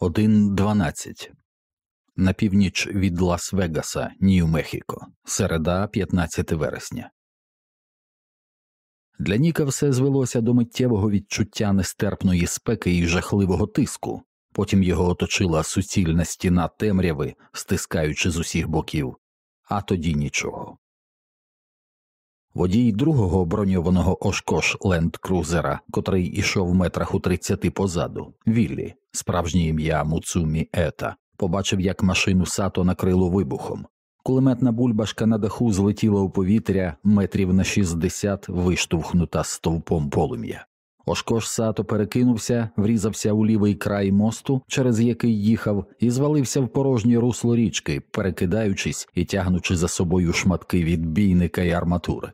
1.12 на північ від Лас-Вегаса, Нью-Мехіко, середа, 15 вересня. Для Ніка все звелося до миттєвого відчуття нестерпної спеки і жахливого тиску, потім його оточила суцільна стіна темряви, стискаючи з усіх боків, а тоді нічого. Водій другого броньованого Ошкош ленд-крузера, котрий ішов метрах у тридцяти позаду, Віллі, справжнє ім'я Муцумі Ета, побачив, як машину сато накрило вибухом. Кулеметна бульбашка на даху злетіла у повітря метрів на 60, виштовхнута стовпом полум'я. Ошкош сато перекинувся, врізався у лівий край мосту, через який їхав, і звалився в порожнє русло річки, перекидаючись і тягнучи за собою шматки відбійника й арматури.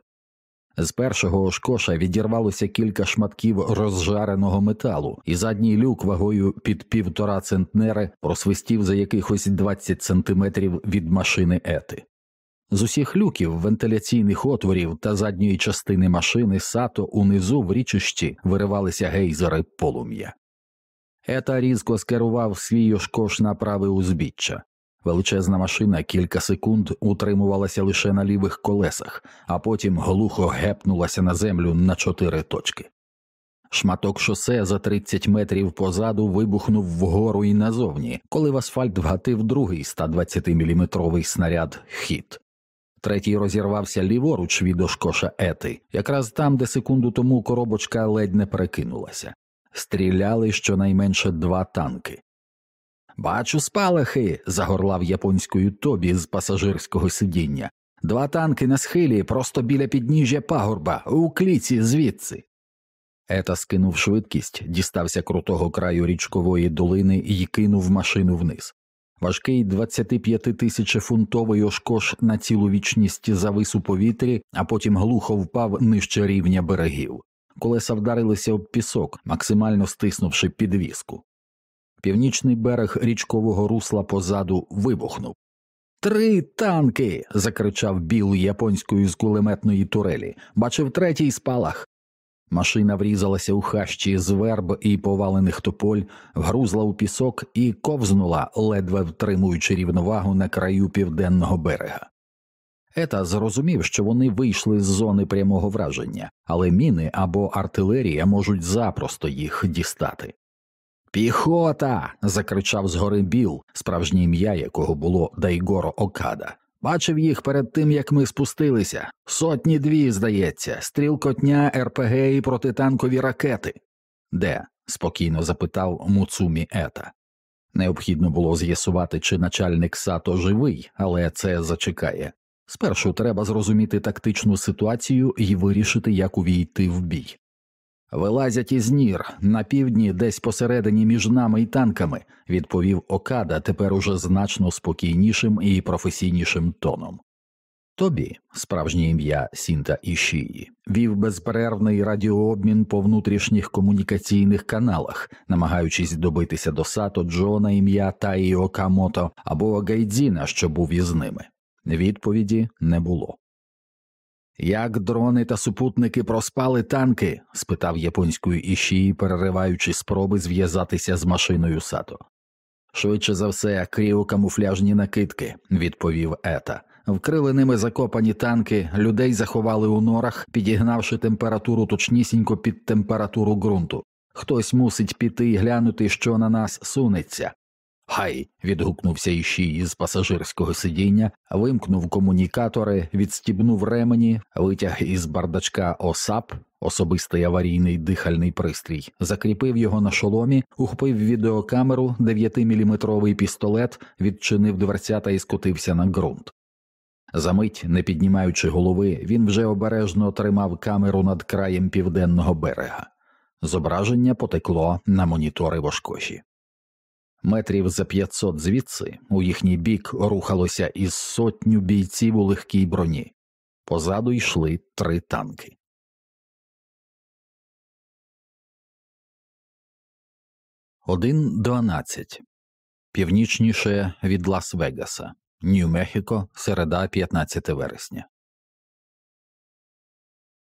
З першого ошкоша відірвалося кілька шматків розжареного металу, і задній люк вагою під півтора центнери просвистів за якихось 20 сантиметрів від машини ети. З усіх люків, вентиляційних отворів та задньої частини машини сато унизу в річищі виривалися гейзери полум'я. Ета різко скерував свій ошкош на праве узбіччя. Величезна машина кілька секунд утримувалася лише на лівих колесах, а потім глухо гепнулася на землю на чотири точки. Шматок шосе за 30 метрів позаду вибухнув вгору і назовні, коли в асфальт вгатив другий 120-мм снаряд хіт. Третій розірвався ліворуч від ошкоша ети, якраз там, де секунду тому коробочка ледь не перекинулася. Стріляли щонайменше два танки. Бачу спалахи. загорлав японською тобі з пасажирського сидіння. Два танки на схилі просто біля підніжжя пагорба, у кліці звідси. Ета скинув швидкість, дістався крутого краю річкової долини і кинув машину вниз. Важкий 25 тисячефунтовий ошкош на цілу вічність завис у повітрі, а потім глухо впав нижче рівня берегів. Колеса вдарилися об пісок, максимально стиснувши підвіску. Північний берег річкового русла позаду вибухнув. Три танки. закричав Біл японською з кулеметної турелі. Бачив третій спалах. Машина врізалася у хащі з верб і повалених тополь, вгрузла у пісок і ковзнула, ледве втримуючи рівновагу на краю південного берега. Ета зрозумів, що вони вийшли з зони прямого враження, але міни або артилерія можуть запросто їх дістати. Піхота. закричав згори Біл, справжнє ім'я якого було Дайгоро Окада. Бачив їх перед тим, як ми спустилися. Сотні дві, здається, стрілкотня, РПГ і протитанкові ракети. Де? спокійно запитав Муцумі Ета. Необхідно було з'ясувати, чи начальник Сато живий, але це зачекає. Спершу треба зрозуміти тактичну ситуацію і вирішити, як увійти в бій. Вилазять із нір на півдні, десь посередині між нами і танками, відповів Окада тепер уже значно спокійнішим і професійнішим тоном. Тобі, справжнє ім'я Сінта Ішії, вів безперервний радіообмін по внутрішніх комунікаційних каналах, намагаючись добитися до Сато Джона ім'я Таї Окамото або Гайдзіна, що був із ними. Відповіді не було. Як дрони та супутники проспали танки? спитав японською ішії, перериваючи спроби зв'язатися з машиною сато. Швидше за все, кріокамуфляжні накидки, відповів Ета. Вкрили ними закопані танки, людей заховали у норах, підігнавши температуру точнісінько під температуру ґрунту. Хтось мусить піти і глянути, що на нас сунеться. Хай. відгукнувся іщій із пасажирського сидіння, вимкнув комунікатори, відстібнув ремені, витяг із бардачка ОСАП, особистий аварійний дихальний пристрій, закріпив його на шоломі, ухопив відеокамеру, 9-мм пістолет, відчинив дверцята і скотився на ґрунт. Замить, не піднімаючи голови, він вже обережно тримав камеру над краєм південного берега. Зображення потекло на монітори вошкоші. Метрів за 500 звідси у їхній бік рухалося із сотню бійців у легкій броні. Позаду йшли три танки. Один дванадцять північніше від Лас-Вегаса, Нью-Мехіко, середа 15 вересня.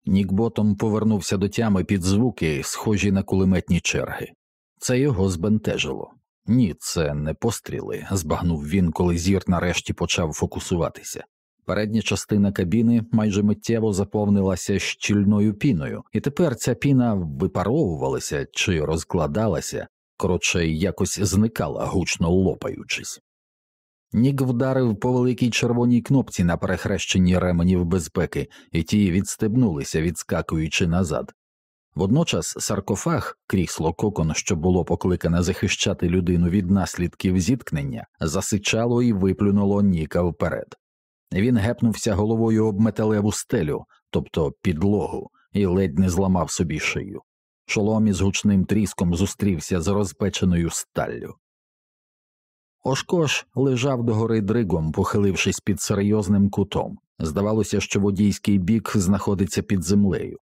Нік Ботом повернувся до тями під звуки, схожі на кулеметні черги. Це його збентежило. Ні, це не постріли, збагнув він, коли зір нарешті почав фокусуватися. Передня частина кабіни майже миттєво заповнилася щільною піною, і тепер ця піна випаровувалася чи розкладалася, коротше, якось зникала, гучно лопаючись. Нік вдарив по великій червоній кнопці на перехрещенні ременів безпеки, і ті відстебнулися, відскакуючи назад. Водночас саркофаг, крісло кокон, що було покликане захищати людину від наслідків зіткнення, засичало і виплюнуло Ніка вперед. Він гепнувся головою об металеву стелю, тобто підлогу, і ледь не зламав собі шию. Шолом із гучним тріском зустрівся з розпеченою сталлю. Ошкош лежав догори дригом, похилившись під серйозним кутом. Здавалося, що водійський бік знаходиться під землею.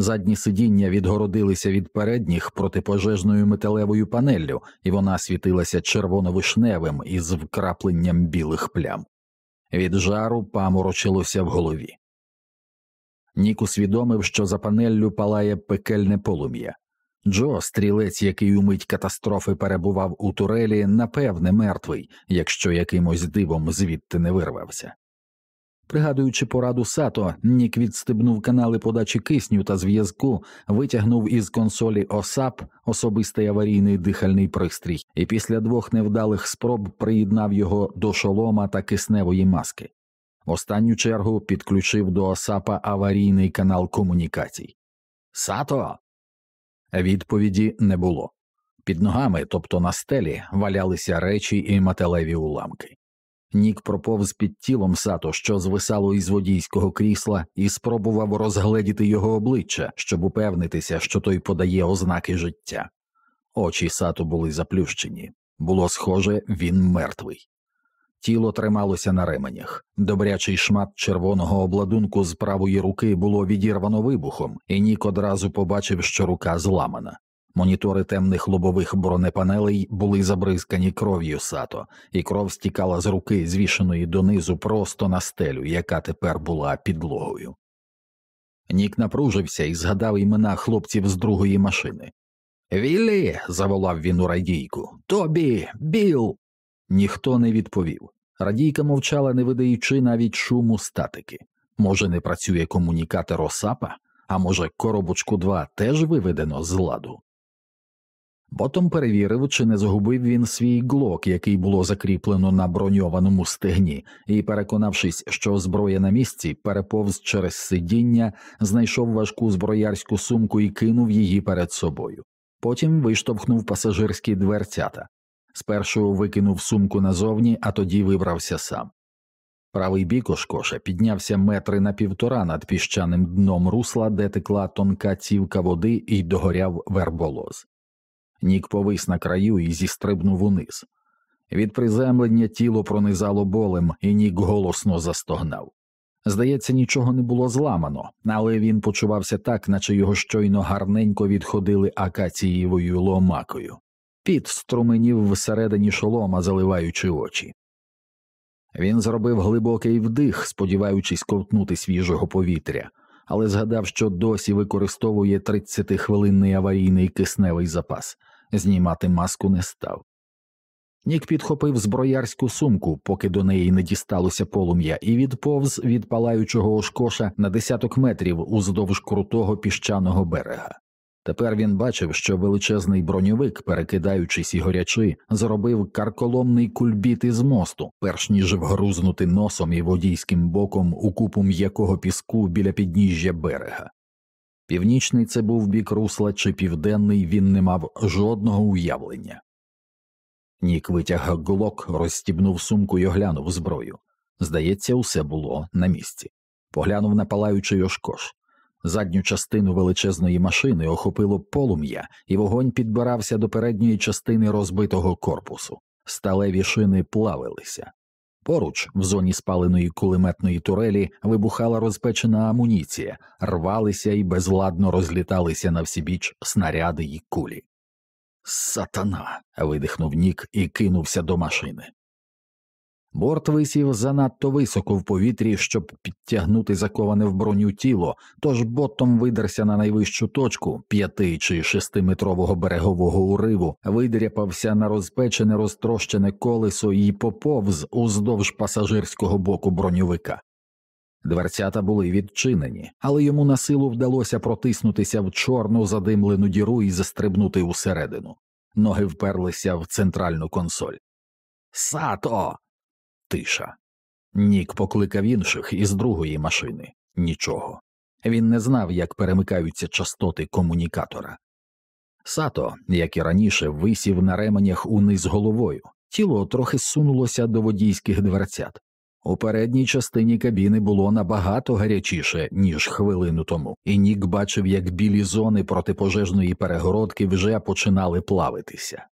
Задні сидіння відгородилися від передніх протипожежною металевою панеллю, і вона світилася червоно-вишневим із вкрапленням білих плям. Від жару паморочилося в голові. Нік усвідомив, що за панеллю палає пекельне полум'я. Джо, стрілець, який у мить катастрофи перебував у турелі, напевне, мертвий, якщо якимось дивом звідти не вирвався. Пригадуючи пораду сато, Нік відстебнув канали подачі кисню та зв'язку, витягнув із консолі ОСАП особистий аварійний дихальний пристрій, і після двох невдалих спроб приєднав його до шолома та кисневої маски. Останню чергу підключив до ОСАПа аварійний канал комунікацій. Сато. Відповіді не було. Під ногами, тобто на стелі, валялися речі і металеві уламки. Нік проповз під тілом сато, що звисало із водійського крісла, і спробував розгледіти його обличчя, щоб упевнитися, що той подає ознаки життя. Очі сато були заплющені. Було схоже, він мертвий. Тіло трималося на ременях. Добрячий шмат червоного обладунку з правої руки було відірвано вибухом, і Нік одразу побачив, що рука зламана. Монітори темних лобових бронепанелей були забризкані кров'ю сато, і кров стікала з руки, звішеної донизу просто на стелю, яка тепер була підлогою. Нік напружився і згадав імена хлопців з другої машини. Віллі. заволав він у радійку. Тобі, Біл. Ніхто не відповів. Радійка мовчала, не видаючи навіть шуму статики. Може, не працює комунікатор Осапа, а може, коробочку 2 теж виведено з ладу. Потім перевірив, чи не загубив він свій глок, який було закріплено на броньованому стегні, і, переконавшись, що зброя на місці, переповз через сидіння, знайшов важку зброярську сумку і кинув її перед собою. Потім виштовхнув пасажирські дверцята. Спершу викинув сумку назовні, а тоді вибрався сам. Правий бік Ошкоша піднявся метри на півтора над піщаним дном русла, де текла тонка цівка води і догоряв верболоз. Нік повис на краю і зістрибнув униз. Від приземлення тіло пронизало болем, і Нік голосно застогнав. Здається, нічого не було зламано, але він почувався так, наче його щойно гарненько відходили акацієвою ломакою. Піт струменів всередині шолома, заливаючи очі. Він зробив глибокий вдих, сподіваючись ковтнути свіжого повітря, але згадав, що досі використовує 30-хвилинний аварійний кисневий запас, знімати маску не став. Нік підхопив зброярську сумку, поки до неї не дісталося полум'я, і відповз від палаючого ошкоша на десяток метрів уздовж крутого піщаного берега. Тепер він бачив, що величезний броньовик, перекидаючись і горячи, зробив карколомний кульбіт із мосту, перш ніж вгрузнути носом і водійським боком у купу м'якого піску біля підніжжя берега. Північний це був бік русла чи південний він не мав жодного уявлення. Нік витяг глок, розстібнув сумку і оглянув зброю. Здається, усе було на місці. Поглянув на палаючий ошкош. Задню частину величезної машини охопило полум'я, і вогонь підбирався до передньої частини розбитого корпусу. Сталеві шини плавилися. Поруч, в зоні спаленої кулеметної турелі, вибухала розпечена амуніція, рвалися і безладно розліталися на всібіч снаряди й кулі. Сатана. видихнув Нік і кинувся до машини. Борт висів занадто високо в повітрі, щоб підтягнути заковане в броню тіло, тож ботом видерся на найвищу точку п'яти чи шестиметрового берегового уриву, видряпався на розпечене розтрощене колесо і поповз уздовж пасажирського боку броньовика. Дверцята були відчинені, але йому на силу вдалося протиснутися в чорну задимлену діру і застрибнути усередину. Ноги вперлися в центральну консоль. Сато. Тиша. Нік покликав інших із другої машини нічого. Він не знав, як перемикаються частоти комунікатора. Сато, як і раніше, висів на ременях униз головою, тіло трохи сунулося до водійських дверцят. У передній частині кабіни було набагато гарячіше, ніж хвилину тому, і Нік бачив, як білі зони протипожежної перегородки вже починали плавитися.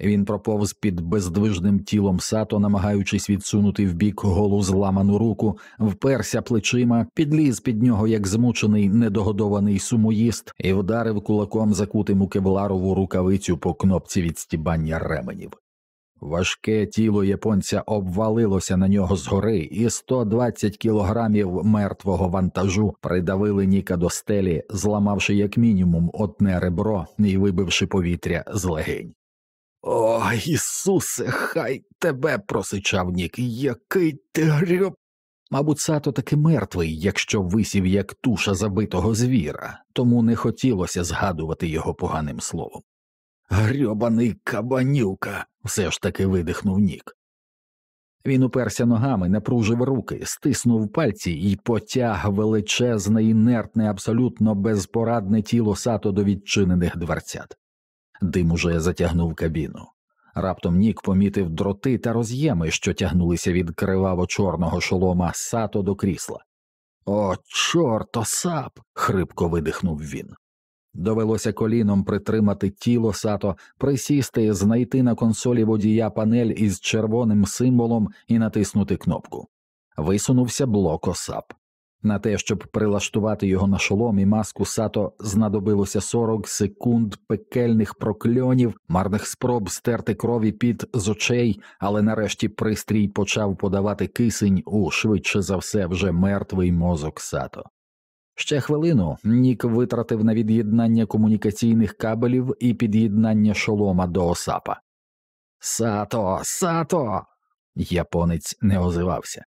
Він проповз під бездвижним тілом сато, намагаючись відсунути вбік голу зламану руку, вперся плечима, підліз під нього, як змучений недогодований сумоїст, і вдарив кулаком закутим кевларову рукавицю по кнопці відстібання ременів. Важке тіло японця обвалилося на нього згори, і 120 кілограмів мертвого вантажу придавили Ніка до стелі, зламавши як мінімум одне ребро і вибивши повітря з легень. О, Ісусе, хай тебе просичав Нік, який ти грьоб. Мабуть, сато таки мертвий, якщо висів як туша забитого звіра, тому не хотілося згадувати його поганим словом. Грьобаний кабанюка, все ж таки видихнув Нік. Він уперся ногами, напружив руки, стиснув пальці і потяг величезне, інертне, абсолютно безпорадне тіло сато до відчинених дверцят. Дим уже затягнув кабіну. Раптом Нік помітив дроти та роз'єми, що тягнулися від криваво чорного шолома сато до крісла. О, чорто сап. хрипко видихнув він. Довелося коліном притримати тіло сато, присісти, знайти на консолі водія панель із червоним символом і натиснути кнопку. Висунувся блок осап. На те, щоб прилаштувати його на шолом і маску сато, знадобилося 40 секунд пекельних прокльонів, марних спроб стерти крові під з очей, але нарешті пристрій почав подавати кисень у швидше за все вже мертвий мозок сато. Ще хвилину Нік витратив на від'єднання комунікаційних кабелів і під'єднання шолома до осапа. Сато, сато. Японець не озивався.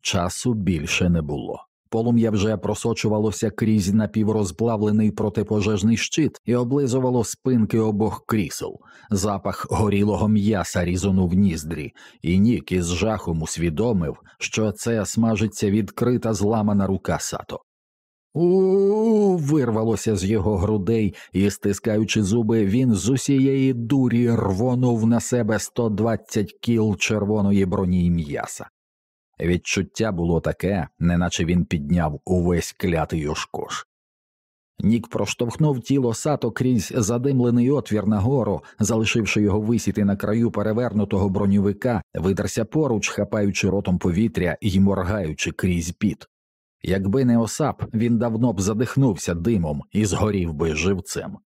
Часу більше не було. Полум'я вже просочувалося крізь напіврозплавлений протипожежний щит і облизувало спинки обох крісел. Запах горілого м'яса різонув ніздрі, і Нік із жахом усвідомив, що це смажиться відкрита зламана рука сато. У вирвалося з його грудей, і, стискаючи зуби, він з усієї дурі рвонув на себе 120 кіл червоної броні й м'яса. Відчуття було таке, неначе він підняв увесь клятий ошкош. Нік проштовхнув тіло сато крізь задимлений отвір нагору, залишивши його висіти на краю перевернутого броньовика, видерся поруч, хапаючи ротом повітря і моргаючи крізь піт. Якби не осап, він давно б задихнувся димом і згорів би живцем.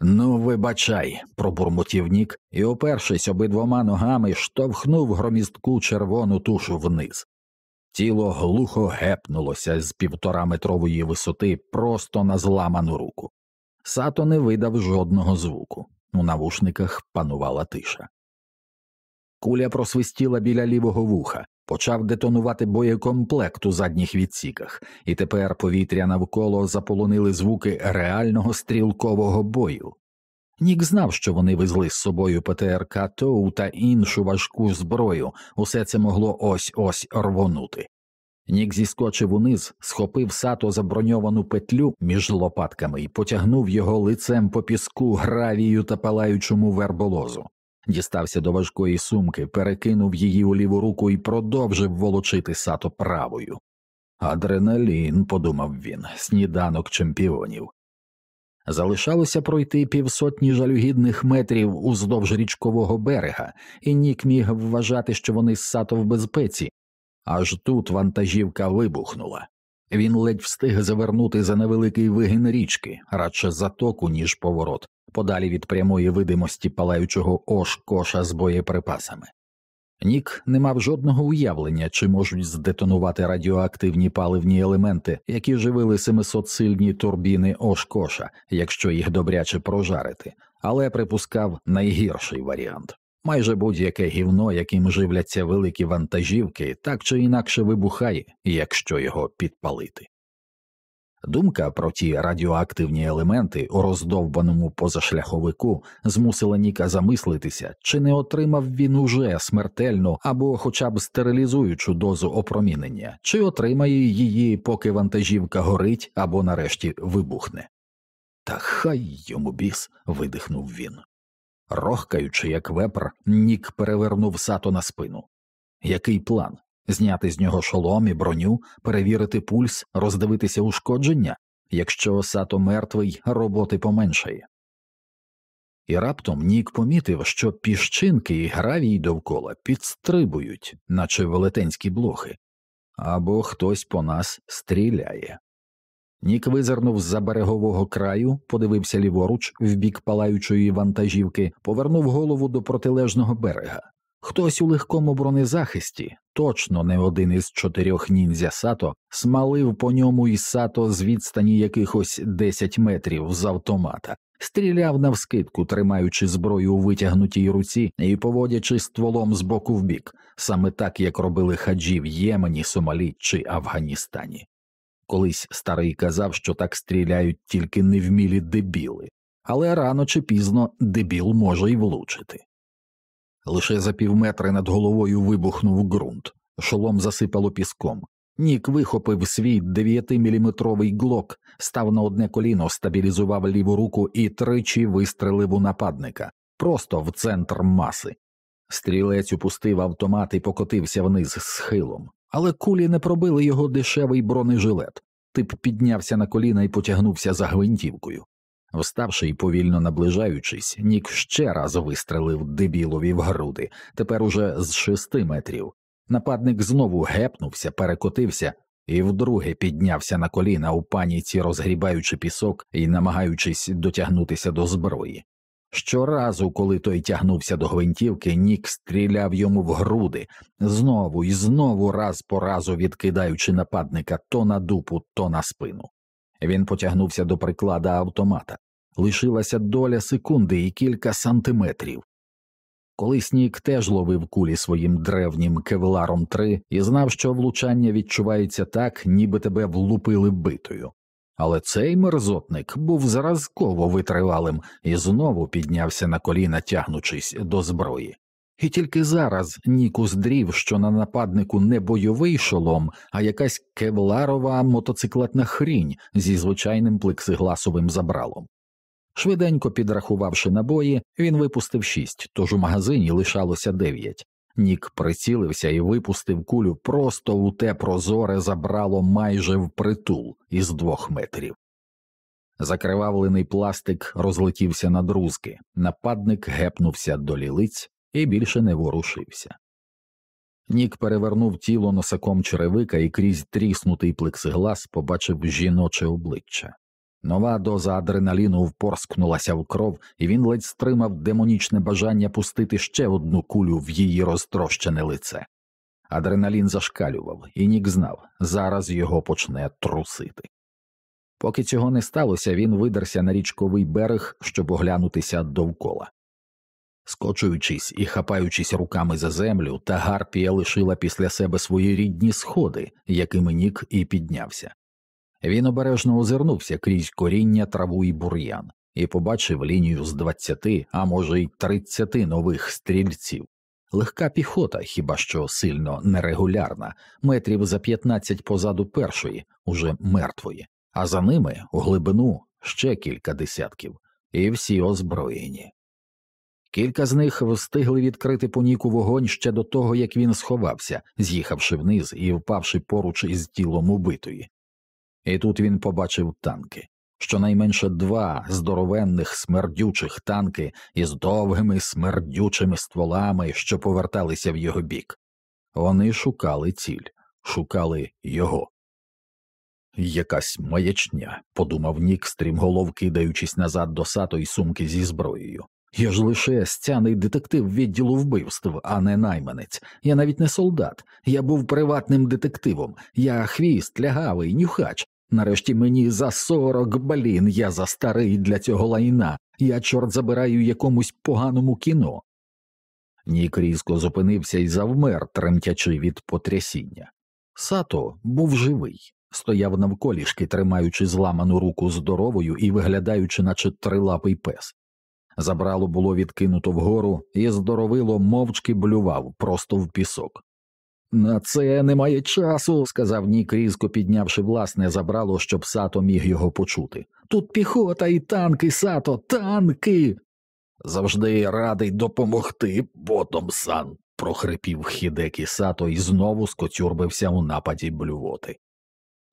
Ну, вибачай, пробурмотів Нік і, опершись обидвома ногами, штовхнув громістку червону тушу вниз. Тіло глухо гепнулося з півтораметрової висоти просто на зламану руку. Сато не видав жодного звуку. У навушниках панувала тиша. Куля просвистіла біля лівого вуха, почав детонувати боєкомплект у задніх відсіках, і тепер повітря навколо заполонили звуки реального стрілкового бою. Нік знав, що вони везли з собою ПТРК Тоу та іншу важку зброю, усе це могло ось ось рвонути. Нік зіскочив униз, схопив сато заброньовану петлю між лопатками і потягнув його лицем по піску, гравію та палаючому верболозу дістався до важкої сумки, перекинув її у ліву руку і продовжив волочити сато правою. Адреналін, подумав він, сніданок чемпіонів. Залишалося пройти півсотні жалюгідних метрів уздовж річкового берега, і Нік міг вважати, що вони з сато в безпеці, аж тут вантажівка вибухнула. Він ледь встиг завернути за невеликий вигін річки, радше затоку, ніж поворот, подалі від прямої видимості палаючого ош коша з боєприпасами. Нік не мав жодного уявлення, чи можуть здетонувати радіоактивні паливні елементи, які живили 700-сильні турбіни Ошкоша, якщо їх добряче прожарити, але припускав найгірший варіант. Майже будь-яке гівно, яким живляться великі вантажівки, так чи інакше вибухає, якщо його підпалити. Думка про ті радіоактивні елементи у роздовбаному позашляховику змусила Ніка замислитися, чи не отримав він уже смертельну або хоча б стерилізуючу дозу опромінення, чи отримає її, поки вантажівка горить або нарешті вибухне. Та хай йому біс. видихнув він. Рохкаючи, як вепр, Нік перевернув сато на спину. Який план? Зняти з нього шолом і броню, перевірити пульс, роздивитися ушкодження, якщо сато мертвий, роботи поменшає. І раптом Нік помітив, що піщинки і гравій довкола підстрибують, наче велетенські блохи, або хтось по нас стріляє. Нік визирнув з за берегового краю, подивився ліворуч в бік палаючої вантажівки, повернув голову до протилежного берега. Хтось у легкому бронезахисті, точно не один із чотирьох ніндзя сато, смалив по ньому і сато з відстані якихось десять метрів з автомата, стріляв навскидку, тримаючи зброю у витягнутій руці і поводячи стволом з боку в бік, саме так як робили хаджі в Ємені, Сомалі чи Афганістані. Колись старий казав, що так стріляють тільки невмілі дебіли, але рано чи пізно дебіл може й влучити. Лише за півметри над головою вибухнув ґрунт, шолом засипало піском. Нік вихопив свій 9-міліметровий глок, став на одне коліно, стабілізував ліву руку і тричі вистрелив у нападника, просто в центр маси. Стрілець упустив автомат і покотився вниз схилом, але кулі не пробили його дешевий бронежилет. Тип піднявся на коліна і потягнувся за гвинтівкою. Вставши і повільно наближаючись, Нік ще раз вистрелив дебілові в груди, тепер уже з шести метрів. Нападник знову гепнувся, перекотився і вдруге піднявся на коліна у паніці, розгрібаючи пісок і намагаючись дотягнутися до зброї. Щоразу, коли той тягнувся до гвинтівки, Нік стріляв йому в груди, знову і знову раз по разу відкидаючи нападника то на дупу, то на спину. Він потягнувся до приклада автомата. Лишилася доля секунди і кілька сантиметрів. Колись Нік теж ловив кулі своїм древнім кевларом 3 і знав, що влучання відчувається так, ніби тебе влупили битою. Але цей мерзотник був зразково витривалим і знову піднявся на коліна, тягнучись до зброї. І тільки зараз Ніку здрів, що на нападнику не бойовий шолом, а якась кевларова мотоциклетна хрінь зі звичайним плексигласовим забралом. Швиденько підрахувавши набої, він випустив шість, тож у магазині лишалося дев'ять. Нік прицілився і випустив кулю просто у те прозоре забрало майже впритул із двох метрів. Закривавлений пластик розлетівся на друзки, нападник гепнувся до лілиць і більше не ворушився. Нік перевернув тіло носаком черевика і крізь тріснутий плексиглас побачив жіноче обличчя. Нова доза адреналіну впорскнулася в кров, і він ледь стримав демонічне бажання пустити ще одну кулю в її розтрощене лице. Адреналін зашкалював, і Нік знав зараз його почне трусити. Поки цього не сталося, він видерся на річковий берег, щоб оглянутися довкола. Скочуючись і хапаючись руками за землю, та Гарпія лишила після себе свої рідні сходи, якими Нік і піднявся. Він обережно озирнувся крізь коріння траву і бур'ян і побачив лінію з двадцяти, а може й тридцяти нових стрільців. Легка піхота, хіба що сильно нерегулярна, метрів за п'ятнадцять позаду першої, уже мертвої, а за ними у глибину ще кілька десятків, і всі озброєні. Кілька з них встигли відкрити по ніку вогонь ще до того, як він сховався, з'їхавши вниз і впавши поруч із тілом убитої. І тут він побачив танки, щонайменше два здоровенних смердючих танки із довгими смердючими стволами, що поверталися в його бік. Вони шукали ціль, шукали його. Якась маячня, подумав Нік, стрімголов кидаючись назад до сато й сумки зі зброєю. Я ж лише стяний детектив відділу вбивств, а не найманець. Я навіть не солдат. Я був приватним детективом. Я хвіст, лягавий, нюхач. Нарешті мені за сорок балін, я за старий для цього лайна. Я, чорт забираю якомусь поганому кіно. Нік різко зупинився і завмер, тремтячи від потрясіння. Сато був живий, стояв навколішки, тримаючи зламану руку здоровою і виглядаючи, наче трилапий пес. Забрало було відкинуто вгору, і здоровило мовчки блював просто в пісок. На це немає часу, сказав Нік, різко піднявши власне забрало, щоб сато міг його почути. Тут піхота і танки, сато, танки. Завжди радий допомогти, ботом сан, прохрипів Хідекі сато і знову скоцюрбився у нападі блювоти.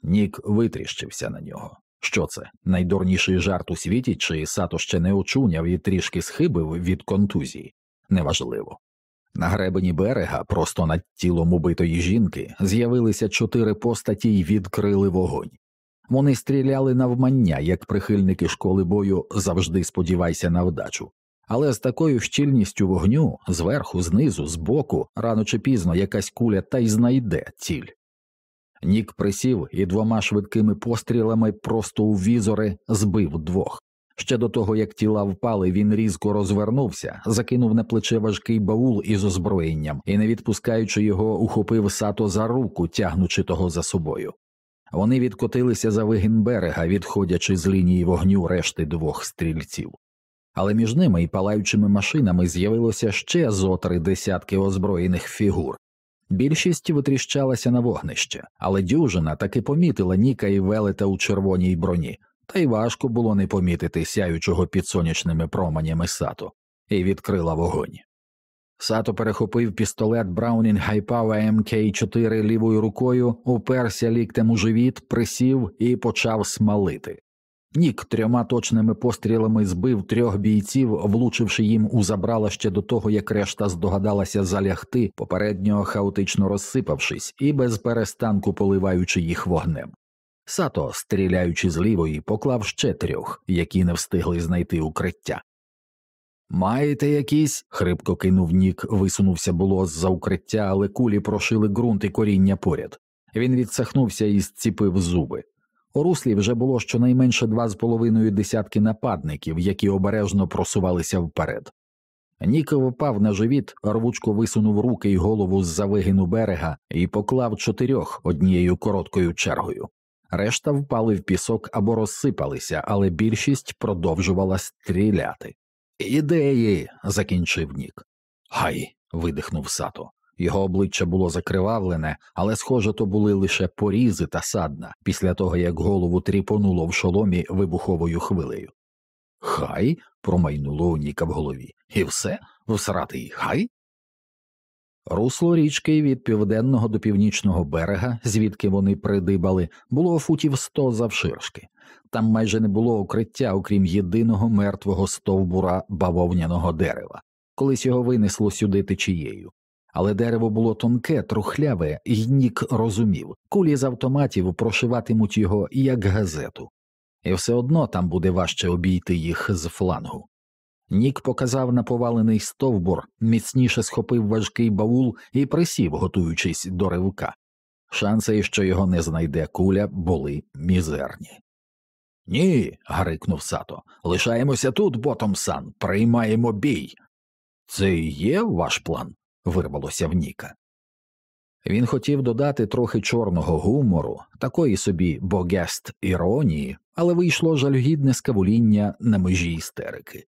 Нік витріщився на нього. Що це? Найдурніший жарт у світі, чи сато ще не очуняв і трішки схибив від контузії? Неважливо. На гребені берега, просто над тілом убитої жінки, з'явилися чотири постаті й відкрили вогонь. Вони стріляли навмання, як прихильники школи бою завжди сподівайся на вдачу. Але з такою щільністю вогню, зверху, знизу, збоку, рано чи пізно якась куля та й знайде ціль. Нік присів і двома швидкими пострілами просто у візори збив двох. Ще до того, як тіла впали, він різко розвернувся, закинув на плече важкий баул із озброєнням і, не відпускаючи його, ухопив сато за руку, тягнучи того за собою. Вони відкотилися за вигін берега, відходячи з лінії вогню решти двох стрільців. Але між ними і палаючими машинами з'явилося ще зо три десятки озброєних фігур. Більшість витріщалася на вогнище, але дюжина таки помітила Ніка і велета у червоній броні, та й важко було не помітити сяючого під сонячними променями сато, і відкрила вогонь. Сато перехопив пістолет Браунінг Хайпава МК4 лівою рукою, уперся ліктем у живіт, присів і почав смалити. Нік трьома точними пострілами збив трьох бійців, влучивши їм у забрала ще до того, як решта здогадалася залягти, попередньо хаотично розсипавшись і без перестанку поливаючи їх вогнем. Сато, стріляючи з лівої, поклав ще трьох, які не встигли знайти укриття. Маєте якісь? хрипко кинув Нік, висунувся було з за укриття, але кулі прошили ґрунт і коріння поряд. Він відсахнувся і зціпив зуби. У руслі вже було щонайменше два з половиною десятки нападників, які обережно просувалися вперед. Нік впав на живіт, рвучко висунув руки й голову з за вигину берега і поклав чотирьох однією короткою чергою. Решта впали в пісок або розсипалися, але більшість продовжувала стріляти. Ідеї. закінчив Нік. Гай. видихнув сато. Його обличчя було закривавлене, але, схоже, то були лише порізи та садна після того, як голову тріпонуло в шоломі вибуховою хвилею. Хай. промайнуло у Ніка в голові. І все? Всратий хай? Русло річки від південного до північного берега, звідки вони придибали, було футів сто завширшки. Там майже не було укриття, окрім єдиного мертвого стовбура бавовняного дерева. Колись його винесло сюди течією але дерево було тонке, трухляве, і Нік розумів кулі з автоматів прошиватимуть його як газету, і все одно там буде важче обійти їх з флангу. Нік показав на повалений стовбур, міцніше схопив важкий баул і присів, готуючись до ривка. Шанси, що його не знайде куля, були мізерні. Ні. гарикнув сато. Лишаємося тут, ботом сан, приймаємо бій. Це і є ваш план? вирвалося в Ніка. Він хотів додати трохи чорного гумору, такої собі богест іронії, але вийшло жалюгідне скавуління на межі істерики.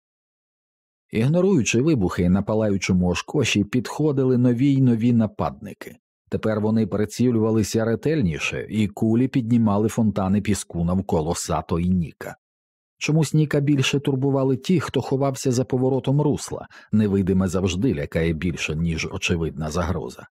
Ігноруючи вибухи на палаючому ошкоші, підходили нові й нові нападники. Тепер вони прицілювалися ретельніше, і кулі піднімали фонтани піску навколо сато і Ніка. Чомусь Ніка більше турбували ті, хто ховався за поворотом русла, невидиме завжди лякає більше, ніж очевидна загроза.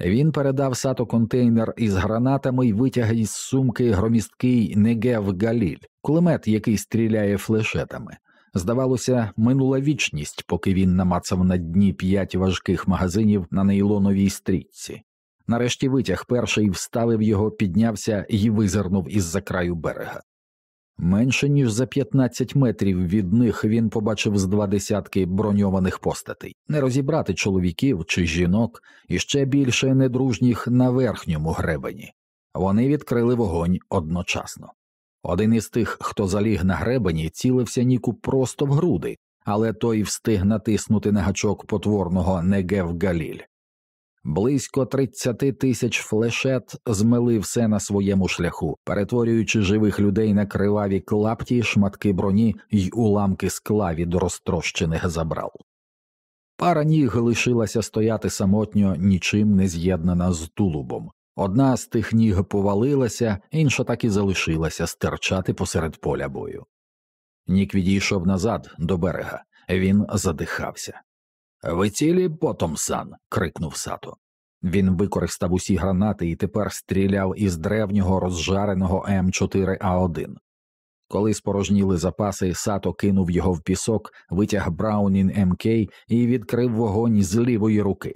Він передав сато контейнер із гранатами і витяг із сумки громісткий Негев Галіль, кулемет, який стріляє флешетами. Здавалося, минула вічність, поки він намацав на дні п'ять важких магазинів на нейлоновій стрічці. Нарешті витяг перший вставив його, піднявся і визирнув із за краю берега. Менше ніж за 15 метрів від них він побачив з два десятки броньованих постатей, не розібрати чоловіків чи жінок, і ще більше недружніх на верхньому гребені. Вони відкрили вогонь одночасно. Один із тих, хто заліг на гребені, цілився Ніку просто в груди, але той встиг натиснути на гачок потворного Негев Галіль. Близько 30 тисяч флешет змели все на своєму шляху, перетворюючи живих людей на криваві клапті, шматки броні й уламки скла від розтрощених забрал. Пара ніг лишилася стояти самотньо, нічим не з'єднана з тулубом. Одна з тих ніг повалилася, інша так і залишилася стирчати посеред поля бою. Нік відійшов назад до берега, він задихався. Ви цілі Потомсан. крикнув сато. Він використав усі гранати і тепер стріляв із древнього розжареного М4А1. Коли спорожніли запаси, сато кинув його в пісок, витяг Браунін МК і відкрив вогонь з лівої руки.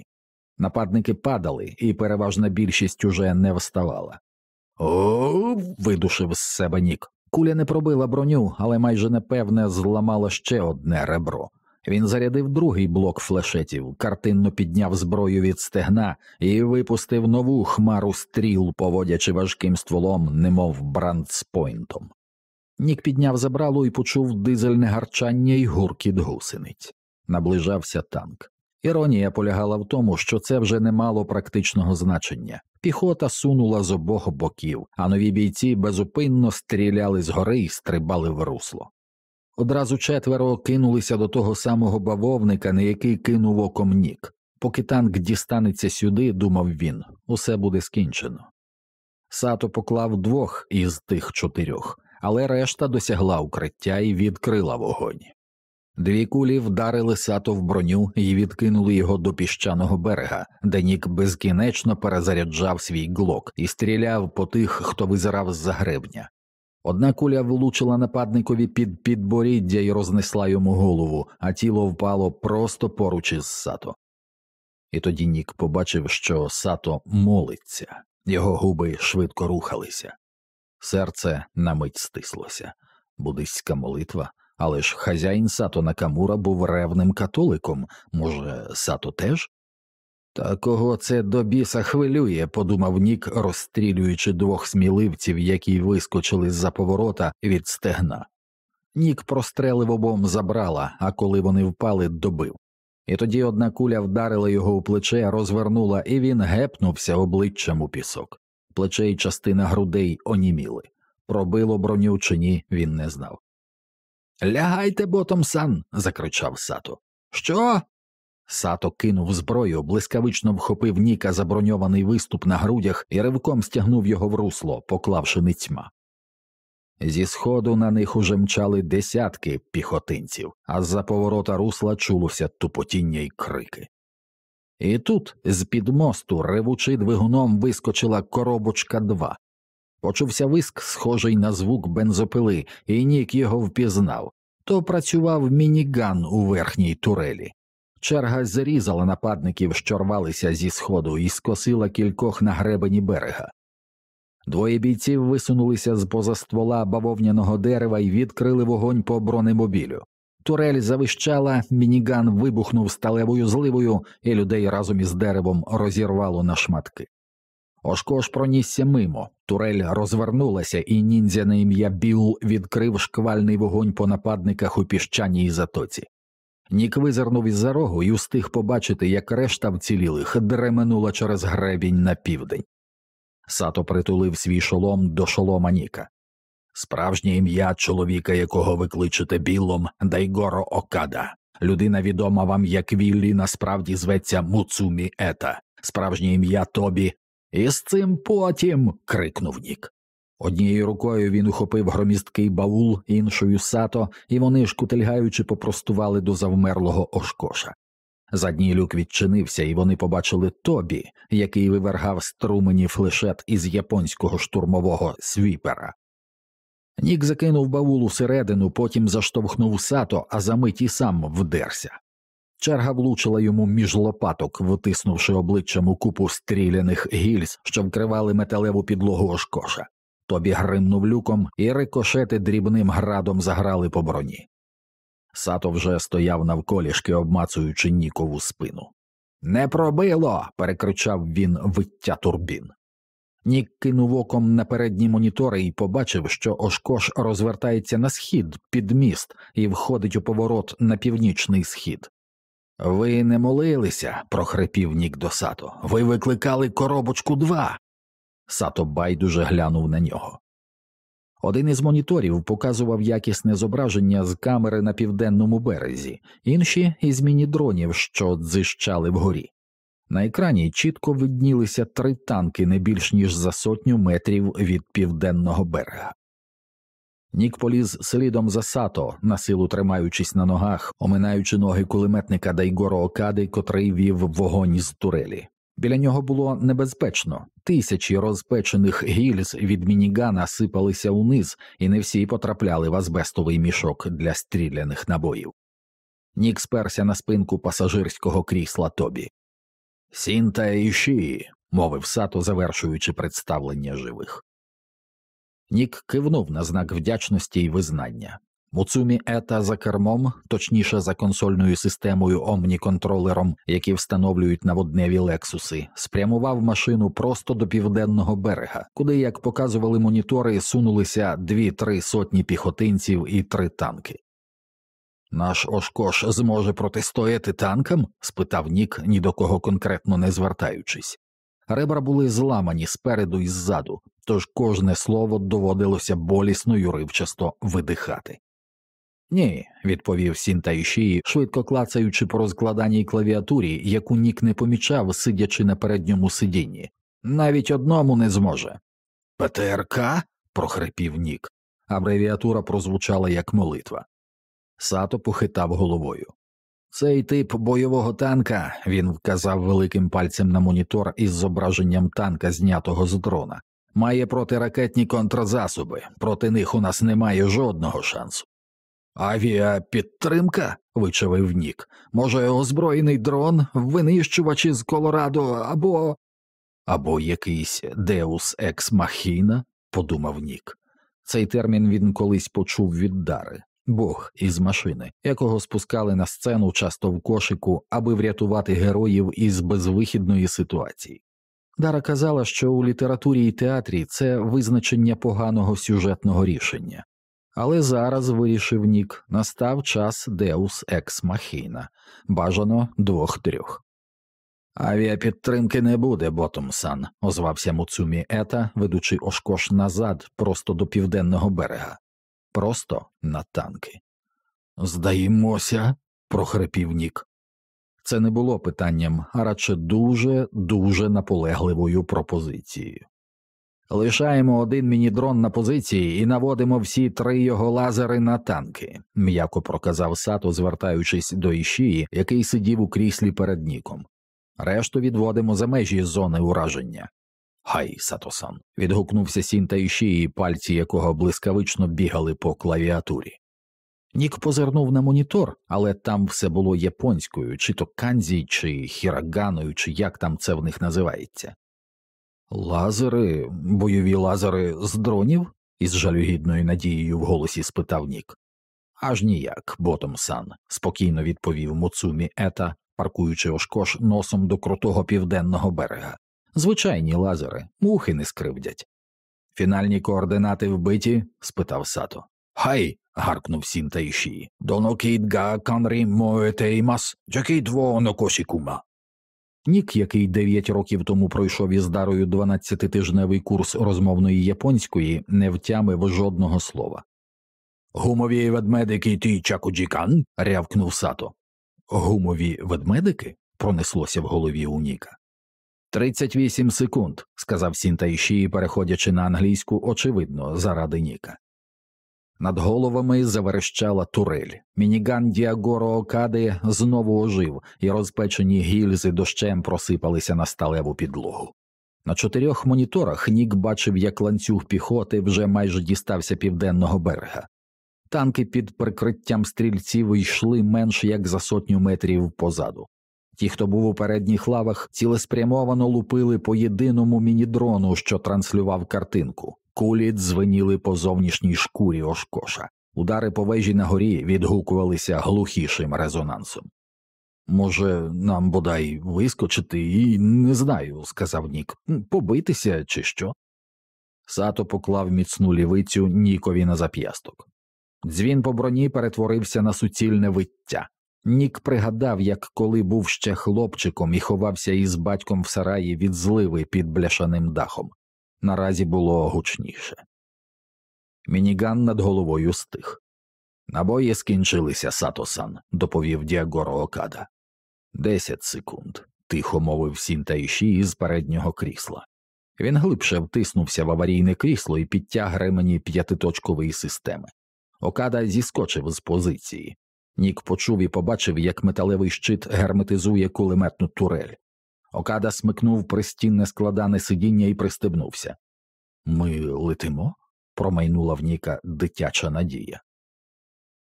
Нападники падали, і переважна більшість уже не вставала. О. видушив з себе Нік. Куля не пробила броню, але майже непевне зламала ще одне ребро. Він зарядив другий блок флешетів, картинно підняв зброю від стегна і випустив нову хмару стріл, поводячи важким стволом, немов брандспойнтом. Нік підняв забралу і почув дизельне гарчання й гуркіт гусениць. Наближався танк. Іронія полягала в тому, що це вже не мало практичного значення. Піхота сунула з обох боків, а нові бійці безупинно стріляли згори і стрибали в русло. Одразу четверо кинулися до того самого бавовника, на який кинув оком Нік. Поки танк дістанеться сюди, думав він, усе буде скінчено. Сато поклав двох із тих чотирьох, але решта досягла укриття і відкрила вогонь. Дві кулі вдарили сато в броню і відкинули його до піщаного берега, де Нік безкінечно перезаряджав свій глок і стріляв по тих, хто визирав з за гребня. Одна куля влучила нападникові під підборіддя і рознесла йому голову, а тіло впало просто поруч із сато. І тоді Нік побачив, що сато молиться, його губи швидко рухалися. Серце на мить стислося, буддистська молитва, але ж хазяїн Сато Накамура був ревним католиком, може, Сато теж? Та кого це до біса хвилює, подумав Нік, розстрілюючи двох сміливців, які вискочили з за поворота від стегна. Нік прострелив обом забрала, а коли вони впали, добив. І тоді одна куля вдарила його у плече, розвернула, і він гепнувся обличчям у пісок. Плече й частина грудей оніміли. Пробило броню чи ні, він не знав. Лягайте ботом сан. закричав сато. Що? Сато кинув зброю, блискавично вхопив Ніка заброньований виступ на грудях і ривком стягнув його в русло, поклавши ницьма. Зі сходу на них уже мчали десятки піхотинців, а з за поворота русла чулося тупотіння й крики. І тут з під мосту, ревучи двигуном, вискочила коробочка два. Почувся виск, схожий на звук бензопили, і Нік його впізнав. То працював мініган у верхній турелі. Черга зрізала нападників, що рвалися зі сходу, і скосила кількох на гребені берега. Двоє бійців висунулися з поза ствола бавовняного дерева і відкрили вогонь по бронемобілю. Турель завищала, мініган вибухнув сталевою зливою, і людей разом із деревом розірвало на шматки. Ошкош пронісся мимо, турель розвернулася, і ніндзя на ім'я Біл відкрив шквальний вогонь по нападниках у піщаній затоці. Нік визирнув із за рогу і устиг побачити, як решта вцілілих дременула через гребінь на південь. Сато притулив свій шолом до шолома Ніка. Справжнє ім'я чоловіка, якого ви кличете білом, Дайгоро Окада. Людина відома вам як Віллі, насправді зветься Муцумі Ета, справжнє ім'я Тобі. І з цим потім. крикнув Нік. Однією рукою він ухопив громісткий баул, іншою сато, і вони, шкутильгаючи, попростували до завмерлого ошкоша. Задній люк відчинився, і вони побачили тобі, який вивергав струмені флешет із японського штурмового свіпера. Нік закинув баул усередину, потім заштовхнув сато, а за мить і сам вдерся. Черга влучила йому між лопаток, витиснувши обличчям у купу стріляних гільз, що вкривали металеву підлогу ошкоша. Тобі гримнув люком, і рикошети дрібним градом заграли по броні. Сато вже стояв навколішки, обмацуючи Нікову спину. Не пробило. перекричав він виття турбін. Нік кинув оком на передні монітори і побачив, що Ошкош розвертається на схід під міст і входить у поворот на північний схід. Ви не молилися, прохрипів Нік до Сато. Ви викликали коробочку два. Сато байдуже глянув на нього. Один із моніторів показував якісне зображення з камери на південному березі, інші із міні-дронів, що дзищали вгорі. На екрані чітко виднілися три танки не більш ніж за сотню метрів від південного берега. Нік поліз слідом за сато, на силу тримаючись на ногах, оминаючи ноги кулеметника Дайгоро Окади, котрий вів вогонь з турелі. Біля нього було небезпечно, тисячі розпечених гільз від мінігана сипалися униз, і не всі потрапляли в азбестовий мішок для стріляних набоїв. Нік сперся на спинку пасажирського крісла Тобі. Сінта іші, мовив сато, завершуючи представлення живих. Нік кивнув на знак вдячності й визнання. Муцумі ета за кермом, точніше за консольною системою омніконтролером, які встановлюють наводневі лексуси, спрямував машину просто до південного берега, куди, як показували монітори, сунулися дві-три сотні піхотинців і три танки. Наш Ошкош зможе протистояти танкам? спитав Нік, ні до кого конкретно не звертаючись. Ребра були зламані спереду і ззаду, тож кожне слово доводилося болісно й уривчасто видихати. Ні, відповів Сінтаїшії, швидко клацаючи по розкладаній клавіатурі, яку Нік не помічав, сидячи на передньому сидінні. Навіть одному не зможе. ПТРК? прохрипів Нік. Абревіатура прозвучала як молитва. Сато похитав головою. Цей тип бойового танка, він вказав великим пальцем на монітор із зображенням танка, знятого з дрона, має протиракетні контрзасоби, проти них у нас немає жодного шансу. Авіапідтримка? вичавив Нік. Може, озброєний дрон, винищувач із Колорадо або. або якийсь deus ex machina, подумав Нік. Цей термін він колись почув від Дари, Бог із машини, якого спускали на сцену часто в кошику, аби врятувати героїв із безвихідної ситуації. Дара казала, що у літературі і театрі це визначення поганого сюжетного рішення. Але зараз вирішив Нік, настав час deus ex machina, бажано двох трьох. Авіапідтримки не буде, Ботомсан, озвався Муцумі Ета, ведучи Ошкош назад, просто до південного берега, просто на танки. Здаємося, прохрипів Нік. Це не було питанням, а радше дуже, дуже наполегливою пропозицією. Лишаємо один мінідрон на позиції і наводимо всі три його лазери на танки, м'яко проказав Сато, звертаючись до Ішії, який сидів у кріслі перед ніком. Решту відводимо за межі зони ураження. Хай, Сатосан. відгукнувся Сінта Ішії, пальці якого блискавично бігали по клавіатурі. Нік позирнув на монітор, але там все було японською, чи то канзі, чи хіраганою, чи як там це в них називається. Лазери, бойові лазери з дронів? із жалюгідною надією в голосі спитав Нік. Аж ніяк, Ботомсан, спокійно відповів Муцумі Ета, паркуючи Ошкош носом до крутого південного берега. Звичайні лазери, мухи не скривдять. Фінальні координати вбиті? спитав Сато. Хай. гаркнув Сінта Іші. Донокіт га канрі моетеймас, джакіт во нокошікума. Нік, який дев'ять років тому пройшов із дарою 12-тижневий курс розмовної японської, не втямив жодного слова. Гумові ведмедики ти чакуджікан? рявкнув сато. Гумові ведмедики? пронеслося в голові у Ніка. Тридцять вісім секунд, сказав Сінтайші, переходячи на англійську, очевидно, заради Ніка. Над головами заверещала турель. Мініган Діагоро Окади знову ожив, і розпечені гільзи дощем просипалися на сталеву підлогу. На чотирьох моніторах Нік бачив, як ланцюг піхоти вже майже дістався південного берега. Танки під прикриттям стрільців йшли менш як за сотню метрів позаду. Ті, хто був у передніх лавах, цілеспрямовано лупили по єдиному мінідрону, що транслював картинку Кулі дзвеніли по зовнішній шкурі Ошкоша. Удари по вежі на горі відгукувалися глухішим резонансом. Може, нам бодай вискочити і не знаю, сказав Нік, побитися чи що. Сато поклав міцну лівицю Нікові на зап'ясток. Дзвін по броні перетворився на суцільне виття. Нік пригадав, як коли був ще хлопчиком і ховався із батьком в сараї від зливи під бляшаним дахом. Наразі було гучніше. Мініган над головою стих. Набої скінчилися, Сато-сан», – доповів Діагоро Окада. Десять секунд, тихо мовив Сінта Іші із переднього крісла. Він глибше втиснувся в аварійне крісло і підтяг ремені п'ятиточкової системи. Окада зіскочив з позиції. Нік почув і побачив, як металевий щит герметизує кулеметну турель. Окада смикнув пристінне складане сидіння і пристебнувся. Ми летимо? промайнула в Ніка дитяча надія.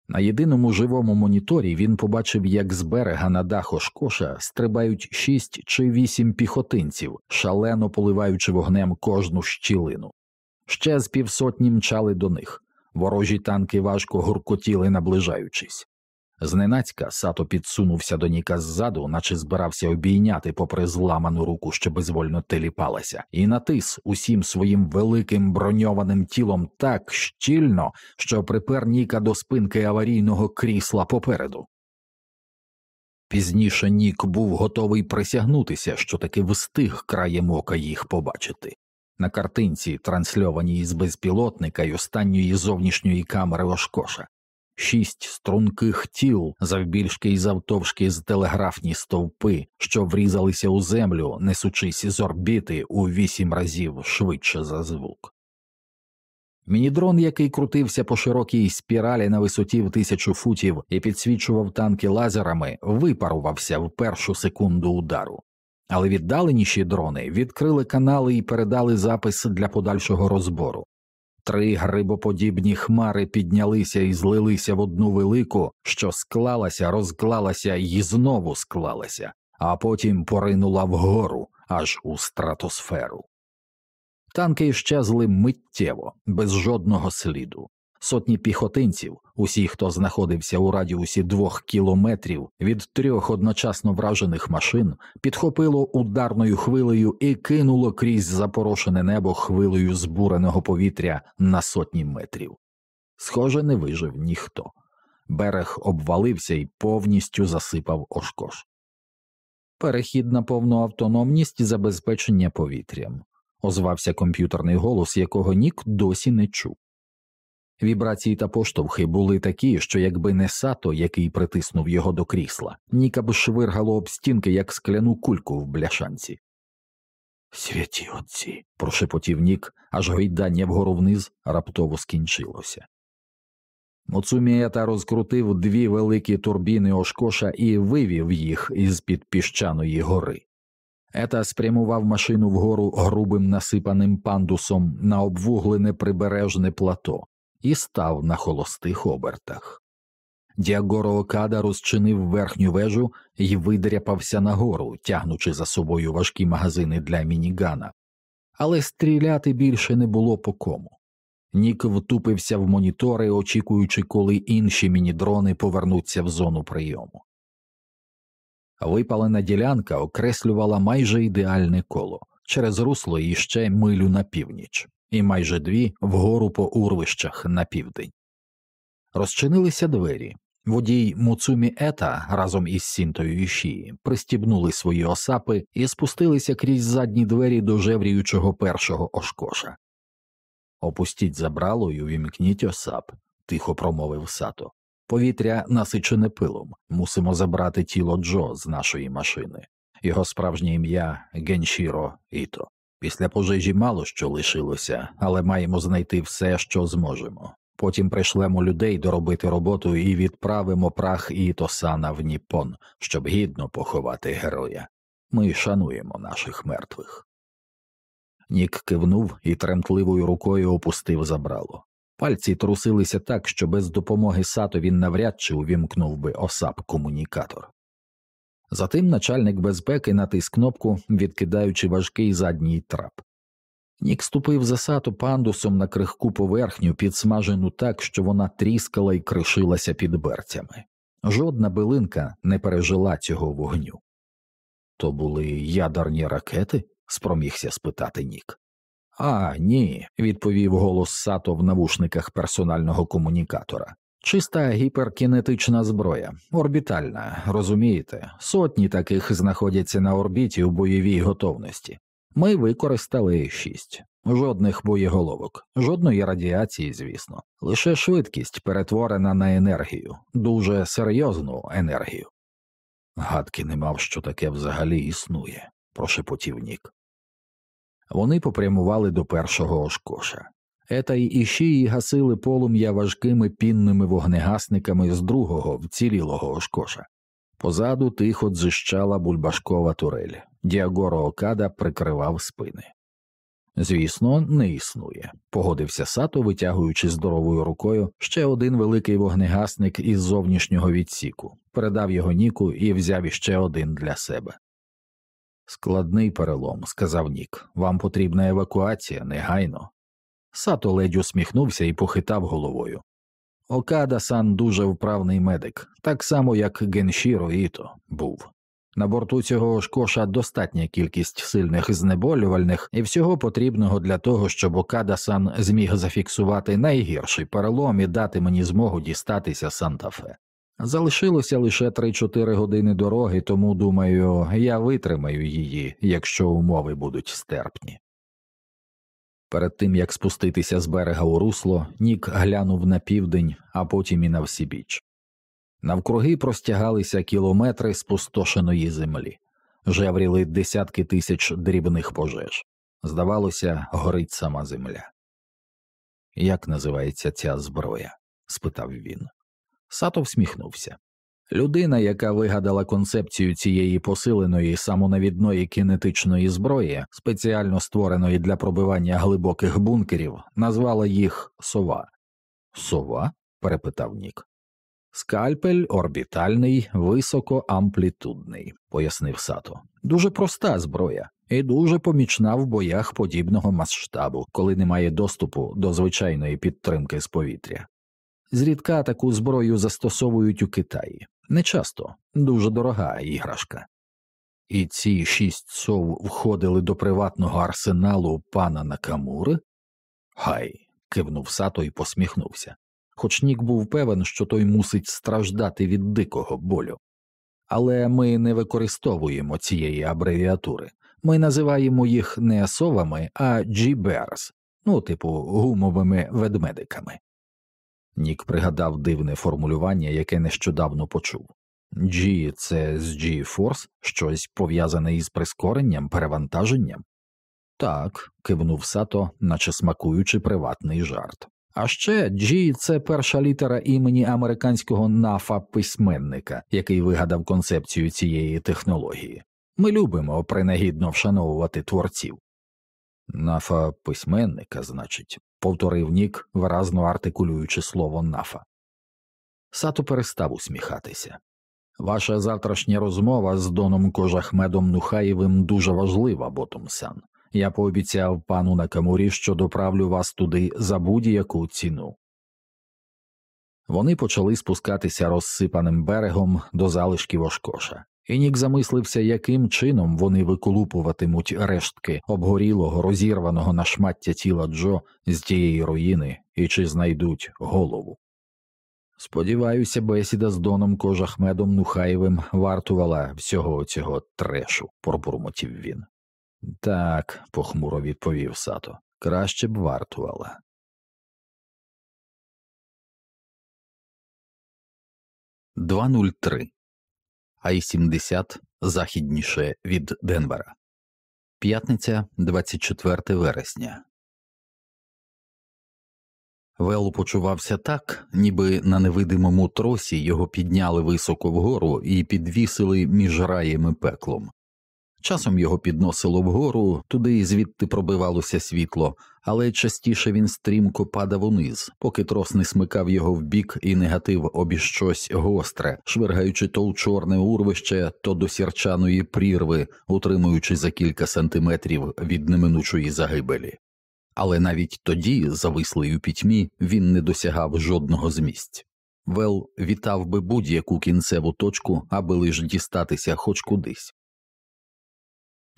На єдиному живому моніторі він побачив, як з берега на дах Ошкоша стрибають шість чи вісім піхотинців, шалено поливаючи вогнем кожну щілину. Ще з півсотні мчали до них. Ворожі танки важко гуркотіли, наближаючись. Зненацька сато підсунувся до Ніка ззаду, наче збирався обійняти попри зламану руку, що безвольно теліпалася, і натис усім своїм великим броньованим тілом так щільно, що припер Ніка до спинки аварійного крісла попереду. Пізніше Нік був готовий присягнутися, що таки встиг краєм ока їх побачити. На картинці, трансльованій із безпілотника й останньої зовнішньої камери Ошкоша шість струнких тіл, завбільшки й завтовшки з телеграфні стовпи, що врізалися у землю, несучись з орбіти у вісім разів швидше за звук. Мінідрон, який крутився по широкій спіралі на висоті в тисячу футів і підсвічував танки лазерами, випарувався в першу секунду удару. Але віддаленіші дрони відкрили канали і передали запис для подальшого розбору. Три грибоподібні хмари піднялися і злилися в одну велику, що склалася, розклалася і знову склалася, а потім поринула вгору аж у стратосферу. Танки щезли миттєво, без жодного сліду. Сотні піхотинців, усі, хто знаходився у радіусі двох кілометрів від трьох одночасно вражених машин, підхопило ударною хвилею і кинуло крізь запорошене небо хвилею збуреного повітря на сотні метрів. Схоже, не вижив ніхто. Берег обвалився і повністю засипав Ошкош. Перехід на повну автономність і забезпечення повітрям, озвався комп'ютерний голос, якого Нік досі не чув. Вібрації та поштовхи були такі, що якби не сато, який притиснув його до крісла, Ніка б швиргало об стінки, як скляну кульку в бляшанці. Святі отці. прошепотів Нік, аж гойдання вгору вниз раптово скінчилося. Моцумієта розкрутив дві великі турбіни Ошкоша і вивів їх із під піщаної гори. Ета спрямував машину вгору грубим насипаним пандусом на обвуглене прибережне плато, і став на холостих обертах. Діагоро Окада розчинив верхню вежу і видряпався нагору, тягнучи за собою важкі магазини для мінігана, але стріляти більше не було по кому. Нік втупився в монітори, очікуючи, коли інші мінідрони повернуться в зону прийому. Випалена ділянка окреслювала майже ідеальне коло через русло і ще милю на північ і майже дві вгору по урвищах на південь. Розчинилися двері. Водій Муцумі Ета разом із Сінтою Ішії пристібнули свої осапи і спустилися крізь задні двері до жевріючого першого ошкоша. Опустіть забрало і увімкніть осап, тихо промовив сато. Повітря насичене пилом. Мусимо забрати тіло Джо з нашої машини. Його справжнє ім'я Геншіро Іто. Після пожежі мало що лишилося, але маємо знайти все, що зможемо. Потім прийшлемо людей доробити роботу і відправимо прах Ітосана в Ніпон, щоб гідно поховати героя. Ми шануємо наших мертвих. Нік кивнув і тремтливою рукою опустив забрало. Пальці трусилися так, що без допомоги сато він навряд чи увімкнув би осап комунікатор. Затим начальник безпеки натис кнопку, відкидаючи важкий задній трап. Нік ступив за сато пандусом на крихку поверхню, підсмажену так, що вона тріскала і кришилася під берцями. Жодна билинка не пережила цього вогню. То були ядерні ракети? спромігся спитати Нік. А, ні, відповів голос Сато в навушниках персонального комунікатора. Чиста гіперкінетична зброя, орбітальна, розумієте, сотні таких знаходяться на орбіті у бойовій готовності. Ми використали шість, жодних боєголовок, жодної радіації, звісно, лише швидкість перетворена на енергію, дуже серйозну енергію. Гадки не мав, що таке взагалі існує, прошепотів Нік. Вони попрямували до першого ошкоша. Ета й іші гасили полум'я важкими пінними вогнегасниками з другого вцілілого ошкоша. Позаду тихо дзищала бульбашкова турель. Діагоро Окада прикривав спини. Звісно, не існує, погодився Сато, витягуючи здоровою рукою ще один великий вогнегасник із зовнішнього відсіку, передав його Ніку і взяв іще один для себе. Складний перелом, сказав Нік, вам потрібна евакуація негайно. Сато ледь усміхнувся і похитав головою. Окада сан дуже вправний медик, так само як Геншіро Іто був. На борту цього ж коша достатня кількість сильних знеболювальних і всього потрібного для того, щоб Окада сан зміг зафіксувати найгірший перелом і дати мені змогу дістатися Санта-Фе. Залишилося лише 3-4 години дороги, тому думаю, я витримаю її, якщо умови будуть стерпні. Перед тим як спуститися з берега у русло, Нік глянув на південь, а потім і на всібіч. Навкруги простягалися кілометри спустошеної землі, жевріли десятки тисяч дрібних пожеж. Здавалося, горить сама земля. Як називається ця зброя? спитав він. Сато всміхнувся. Людина, яка вигадала концепцію цієї посиленої самонавідної кінетичної зброї, спеціально створеної для пробивання глибоких бункерів, назвала їх сова. Сова? перепитав Нік. Скальпель орбітальний, високоамплітудний, пояснив Сато. Дуже проста зброя і дуже помічна в боях подібного масштабу, коли немає доступу до звичайної підтримки з повітря. Зрідка таку зброю застосовують у Китаї. Не часто, дуже дорога іграшка. І ці шість сов входили до приватного арсеналу пана Накамури? Хай, кивнув Сато і посміхнувся, хоч Нік був певен, що той мусить страждати від дикого болю. Але ми не використовуємо цієї абревіатури, ми називаємо їх не совами, а gee-bears, ну, типу, гумовими ведмедиками. Нік пригадав дивне формулювання, яке нещодавно почув. G – це з G-Force, щось пов'язане із прискоренням, перевантаженням? Так, кивнув Сато, наче смакуючи приватний жарт. А ще G – це перша літера імені американського нафа письменника, який вигадав концепцію цієї технології. Ми любимо принагідно вшановувати творців. Нафа письменника, значить, повторив Нік, виразно артикулюючи слово нафа. Сато перестав усміхатися. Ваша завтрашня розмова з Доном Кожахмедом Нухаєвим дуже важлива, Ботомсан. Я пообіцяв пану Накамурі, що доправлю вас туди за будь-яку ціну. Вони почали спускатися розсипаним берегом до залишків Ошкоша і Нік замислився, яким чином вони виколупуватимуть рештки обгорілого, розірваного на шмаття тіла Джо з тієї руїни і чи знайдуть голову. Сподіваюся, бесіда з Доном Кожахмедом Нухаєвим вартувала всього цього трешу, пробурмотів він. Так, похмуро відповів сато, краще б вартувала. «2.03 а й 70 західніше від Денвера. П'ятниця 24 вересня. Вел почувався так, ніби на невидимому тросі його підняли високо вгору і підвісили між раєм і пеклом. Часом його підносило вгору, туди і звідти пробивалося світло, але частіше він стрімко падав униз, поки трос не смикав його вбік і негатив обі щось гостре, швиргаючи то у чорне урвище, то до сірчаної прірви, утримуючи за кілька сантиметрів від неминучої загибелі. але навіть тоді, завислий у пітьмі, він не досягав жодного з місць. Вел вітав би будь-яку кінцеву точку, аби лиш дістатися хоч кудись.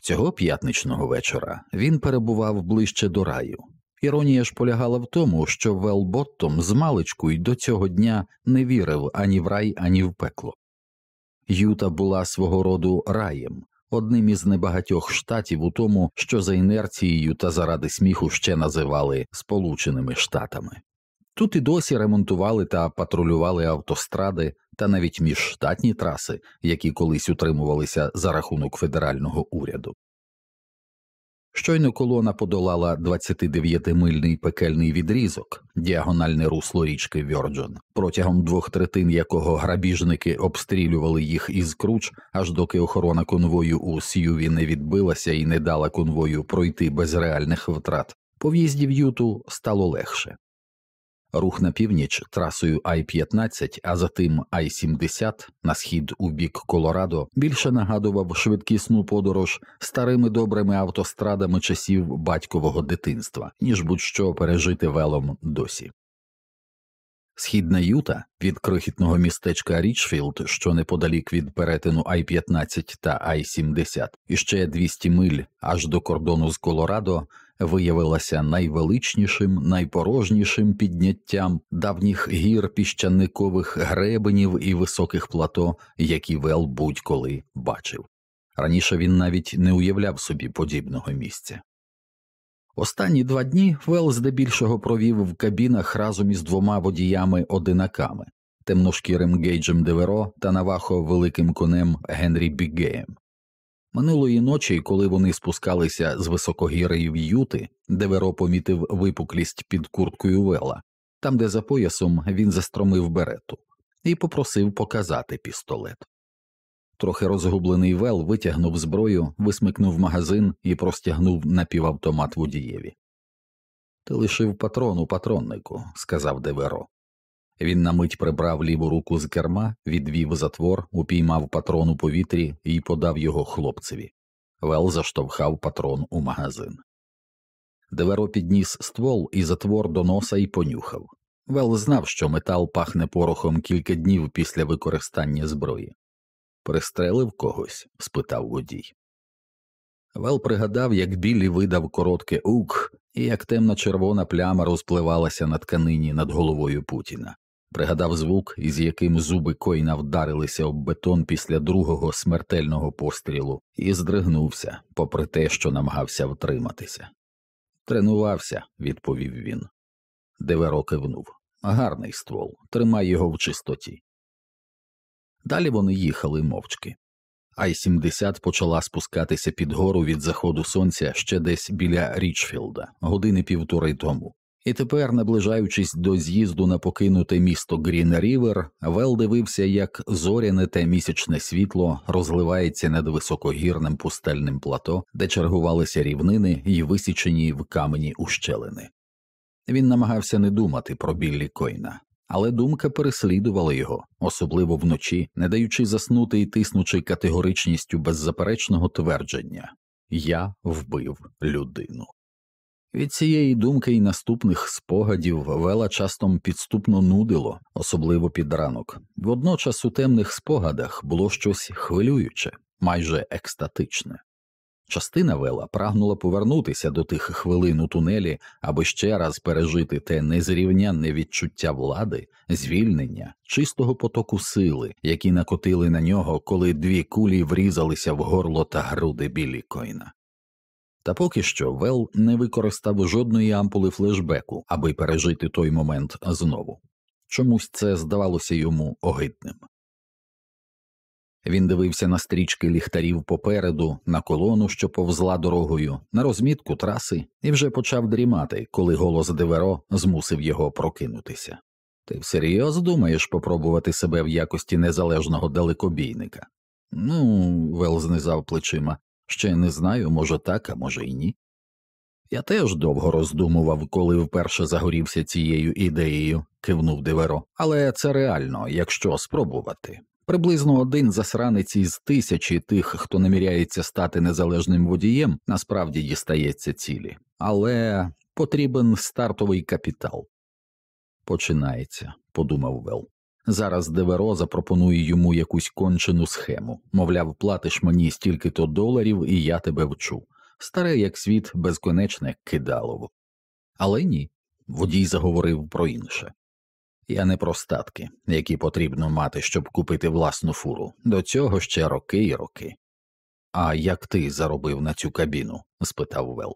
Цього п'ятничного вечора він перебував ближче до раю. Іронія ж полягала в тому, що Вел Боттом змалечку й до цього дня не вірив ані в рай, ані в пекло. Юта була свого роду раєм, одним із небагатьох штатів у тому, що за інерцією та заради сміху ще називали Сполученими Штатами. Тут і досі ремонтували та патрулювали автостради та навіть міжштатні траси, які колись утримувалися за рахунок федерального уряду. Щойно колона подолала 29-мильний пекельний відрізок, діагональне русло річки Вьорджон, протягом двох третин якого грабіжники обстрілювали їх із круч, аж доки охорона конвою у С'юві не відбилася і не дала конвою пройти без реальних втрат. По в'їзді в Юту стало легше. Рух на північ трасою I-15, а затим I-70 на схід у бік Колорадо більше нагадував швидкісну подорож старими добрими автострадами часів батькового дитинства, ніж будь-що пережити велом досі. Східна Юта від крихітного містечка Річфілд, що неподалік від перетину I-15 та I-70, і ще 200 миль аж до кордону з Колорадо, виявилася найвеличнішим, найпорожнішим підняттям давніх гір піщаникових гребенів і високих плато, які Вел будь-коли бачив. Раніше він навіть не уявляв собі подібного місця. Останні два дні Вел здебільшого провів в кабінах разом із двома водіями одинаками темношкірим Гейджем Деверо та навахо Великим Конем Генрі Біггеєм. Минулої ночі, коли вони спускалися з високогір'їв Юти, Деверо помітив випуклість під курткою Вела, там, де за поясом він застромив беретту, і попросив показати пістолет. Трохи розгублений Вел витягнув зброю, висмикнув магазин і простягнув напівавтомат водієві. Ти лишив патрон у патроннику, сказав Деверо. Він на мить прибрав ліву руку з керма, відвів затвор, упіймав патрон у повітрі і подав його хлопцеві. Вел заштовхав патрон у магазин. Деверо підніс ствол і затвор до носа і понюхав. Вел знав, що метал пахне порохом кілька днів після використання зброї. Пристрелив когось? спитав водій. Вел пригадав, як Біллі видав коротке ук, і як темно-червона пляма розпливалася на тканині над головою Путіна. Пригадав звук, із яким зуби Койна вдарилися об бетон після другого смертельного пострілу, і здригнувся, попри те, що намагався втриматися. Тренувався, відповів він. Деверо кивнув. Гарний ствол, тримай його в чистоті. Далі вони їхали мовчки. I-70 почала спускатися під гору від заходу сонця ще десь біля Річфілда, години півтори тому. І тепер, наближаючись до з'їзду на покинуте місто Грін Рівер, Вел дивився, як зоряне та місячне світло розливається над високогірним пустельним плато, де чергувалися рівнини і висічені в камені ущелини. Він намагався не думати про Біллі Койна, але думка переслідувала його, особливо вночі, не даючи заснути і тиснучи категоричністю беззаперечного твердження Я вбив людину. Від цієї думки і наступних спогадів вела частом підступно нудило, особливо під ранок. Водночас у темних спогадах було щось хвилююче, майже екстатичне. Частина вела прагнула повернутися до тих хвилин у тунелі, аби ще раз пережити те незрівнянне відчуття влади, звільнення, чистого потоку сили, які накотили на нього, коли дві кулі врізалися в горло та груди білі койна. Та поки що Вел не використав жодної ампули флешбеку, аби пережити той момент знову. Чомусь це здавалося йому огидним. Він дивився на стрічки ліхтарів попереду, на колону, що повзла дорогою, на розмітку траси, і вже почав дрімати, коли голос Деверо змусив його прокинутися. Ти всерйоз думаєш попробувати себе в якості незалежного далекобійника? Ну, Вел знизав плечима. Ще не знаю, може так, а може й ні. Я теж довго роздумував, коли вперше загорівся цією ідеєю, кивнув Деверо, але це реально, якщо спробувати. Приблизно один засранець із тисячі тих, хто наміряється стати незалежним водієм, насправді дістається цілі. Але Потрібен стартовий капітал. Починається, подумав Вел. Зараз Деверо запропонує йому якусь кончену схему мовляв, платиш мені стільки то доларів, і я тебе вчу. Старе, як світ, безконечне кидалово. Але ні, водій заговорив про інше. Я не про статки, які потрібно мати, щоб купити власну фуру. До цього ще роки й роки. А як ти заробив на цю кабіну? спитав Вел.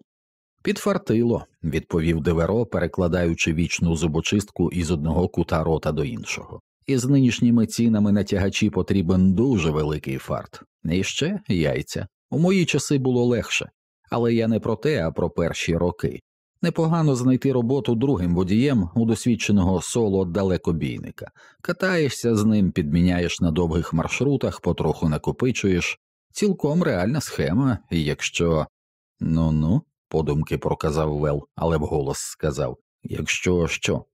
Підфартило, відповів Деверо, перекладаючи вічну зубочистку із одного кута рота до іншого. Із нинішніми цінами на тягачі потрібен дуже великий фарт. І ще яйця. У мої часи було легше, але я не про те, а про перші роки. Непогано знайти роботу другим водієм у досвідченого соло далекобійника. Катаєшся з ним, підміняєш на довгих маршрутах, потроху накопичуєш. Цілком реальна схема, і якщо. Ну ну, подумки проказав Вел, але вголос сказав якщо що.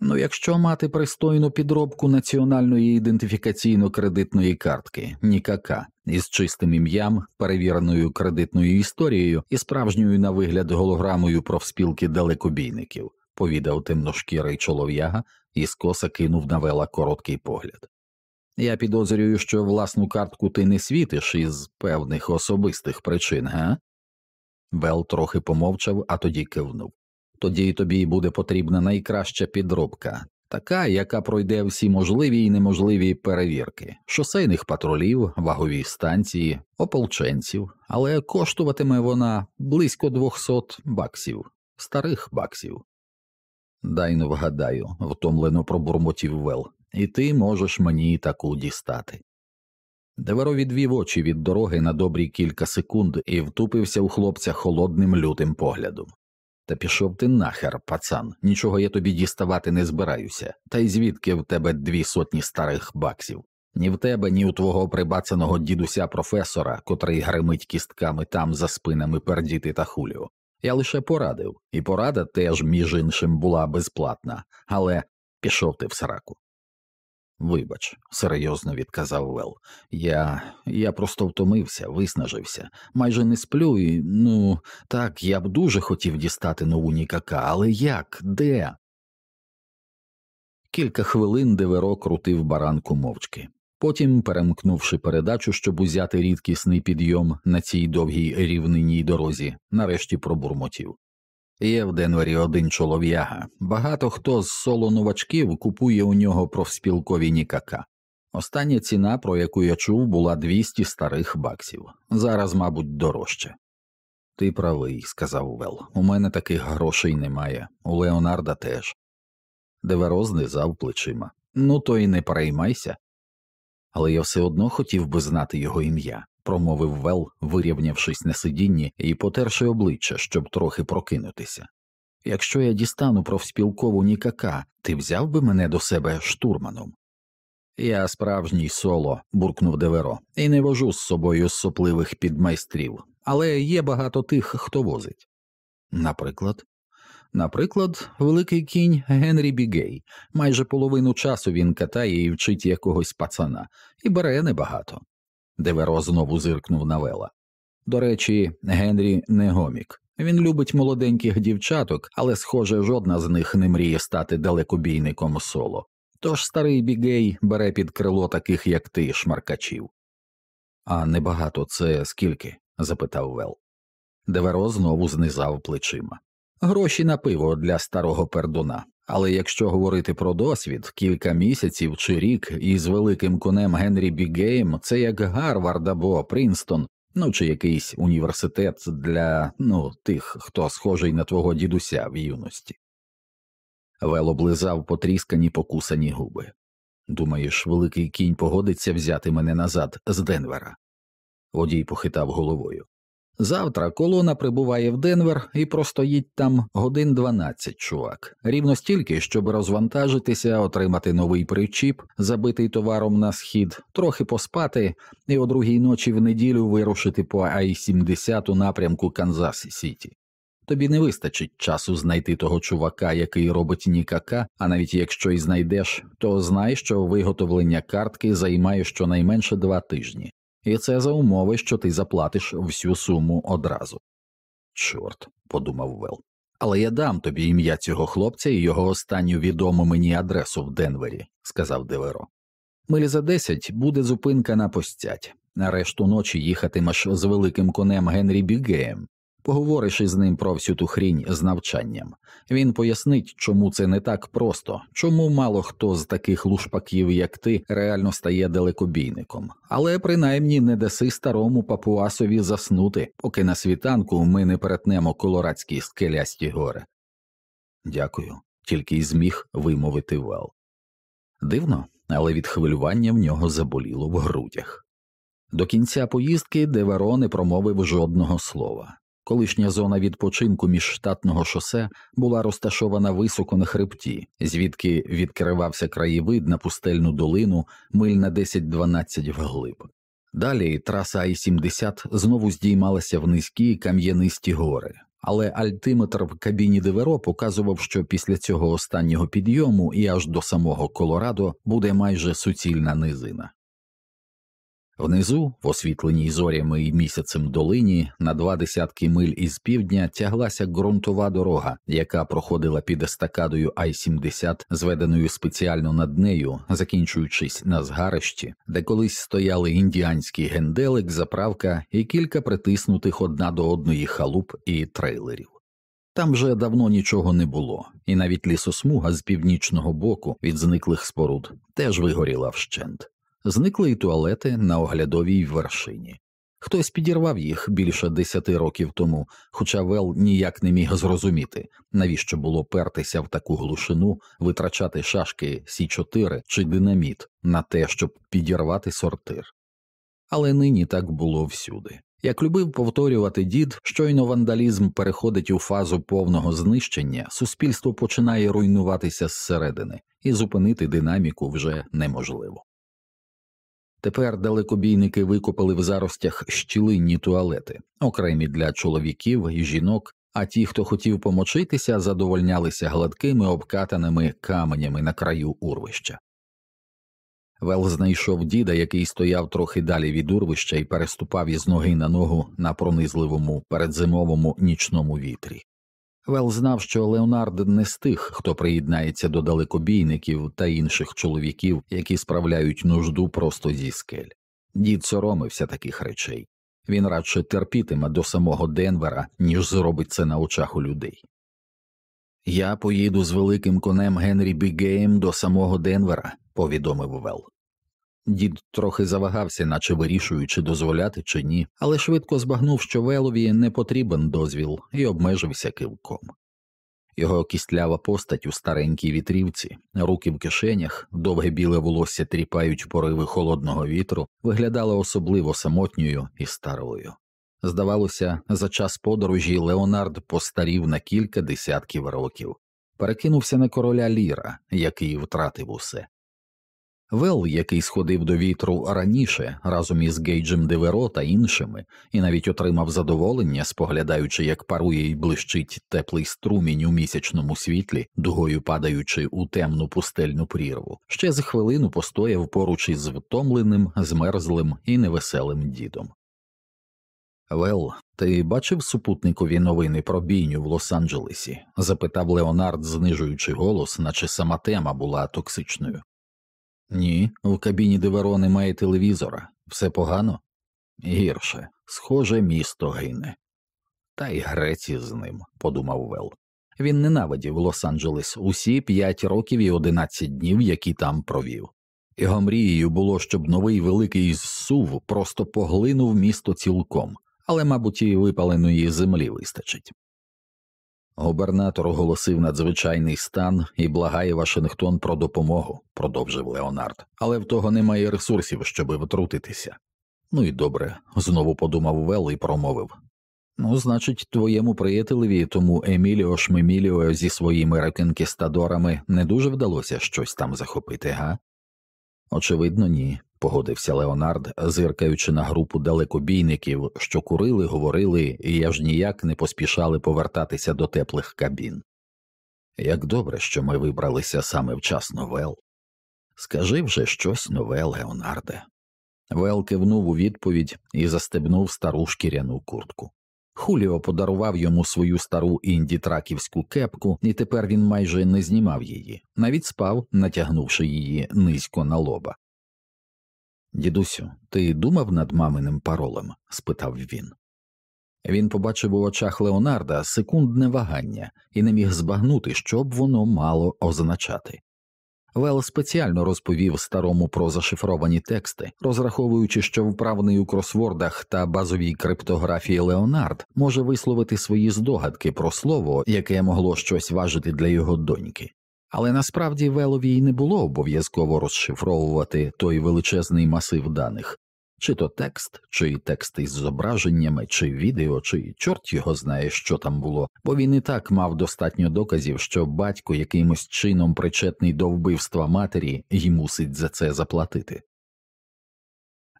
Ну, якщо мати пристойну підробку національної ідентифікаційно-кредитної картки Нікака із чистим ім'ям, перевіреною кредитною історією і справжньою на вигляд голограмою профспілки далекобійників, повідав темношкірий чолов'яга і скоса кинув на вела короткий погляд. Я підозрюю, що власну картку ти не світиш із певних особистих причин, га? Вел трохи помовчав, а тоді кивнув. Тоді тобі буде потрібна найкраща підробка, така, яка пройде всі можливі і неможливі перевірки, шосейних патрулів, вагові станції, ополченців, але коштуватиме вона близько двохсот баксів, старих баксів. Дай но вгадаю, втомлено пробурмотів Вел, і ти можеш мені таку дістати. Деверо відвів очі від дороги на добрі кілька секунд і втупився у хлопця холодним лютим поглядом. Та пішов ти нахер, пацан, нічого я тобі діставати не збираюся, та й звідки в тебе дві сотні старих баксів. Ні в тебе, ні у твого прибацаного дідуся професора, котрий гримить кістками там за спинами пердіти та хулю. Я лише порадив, і порада теж, між іншим, була безплатна, але пішов ти в сраку. Вибач, серйозно відказав Вел. Я я просто втомився, виснажився, майже не сплю і, ну, так, я б дуже хотів дістати нову нікака, але як? Де? Кілька хвилин Деверо крутив баранку мовчки. Потім, перемкнувши передачу, щоб узяти рідкісний підйом на цій довгій рівниній дорозі, нарешті пробурмотів. Є в Денвері один чолов'яга. Багато хто з соло новачків купує у нього профспілкові нікака. Остання ціна, про яку я чув, була 200 старих баксів. Зараз, мабуть, дорожче. Ти правий, сказав Вел. У мене таких грошей немає, у Леонарда теж. Деверо знизав плечима. Ну, то й не переймайся. Але я все одно хотів би знати його ім'я промовив Вел, вирівнявшись на сидінні і потерши обличчя, щоб трохи прокинутися. Якщо я дістану профспілкову нікака, ти взяв би мене до себе штурманом? Я справжній соло, буркнув Деверо, і не вожу з собою сопливих підмайстрів, але є багато тих, хто возить. Наприклад, наприклад, великий кінь Генрі Бігей, майже половину часу він катає і вчить якогось пацана, і бере небагато. Деверо знову зиркнув на Вела. До речі, Генрі не гомік. Він любить молоденьких дівчаток, але, схоже, жодна з них не мріє стати далекобійником соло. Тож старий Бігей бере під крило таких, як ти, шмаркачів. А небагато це скільки? запитав Вел. Деверо знову знизав плечима. Гроші на пиво для старого пердуна. Але якщо говорити про досвід, кілька місяців чи рік із великим конем Генрі Бігеєм це як Гарвард або Принстон, ну чи якийсь університет для ну, тих, хто схожий на твого дідуся в юності. Вел облизав потріскані покусані губи. Думаєш, великий кінь погодиться взяти мене назад з Денвера? Водій похитав головою. Завтра колона прибуває в Денвер і простоїть там годин 12, чувак, рівно стільки, щоб розвантажитися, отримати новий причіп, забитий товаром на схід, трохи поспати, і о другій ночі в неділю вирушити по Ай-70 у напрямку Канзас Сіті. Тобі не вистачить часу знайти того чувака, який робить нікака, а навіть якщо й знайдеш, то знай, що виготовлення картки займає щонайменше два тижні і це за умови, що ти заплатиш всю суму одразу. Чорт, подумав Вел. Але я дам тобі ім'я цього хлопця і його останню відому мені адресу в Денвері, сказав Деверо. Милі за десять буде зупинка на постять. На решту ночі їхатимеш з великим конем Генрі Бігеєм. Поговориш із ним про всю ту хрінь з навчанням. Він пояснить, чому це не так просто, чому мало хто з таких лушпаків, як ти, реально стає далекобійником, але принаймні не даси старому папуасові заснути, поки на світанку ми не перетнемо колорадські скелясті гори. Дякую, тільки й зміг вимовити Вел. Дивно, але від хвилювання в нього заболіло в грудях. До кінця поїздки Деверо не промовив жодного слова. Колишня зона відпочинку міжштатного шосе була розташована високо на хребті, звідки відкривався краєвид на пустельну долину миль на 10-12 вглиб. Далі траса Ай-70 знову здіймалася в низькі кам'янисті гори, але альтиметр в кабіні Деверо показував, що після цього останнього підйому і аж до самого Колорадо буде майже суцільна низина. Внизу, в освітленій зорями і місяцем долині, на два десятки миль із півдня тяглася ґрунтова дорога, яка проходила під естакадою Ай-70, зведеною спеціально над нею, закінчуючись на згарищі, де колись стояли індіанський генделик, заправка і кілька притиснутих одна до одної халуп і трейлерів. Там вже давно нічого не було, і навіть лісосмуга з північного боку від зниклих споруд теж вигоріла вщент. Зникли й туалети на оглядовій вершині. Хтось підірвав їх більше десяти років тому, хоча Вел ніяк не міг зрозуміти, навіщо було пертися в таку глушину, витрачати шашки Сі 4 чи динаміт на те, щоб підірвати сортир. Але нині так було всюди. Як любив повторювати дід, щойно вандалізм переходить у фазу повного знищення, суспільство починає руйнуватися зсередини, і зупинити динаміку вже неможливо. Тепер далекобійники викопали в заростях щілинні туалети, окремі для чоловіків і жінок, а ті, хто хотів помочитися, задовольнялися гладкими обкатаними каменями на краю урвища. Вел знайшов діда, який стояв трохи далі від урвища і переступав із ноги на ногу на пронизливому передзимовому нічному вітрі. Вел знав, що Леонард не з тих, хто приєднається до далекобійників та інших чоловіків, які справляють нужду просто зі скель. Дід соромився таких речей він радше терпітиме до самого Денвера, ніж зробить це на очах у людей. Я поїду з великим конем Генрі Бігеєм до самого Денвера, повідомив Вел. Дід трохи завагався, наче вирішуючи, дозволяти чи ні, але швидко збагнув, що Велові не потрібен дозвіл, і обмежився кивком. Його кістлява постать у старенькій вітрівці, руки в кишенях, довге біле волосся тріпають пориви холодного вітру, виглядала особливо самотньою і старою. Здавалося, за час подорожі Леонард постарів на кілька десятків років, перекинувся на короля Ліра, який втратив усе. Вел, який сходив до вітру раніше разом із Гейджем Деверо та іншими, і навіть отримав задоволення, споглядаючи, як парує й блищить теплий струмінь у місячному світлі, дугою падаючи у темну пустельну прірву, ще з хвилину постояв поруч із втомленим, змерзлим і невеселим дідом. Вел, ти бачив супутникові новини про бійню в Лос-Анджелесі? запитав Леонард, знижуючи голос, наче сама тема була токсичною. Ні, в кабіні Деверо немає телевізора. Все погано? Гірше, схоже, місто гине. Та й греці з ним, подумав Вел. Він ненавидів Лос-Анджелес усі п'ять років і одинадцять днів, які там провів. Його мрією було, щоб новий великий зсув просто поглинув місто цілком, але, мабуть, і випаленої землі вистачить. Губернатор оголосив надзвичайний стан і благає Вашингтон про допомогу, продовжив Леонард, але в того немає ресурсів, щоби втрутитися. Ну і добре, знову подумав Вел і промовив. Ну, значить, твоєму приятелеві, тому Еміліо Шмеміліо зі своїми рекенкістадорами не дуже вдалося щось там захопити, га? Очевидно, ні, погодився Леонард, зиркаючи на групу далекобійників, що курили, говорили і аж ніяк не поспішали повертатися до теплих кабін. Як добре, що ми вибралися саме вчасно, Вел. Скажи вже щось нове, Леонарде. Вел кивнув у відповідь і застебнув стару шкіряну куртку. Хуліо подарував йому свою стару індітраківську кепку, і тепер він майже не знімав її, навіть спав, натягнувши її низько на лоба. Дідусю, ти думав над маминим паролем? спитав він. Він побачив у очах Леонарда секундне вагання і не міг збагнути, що б воно мало означати. Вел спеціально розповів старому про зашифровані тексти, розраховуючи, що вправний у кросвордах та базовій криптографії Леонард може висловити свої здогадки про слово, яке могло щось важити для його доньки. Але насправді Велові й не було обов'язково розшифровувати той величезний масив даних, чи то текст, чи тексти із зображеннями, чи відео, чи чорт його знає, що там було, бо він і так мав достатньо доказів, що батько якимось чином причетний до вбивства матері й мусить за це заплатити.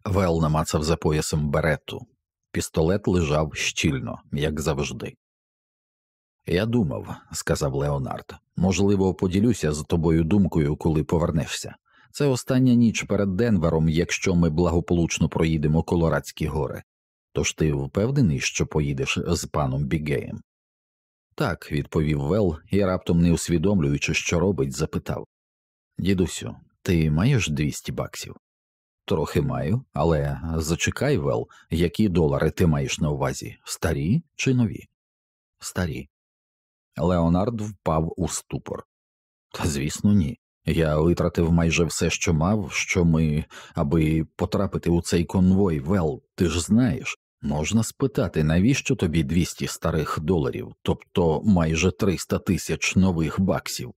Вел намацав за поясом берету. Пістолет лежав щільно, як завжди. Я думав, сказав Леонард, можливо, поділюся з тобою думкою, коли повернешся. Це остання ніч перед Денвером, якщо ми благополучно проїдемо Колорадські гори. Тож ти впевнений, що поїдеш з паном Бігеєм? Так, відповів Вел і раптом не усвідомлюючи, що робить, запитав Дідусю, ти маєш 200 баксів? Трохи маю, але зачекай, Вел, які долари ти маєш на увазі старі чи нові? Старі. Леонард впав у ступор. Та звісно, ні. Я витратив майже все, що мав, що ми, аби потрапити у цей конвой, Вел, ти ж знаєш, можна спитати, навіщо тобі 200 старих доларів, тобто майже 300 тисяч нових баксів.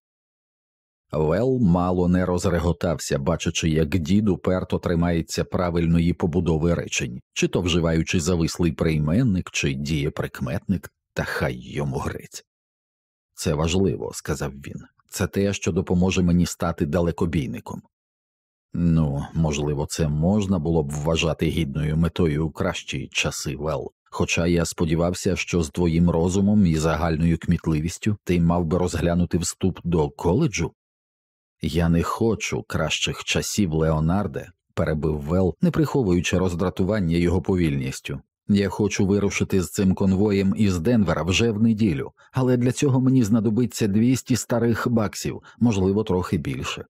Вел мало не розреготався, бачачи, як дід уперто тримається правильної побудови речень, чи то вживаючи завислий прийменник, чи дієприкметник, та хай йому грець. Це важливо, сказав він це те, що допоможе мені стати далекобійником. Ну, можливо, це можна було б вважати гідною метою у кращі часи Вел, хоча я сподівався, що з твоїм розумом і загальною кмітливістю ти мав би розглянути вступ до коледжу. Я не хочу кращих часів Леонарде, перебив Вел, не приховуючи роздратування його повільністю. Я хочу вирушити з цим конвоєм із Денвера вже в неділю, але для цього мені знадобиться 200 старих баксів, можливо, трохи більше.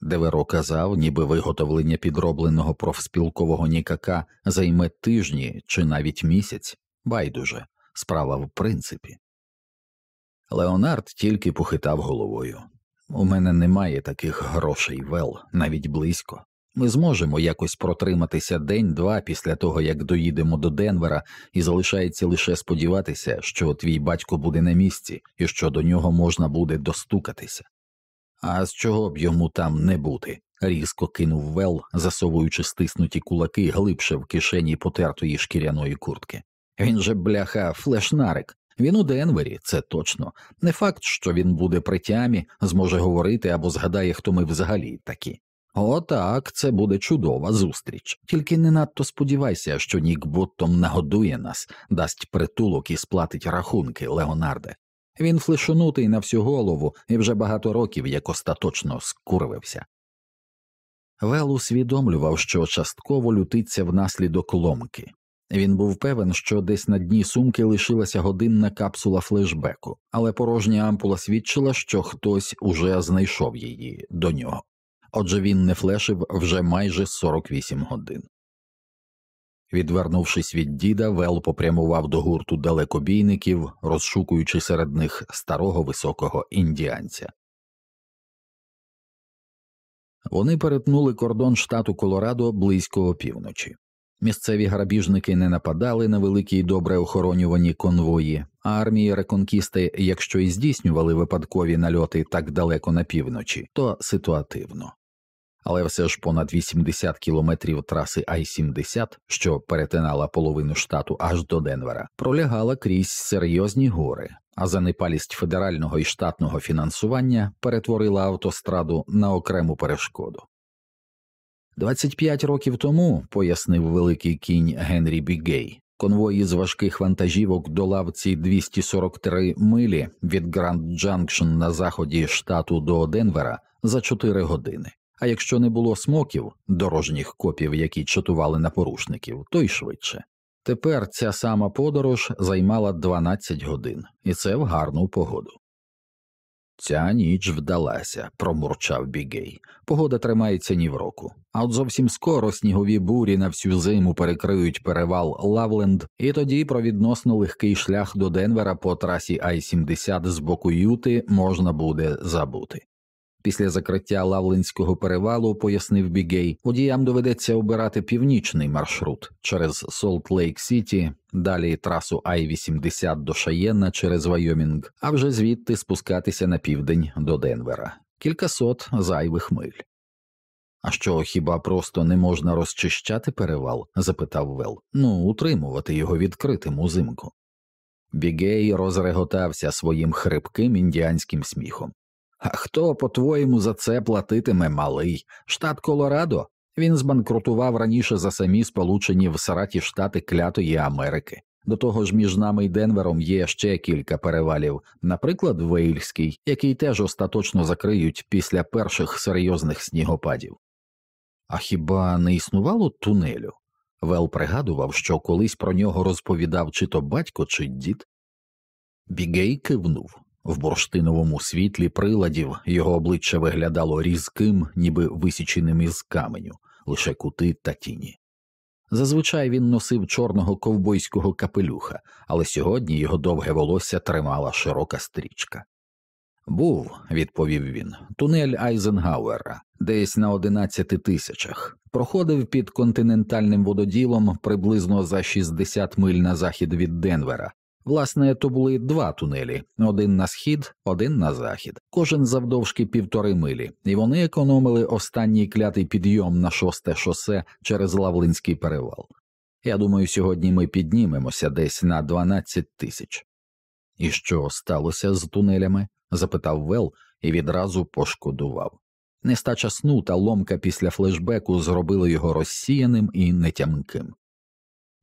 Деверо казав, ніби виготовлення підробленого профспілкового нікака займе тижні чи навіть місяць, байдуже, справа в принципі. Леонард тільки похитав головою. У мене немає таких грошей, Вел, навіть близько. Ми зможемо якось протриматися день-два після того, як доїдемо до Денвера, і залишається лише сподіватися, що твій батько буде на місці і що до нього можна буде достукатися. А з чого б йому там не бути? різко кинув Вел, засовуючи стиснуті кулаки глибше в кишені потертої шкіряної куртки. Він же, бляха, флешнарик. Він у Денвері, це точно. Не факт, що він буде при тямі, зможе говорити або згадає, хто ми взагалі такі. Отак, це буде чудова зустріч, тільки не надто сподівайся, що Нік Боттом нагодує нас, дасть притулок і сплатить рахунки, Леонарде. Він флешонутий на всю голову і вже багато років як остаточно скурвився. Вел усвідомлював, що частково лютиться внаслідок ломки. Він був певен, що десь на дні сумки лишилася годинна капсула флешбеку, але порожня ампула свідчила, що хтось уже знайшов її до нього отже він не флешив вже майже 48 годин. Відвернувшись від діда, Вел попрямував до гурту далекобійників, розшукуючи серед них старого високого індіанця. Вони перетнули кордон штату Колорадо близько опівночі. Місцеві грабіжники не нападали на великі й добре охоронювані конвої, а армії реконкісти, якщо і здійснювали випадкові нальоти так далеко на півночі, то ситуативно. Але все ж понад 80 кілометрів траси Ай-70, що перетинала половину штату аж до Денвера, пролягала крізь серйозні гори, а занепалість федерального і штатного фінансування перетворила автостраду на окрему перешкоду. 25 років тому, пояснив великий кінь Генрі Бігей, конвой із важких вантажівок долав ці 243 милі від Гранд Джанкшн на заході штату до Денвера за 4 години. А якщо не було смоків, дорожніх копів, які чатували на порушників, то й швидше. Тепер ця сама подорож займала 12 годин, і це в гарну погоду. Ця ніч вдалася, промурчав Бігей. Погода тримається ні в року. А от зовсім скоро снігові бурі на всю зиму перекриють перевал Лавленд, і тоді про відносно легкий шлях до Денвера по трасі Ай 70 з боку Юти можна буде забути. Після закриття Лавлендського перевалу, пояснив Бігей, водіям доведеться обирати північний маршрут через Солт Лейк Сіті, далі трасу Ай-80 до Шаєна через Вайомінг, а вже звідти спускатися на південь до Денвера. Кількасот зайвих миль. А що хіба просто не можна розчищати перевал? запитав Вел. Ну, утримувати його відкритим узимку. Бігей розреготався своїм хрипким індіанським сміхом. А хто, по-твоєму, за це платитиме малий? Штат Колорадо? Він збанкрутував раніше за самі сполучені в Сараті Штати Клятої Америки. До того ж, між нами і Денвером є ще кілька перевалів, наприклад, Вейльський, який теж остаточно закриють після перших серйозних снігопадів. А хіба не існувало тунелю? Вел пригадував, що колись про нього розповідав чи то батько, чи дід. Бігей кивнув. В бурштиновому світлі приладів його обличчя виглядало різким, ніби висіченим із каменю, лише кути та тіні. Зазвичай він носив чорного ковбойського капелюха, але сьогодні його довге волосся тримала широка стрічка. Був, відповів він, тунель Айзенгауера, десь на одинадцяти тисячах, проходив під континентальним вододілом приблизно за 60 миль на захід від Денвера, Власне, то були два тунелі: один на схід, один на захід, кожен завдовжки півтори милі, і вони економили останній клятий підйом на шосте шосе через Лавлинський перевал. Я думаю, сьогодні ми піднімемося десь на 12 тисяч. І що сталося з тунелями? запитав Вел і відразу пошкодував. Нестача сну та ломка після флешбеку зробили його розсіяним і нетямким.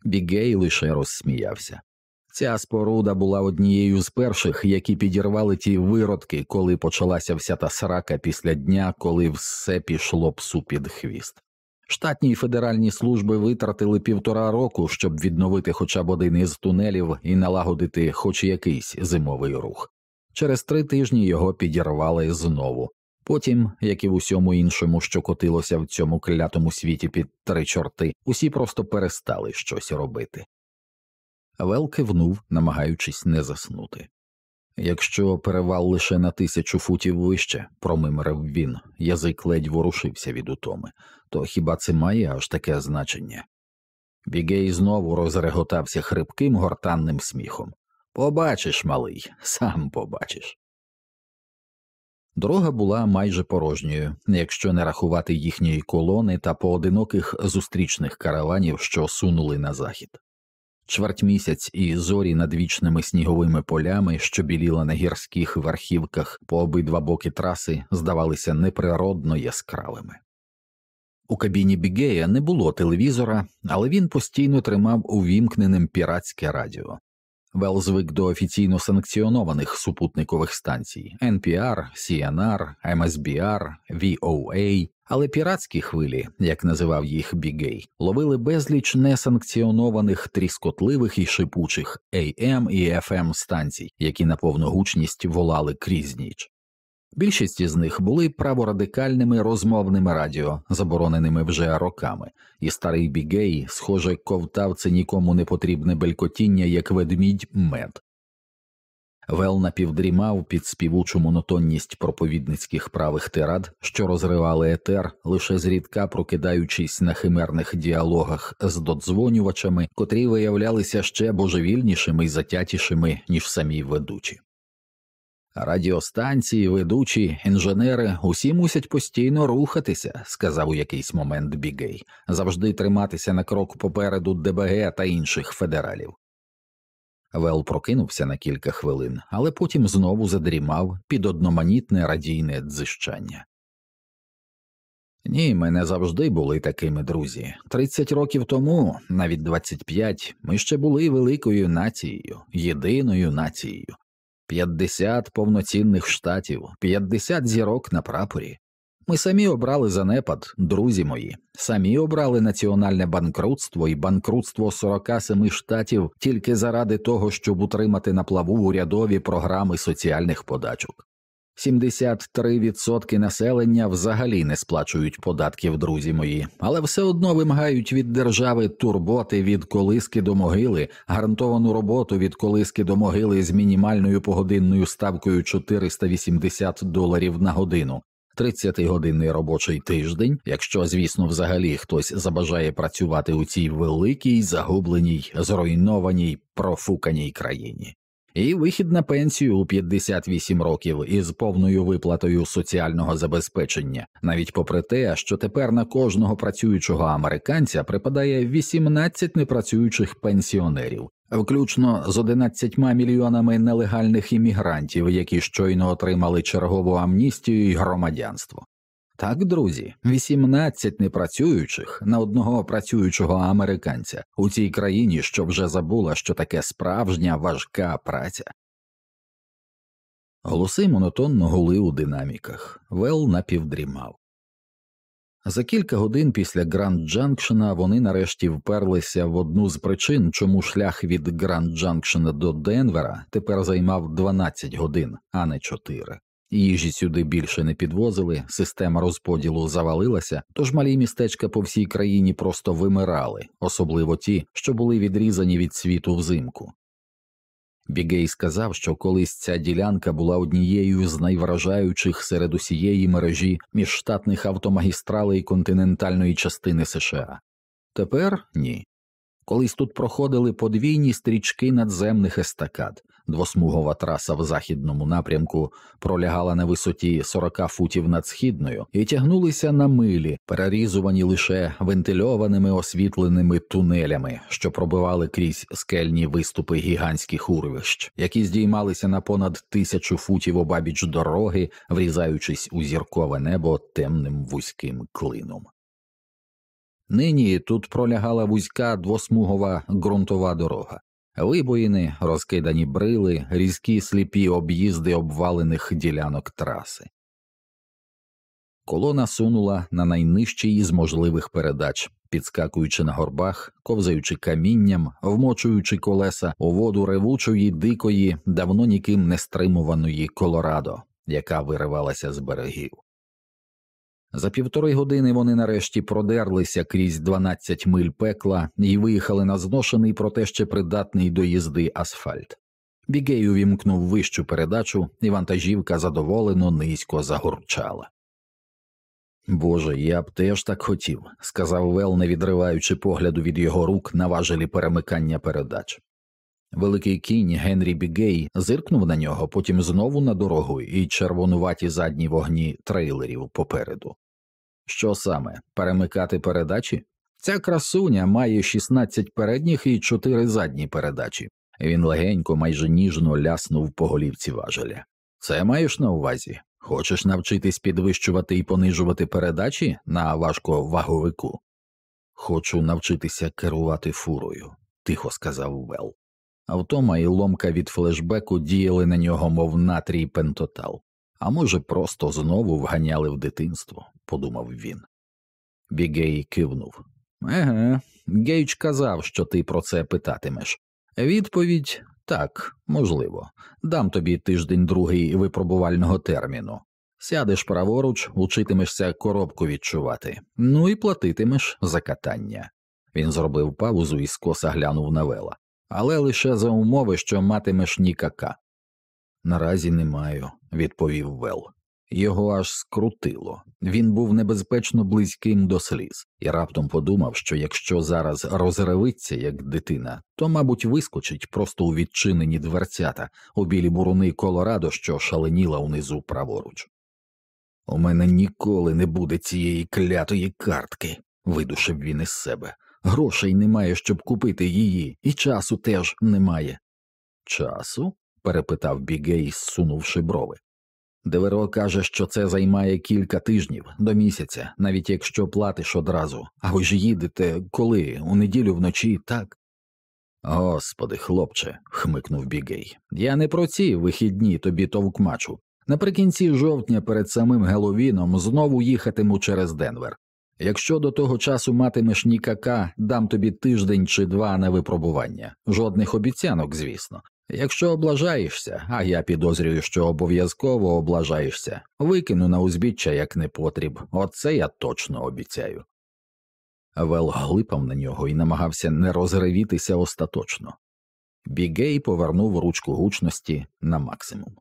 Бігей лише розсміявся. Ця споруда була однією з перших, які підірвали ті виродки, коли почалася вся та срака після дня, коли все пішло псу під хвіст. Штатні й федеральні служби витратили півтора року, щоб відновити хоча б один із тунелів і налагодити хоч якийсь зимовий рух. Через три тижні його підірвали знову. Потім, як і в усьому іншому, що котилося в цьому клятому світі під три чорти, усі просто перестали щось робити. Вел кивнув, намагаючись не заснути. Якщо перевал лише на тисячу футів вище, промимрив він, язик ледь ворушився від утоми, то хіба це має аж таке значення? Бігей знову розреготався хрипким гортанним сміхом. Побачиш, малий, сам побачиш. Дорога була майже порожньою, якщо не рахувати їхньої колони та поодиноких зустрічних караванів, що сунули на захід. Чверть місяць і зорі над вічними сніговими полями, що біліла на гірських верхівках по обидва боки траси, здавалися неприродно яскравими. У кабіні Бігея не було телевізора, але він постійно тримав увімкненим піратське радіо. Вел звик до офіційно санкціонованих супутникових станцій NPR, CNR, MSBR, VOA, але піратські хвилі, як називав їх Бігей, ловили безліч несанкціонованих тріскотливих і шипучих AM і FM станцій, які на повну гучність волали крізь ніч. Більшість із них були праворадикальними розмовними радіо, забороненими вже роками, і старий Бігей, схоже, ковтав це нікому не потрібне белькотіння, як ведмідь мед. Вел напівдрімав під співучу монотонність проповідницьких правих тирад, що розривали етер, лише зрідка прокидаючись на химерних діалогах з додзвонювачами, котрі виявлялися ще божевільнішими й затятішими, ніж самі ведучі. Радіостанції, ведучі, інженери усі мусять постійно рухатися, сказав у якийсь момент Бігей, завжди триматися на крок попереду ДБГ та інших федералів. Вел прокинувся на кілька хвилин, але потім знову задрімав під одноманітне радійне дзищання. Ні, ми не завжди були такими друзі. Тридцять років тому, навіть двадцять п'ять, ми ще були великою нацією, єдиною нацією. П'ятдесят повноцінних штатів, п'ятдесят зірок на прапорі. Ми самі обрали занепад, друзі мої, самі обрали національне банкрутство і банкрутство 47 штатів тільки заради того, щоб утримати на плаву урядові програми соціальних подачок. 73% населення взагалі не сплачують податків, друзі мої, але все одно вимагають від держави турботи від колиски до могили, гарантовану роботу від колиски до могили з мінімальною погодинною ставкою 480 доларів на годину. 30-годинний робочий тиждень, якщо, звісно, взагалі хтось забажає працювати у цій великій, загубленій, зруйнованій, профуканій країні і вихід на пенсію у 58 років із повною виплатою соціального забезпечення, навіть попри те, що тепер на кожного працюючого американця припадає 18 непрацюючих пенсіонерів. Включно з 11 мільйонами нелегальних іммігрантів, які щойно отримали чергову амністію і громадянство. Так, друзі, 18 непрацюючих на одного працюючого американця у цій країні, що вже забула, що таке справжня важка праця. Голоси монотонно гули у динаміках. Вел напівдрімав. За кілька годин після Гранд Джанкшена вони нарешті вперлися в одну з причин, чому шлях від Гранд Джанкшена до Денвера тепер займав 12 годин, а не 4. Їжі сюди більше не підвозили, система розподілу завалилася, тож малі містечка по всій країні просто вимирали, особливо ті, що були відрізані від світу взимку. Бігей сказав, що колись ця ділянка була однією з найвражаючих серед усієї мережі міжштатних автомагістралей континентальної частини США. Тепер ні. Колись тут проходили подвійні стрічки надземних естакад, двосмугова траса в західному напрямку пролягала на висоті 40 футів над східною і тягнулися на милі, перерізувані лише вентильованими освітленими тунелями, що пробивали крізь скельні виступи гігантських урвищ, які здіймалися на понад тисячу футів обабіч дороги, врізаючись у зіркове небо темним вузьким клином. Нині тут пролягала вузька двосмугова ґрунтова дорога, вибоїни, розкидані брили, різкі сліпі об'їзди обвалених ділянок траси. Колона сунула на найнижчий із можливих передач, підскакуючи на горбах, ковзаючи камінням, вмочуючи колеса у воду ревучої, дикої, давно ніким не стримуваної Колорадо, яка виривалася з берегів. За півтори години вони нарешті продерлися крізь 12 миль пекла і виїхали на зношений, проте ще придатний до їзди асфальт. Бігей увімкнув вищу передачу, і вантажівка задоволено низько загурчала. Боже, я б теж так хотів, сказав Вел, не відриваючи погляду від його рук на важелі перемикання передач. Великий кінь Генрі Бігей зиркнув на нього, потім знову на дорогу і червонуваті задні вогні трейлерів попереду. Що саме перемикати передачі? Ця красуня має 16 передніх і 4 задні передачі. Він легенько, майже ніжно ляснув по голівці важеля. Це маєш на увазі? Хочеш навчитись підвищувати і понижувати передачі на важковаговику? Хочу навчитися керувати фурою, тихо сказав Вел. А втома і ломка від флешбеку діяли на нього, мов натрій пентотал а може, просто знову вганяли в дитинство, подумав він. Бігей кивнув. Еге, Гейч казав, що ти про це питатимеш. Відповідь так, можливо. Дам тобі тиждень другий випробувального терміну. Сядеш праворуч, учитимешся коробку відчувати, ну і платитимеш за катання. Він зробив паузу і скоса глянув на вела, але лише за умови, що матимеш нікака. Наразі не маю, відповів Вел. Його аж скрутило. Він був небезпечно близьким до сліз, і раптом подумав, що якщо зараз розревиться як дитина, то, мабуть, вискочить просто у відчинені дверцята у білі буруни Колорадо, що шаленіла унизу праворуч. У мене ніколи не буде цієї клятої картки, видушив він із себе. Грошей немає, щоб купити її, і часу теж немає. Часу? Перепитав Бігей, зсунувши брови. Деверо каже, що це займає кілька тижнів до місяця, навіть якщо платиш одразу, а ви ж їдете коли? У неділю вночі, так? Господи, хлопче, хмикнув Бігей. Я не про ці вихідні тобі товкмачу. Наприкінці жовтня перед самим Геловіном знову їхатиму через Денвер. Якщо до того часу матимеш нікака, дам тобі тиждень чи два на випробування. Жодних обіцянок, звісно. Якщо облажаєшся, а я підозрюю, що обов'язково облажаєшся, викину на узбіччя як не потріб, оце я точно обіцяю. Вел глипав на нього і намагався не розривітися остаточно. Бігей повернув ручку гучності на максимум.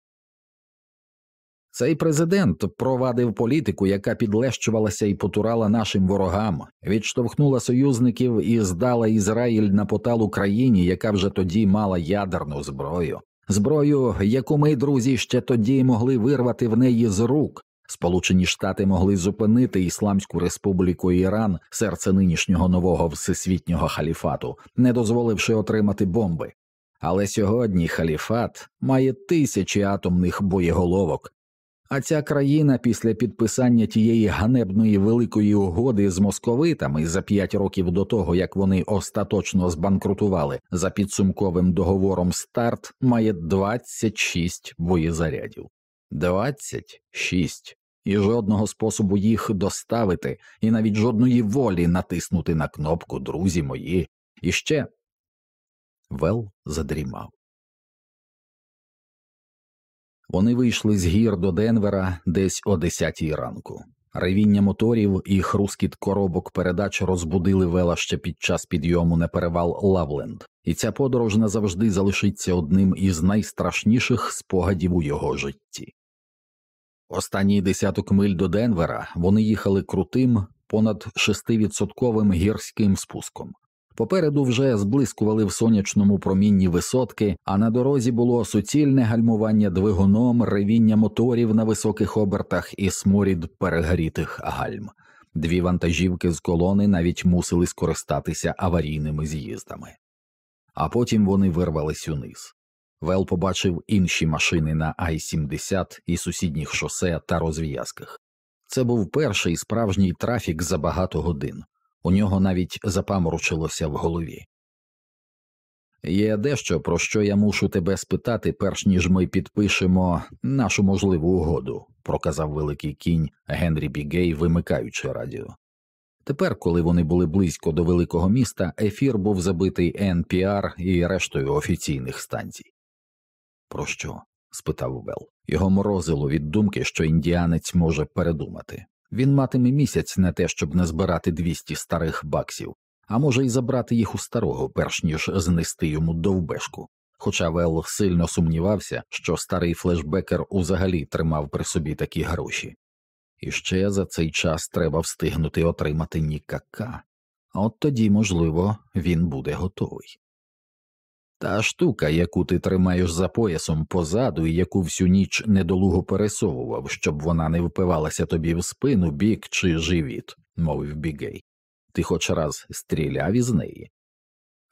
Цей президент провадив політику, яка підлещувалася і потурала нашим ворогам, відштовхнула союзників і здала Ізраїль на поталу країні, яка вже тоді мала ядерну зброю, зброю, яку ми, друзі, ще тоді могли вирвати в неї з рук. Сполучені Штати могли зупинити Ісламську Республіку Іран, серце нинішнього нового всесвітнього халіфату, не дозволивши отримати бомби. Але сьогодні халіфат має тисячі атомних боєголовок, а ця країна після підписання тієї ганебної великої угоди з московитами за п'ять років до того, як вони остаточно збанкрутували за підсумковим договором старт, має 26 боєзарядів. 26. і жодного способу їх доставити, і навіть жодної волі натиснути на кнопку друзі мої. І ще Вел задрімав. Вони вийшли з гір до Денвера десь о десятій ранку. Ревіння моторів і хрускіт коробок передач розбудили вела ще під час підйому на перевал Лавленд, і ця подорож назавжди залишиться одним із найстрашніших спогадів у його житті. Останній десяток миль до Денвера вони їхали крутим, понад шестивідсотковим гірським спуском. Попереду вже зблискували в сонячному промінні висотки, а на дорозі було суцільне гальмування двигуном, ревіння моторів на високих обертах і сморід перегрітих гальм. Дві вантажівки з колони навіть мусили скористатися аварійними з'їздами. А потім вони вирвались униз. Вел побачив інші машини на Ай 70 і сусідніх шосе та розв'язках. Це був перший справжній трафік за багато годин. У нього навіть запаморочилося в голові. Є дещо, про що я мушу тебе спитати, перш ніж ми підпишемо нашу можливу угоду, проказав великий кінь Генрі Бігей, вимикаючи радіо. Тепер, коли вони були близько до великого міста, ефір був забитий NPR і рештою офіційних станцій. Про що? спитав Вел. Його морозило від думки, що індіанець може передумати. Він матиме місяць на те, щоб не збирати 200 старих баксів, а може й забрати їх у старого, перш ніж знести йому довбешку. Хоча Вел сильно сумнівався, що старий флешбекер узагалі тримав при собі такі гроші. І ще за цей час треба встигнути отримати нікака, от тоді, можливо, він буде готовий. Та штука, яку ти тримаєш за поясом позаду і яку всю ніч недолуго пересовував, щоб вона не впивалася тобі в спину, бік чи живіт, мовив Бігей. Ти хоч раз стріляв із неї.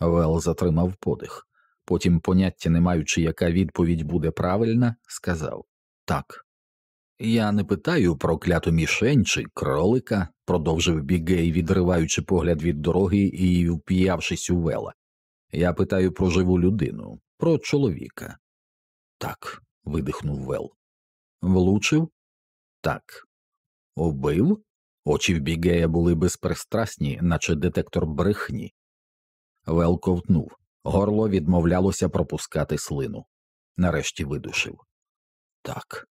Вел затримав подих. Потім, поняття не маючи, яка відповідь буде правильна, сказав так. Я не питаю про кляту мішень чи кролика, продовжив Бігей, відриваючи погляд від дороги і вп'явшись у Вела. Я питаю про живу людину, про чоловіка. Так, видихнув Вел. Влучив? Так. Убив? Очі в Бігея були безпристрасні, наче детектор брехні. Вел ковтнув. Горло відмовлялося пропускати слину. Нарешті видушив. Так.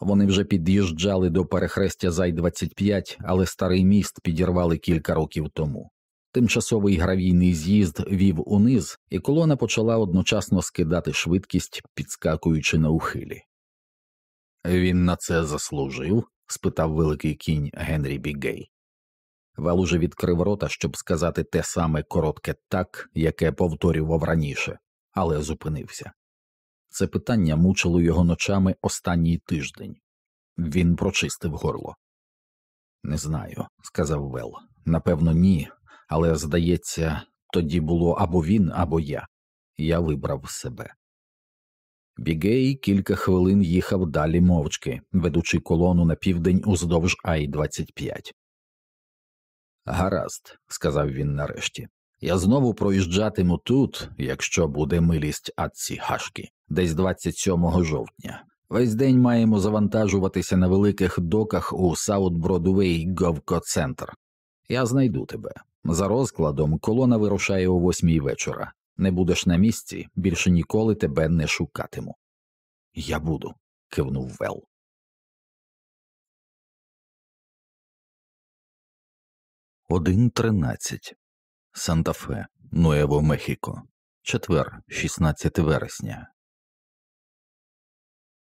Вони вже під'їжджали до перехрестя Зай 25, але старий міст підірвали кілька років тому. Тимчасовий гравійний з'їзд вів униз, і колона почала одночасно скидати швидкість, підскакуючи на ухилі. Він на це заслужив? спитав великий кінь Генрі Бігей. Вел уже відкрив рота, щоб сказати те саме коротке так, яке повторював раніше, але зупинився. Це питання мучило його ночами останній тиждень. Він прочистив горло. Не знаю, сказав Вел. Напевно, ні, але, здається, тоді було або він, або я. Я вибрав себе. Бігей кілька хвилин їхав далі мовчки, ведучи колону на південь уздовж Ай 25. Гаразд, сказав він нарешті. Я знову проїжджатиму тут, якщо буде милість Атці Гашки, десь 27 жовтня. Весь день маємо завантажуватися на великих доках у Саут Бродвей Говко Центр. Я знайду тебе. За розкладом колона вирушає о восьмій вечора. Не будеш на місці, більше ніколи тебе не шукатиму. Я буду, кивнув Вел. Один тринадцять Санта-Фе, Нуево Мехіко, четвер, 16 вересня.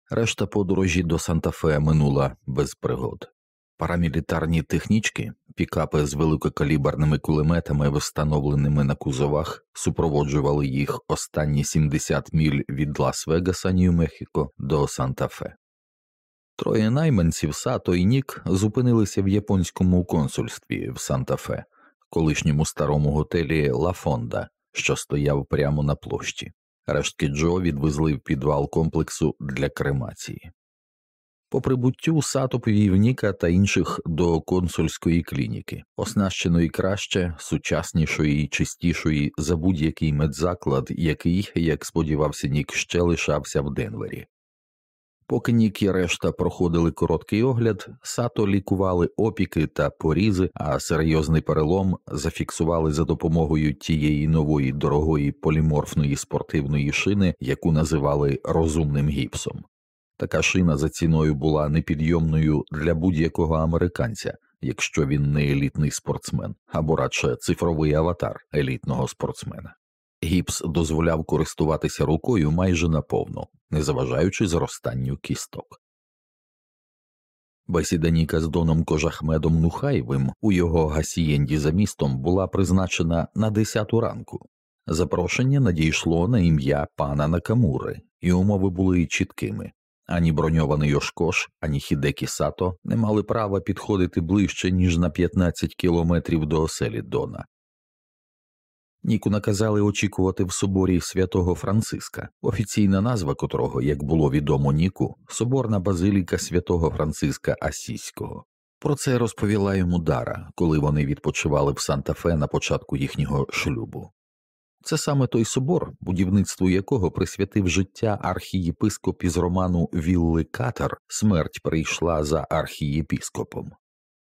Решта подорожі до Санта-Фе минула без пригод. Парамілітарні технічки, пікапи з великокаліберними кулеметами, встановленими на кузовах, супроводжували їх останні 70 міль від Лас-Вегаса, Нью-Мехіко до Санта-Фе. Троє найманців Сато і Нік зупинилися в японському консульстві в Санта-Фе, колишньому старому готелі Ла Фонда, що стояв прямо на площі. Рештки Джо відвезли в підвал комплексу для кремації. По прибуттю Сато повів Ніка та інших до консульської клініки, оснащеної краще, сучаснішої і чистішої за будь-який медзаклад, який, як сподівався Нік, ще лишався в Денвері. Поки Нік і решта проходили короткий огляд, сато лікували опіки та порізи, а серйозний перелом зафіксували за допомогою тієї нової дорогої поліморфної спортивної шини, яку називали розумним гіпсом. Така шина за ціною була непідйомною для будь-якого американця, якщо він не елітний спортсмен або радше цифровий аватар елітного спортсмена. Гіпс дозволяв користуватися рукою майже наповну, не заважаючи зростанню кісток. Бесіда Ніка з Доном Кожахмедом Нухаєвим у його гасієнді за містом була призначена на 10 ранку. Запрошення надійшло на ім'я пана Накамури, і умови були чіткими ані броньований Ошкош, ані Хідекі Сато не мали права підходити ближче, ніж на 15 кілометрів до оселі Дона. Ніку наказали очікувати в соборі святого Франциска, офіційна назва котрого, як було відомо Ніку, соборна базиліка святого Франциска Асійського. Про це розповіла йому Дара, коли вони відпочивали в Санта-Фе на початку їхнього шлюбу. Це саме той собор, будівництву якого присвятив життя архієпископ із роману Вілли Катер Смерть прийшла за архієпіскопом.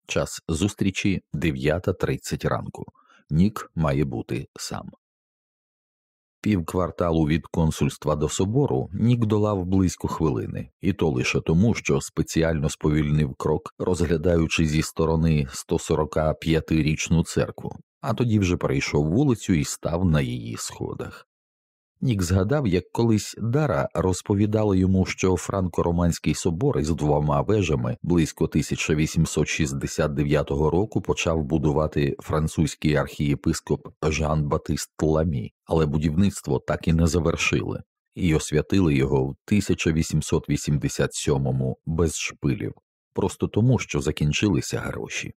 Час зустрічі 9.30 ранку. Нік має бути сам. Пів кварталу від консульства до собору Нік долав близько хвилини, і то лише тому, що спеціально сповільнив крок, розглядаючи зі сторони 145-річну церкву, а тоді вже перейшов вулицю і став на її сходах. Нік згадав, як колись Дара розповідала йому, що франко-романський собор із двома вежами близько 1869 року почав будувати французький архієпископ Жан Батист Ламі, але будівництво так і не завершили, і освятили його в 1887-му без шпилів, просто тому, що закінчилися гроші.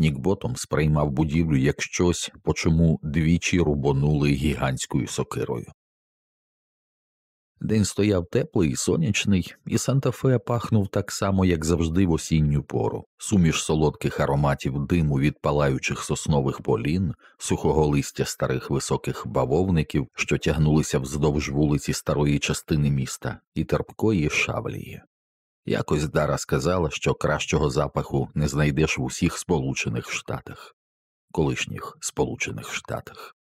Нік Ботом сприймав будівлю як щось, по чому двічі рубонули гігантською сокирою. День стояв теплий і сонячний, і Санта-Фе пахнув так само, як завжди в осінню пору, суміш солодких ароматів диму від палаючих соснових полін, сухого листя старих високих бавовників, що тягнулися вздовж вулиці старої частини міста, і терпкої шавлії. Якось Дара сказала, що кращого запаху не знайдеш в усіх Сполучених Штатах, колишніх Сполучених Штатах.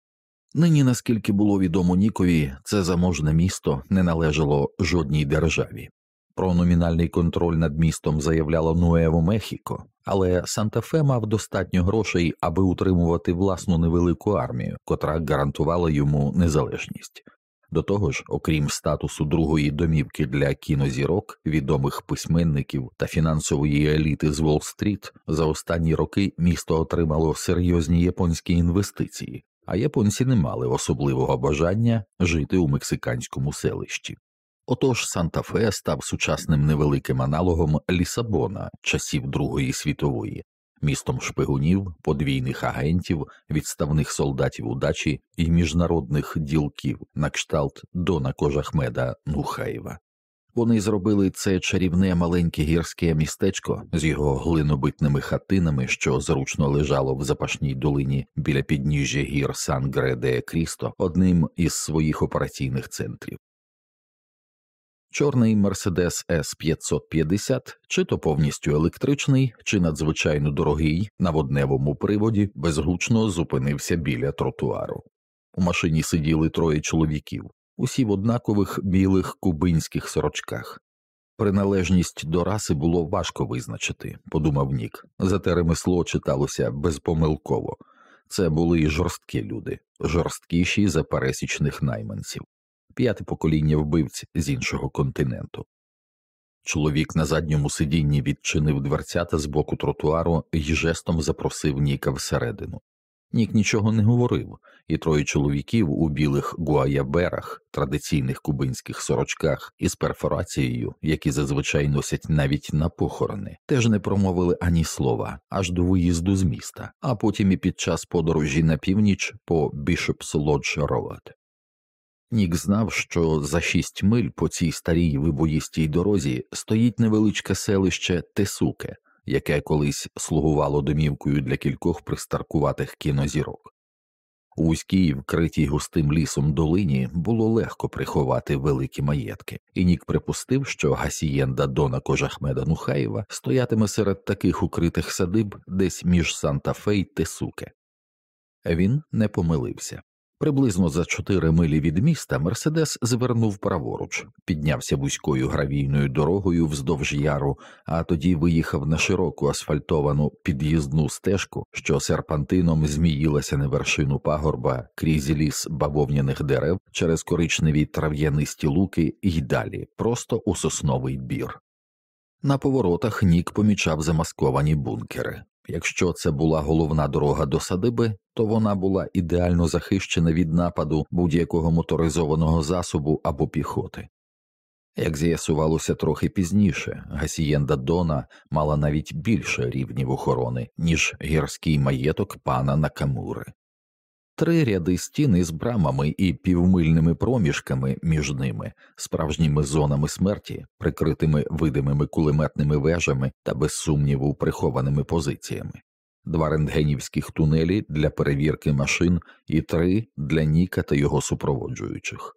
Нині, наскільки було відомо Нікові, це заможне місто не належало жодній державі. Про номінальний контроль над містом заявляло Нуево Мехіко, але Санта-Фе мав достатньо грошей, аби утримувати власну невелику армію, котра гарантувала йому незалежність. До того ж, окрім статусу другої домівки для кінозірок, відомих письменників та фінансової еліти з Уолл-стріт, за останні роки місто отримало серйозні японські інвестиції, а японці не мали особливого бажання жити у мексиканському селищі. Отож Санта-Фе став сучасним невеликим аналогом Лісабона часів Другої світової, містом шпигунів, подвійних агентів, відставних солдатів удачі і міжнародних ділків на кшталт Дона Кожахмеда Нухаєва. Вони зробили це чарівне маленьке гірське містечко з його глинобитними хатинами, що зручно лежало в запашній долині біля підніжжя гір Сан Греде Крісто, одним із своїх операційних центрів. Чорний Мерседес С 550 чи то повністю електричний, чи надзвичайно дорогий на водневому приводі безгучно зупинився біля тротуару. У машині сиділи троє чоловіків, усі в однакових білих кубинських сорочках. Приналежність до раси було важко визначити, подумав Нік, зате ремесло читалося безпомилково. Це були жорсткі люди, жорсткіші за пересічних найманців п'яте покоління вбивць з іншого континенту. Чоловік на задньому сидінні відчинив дверцята з боку тротуару і жестом запросив Ніка всередину. Нік нічого не говорив, і троє чоловіків у білих гуаяберах, традиційних кубинських сорочках із перфорацією, які зазвичай носять навіть на похорони, теж не промовили ані слова аж до виїзду з міста, а потім і під час подорожі на північ по Bishop's Lodge Road. Нік знав, що за шість миль по цій старій вибоїстій дорозі стоїть невеличке селище Тесуке, яке колись слугувало домівкою для кількох пристаркуватих кінозірок. У вузькій, вкритій густим лісом долині було легко приховати великі маєтки, і Нік припустив, що гасієнда Дона Кожахмеда Нухаєва стоятиме серед таких укритих садиб десь між Санта Фе й Тесуке. Він не помилився. Приблизно за чотири милі від міста Мерседес звернув праворуч, піднявся вузькою гравійною дорогою вздовж яру, а тоді виїхав на широку асфальтовану під'їзну стежку, що серпантином зміїлася на вершину пагорба крізь ліс бавовняних дерев через коричневі трав'янисті луки і далі, просто у сосновий бір. На поворотах Нік помічав замасковані бункери. Якщо це була головна дорога до садиби, то вона була ідеально захищена від нападу будь-якого моторизованого засобу або піхоти. Як з'ясувалося трохи пізніше, Гасієнда Дона мала навіть більше рівнів охорони, ніж гірський маєток пана Накамури. Три ряди стіни з брамами і півмильними проміжками між ними, справжніми зонами смерті, прикритими видимими кулеметними вежами та без сумніву прихованими позиціями, два рентгенівських тунелі для перевірки машин і три для Ніка та його супроводжуючих.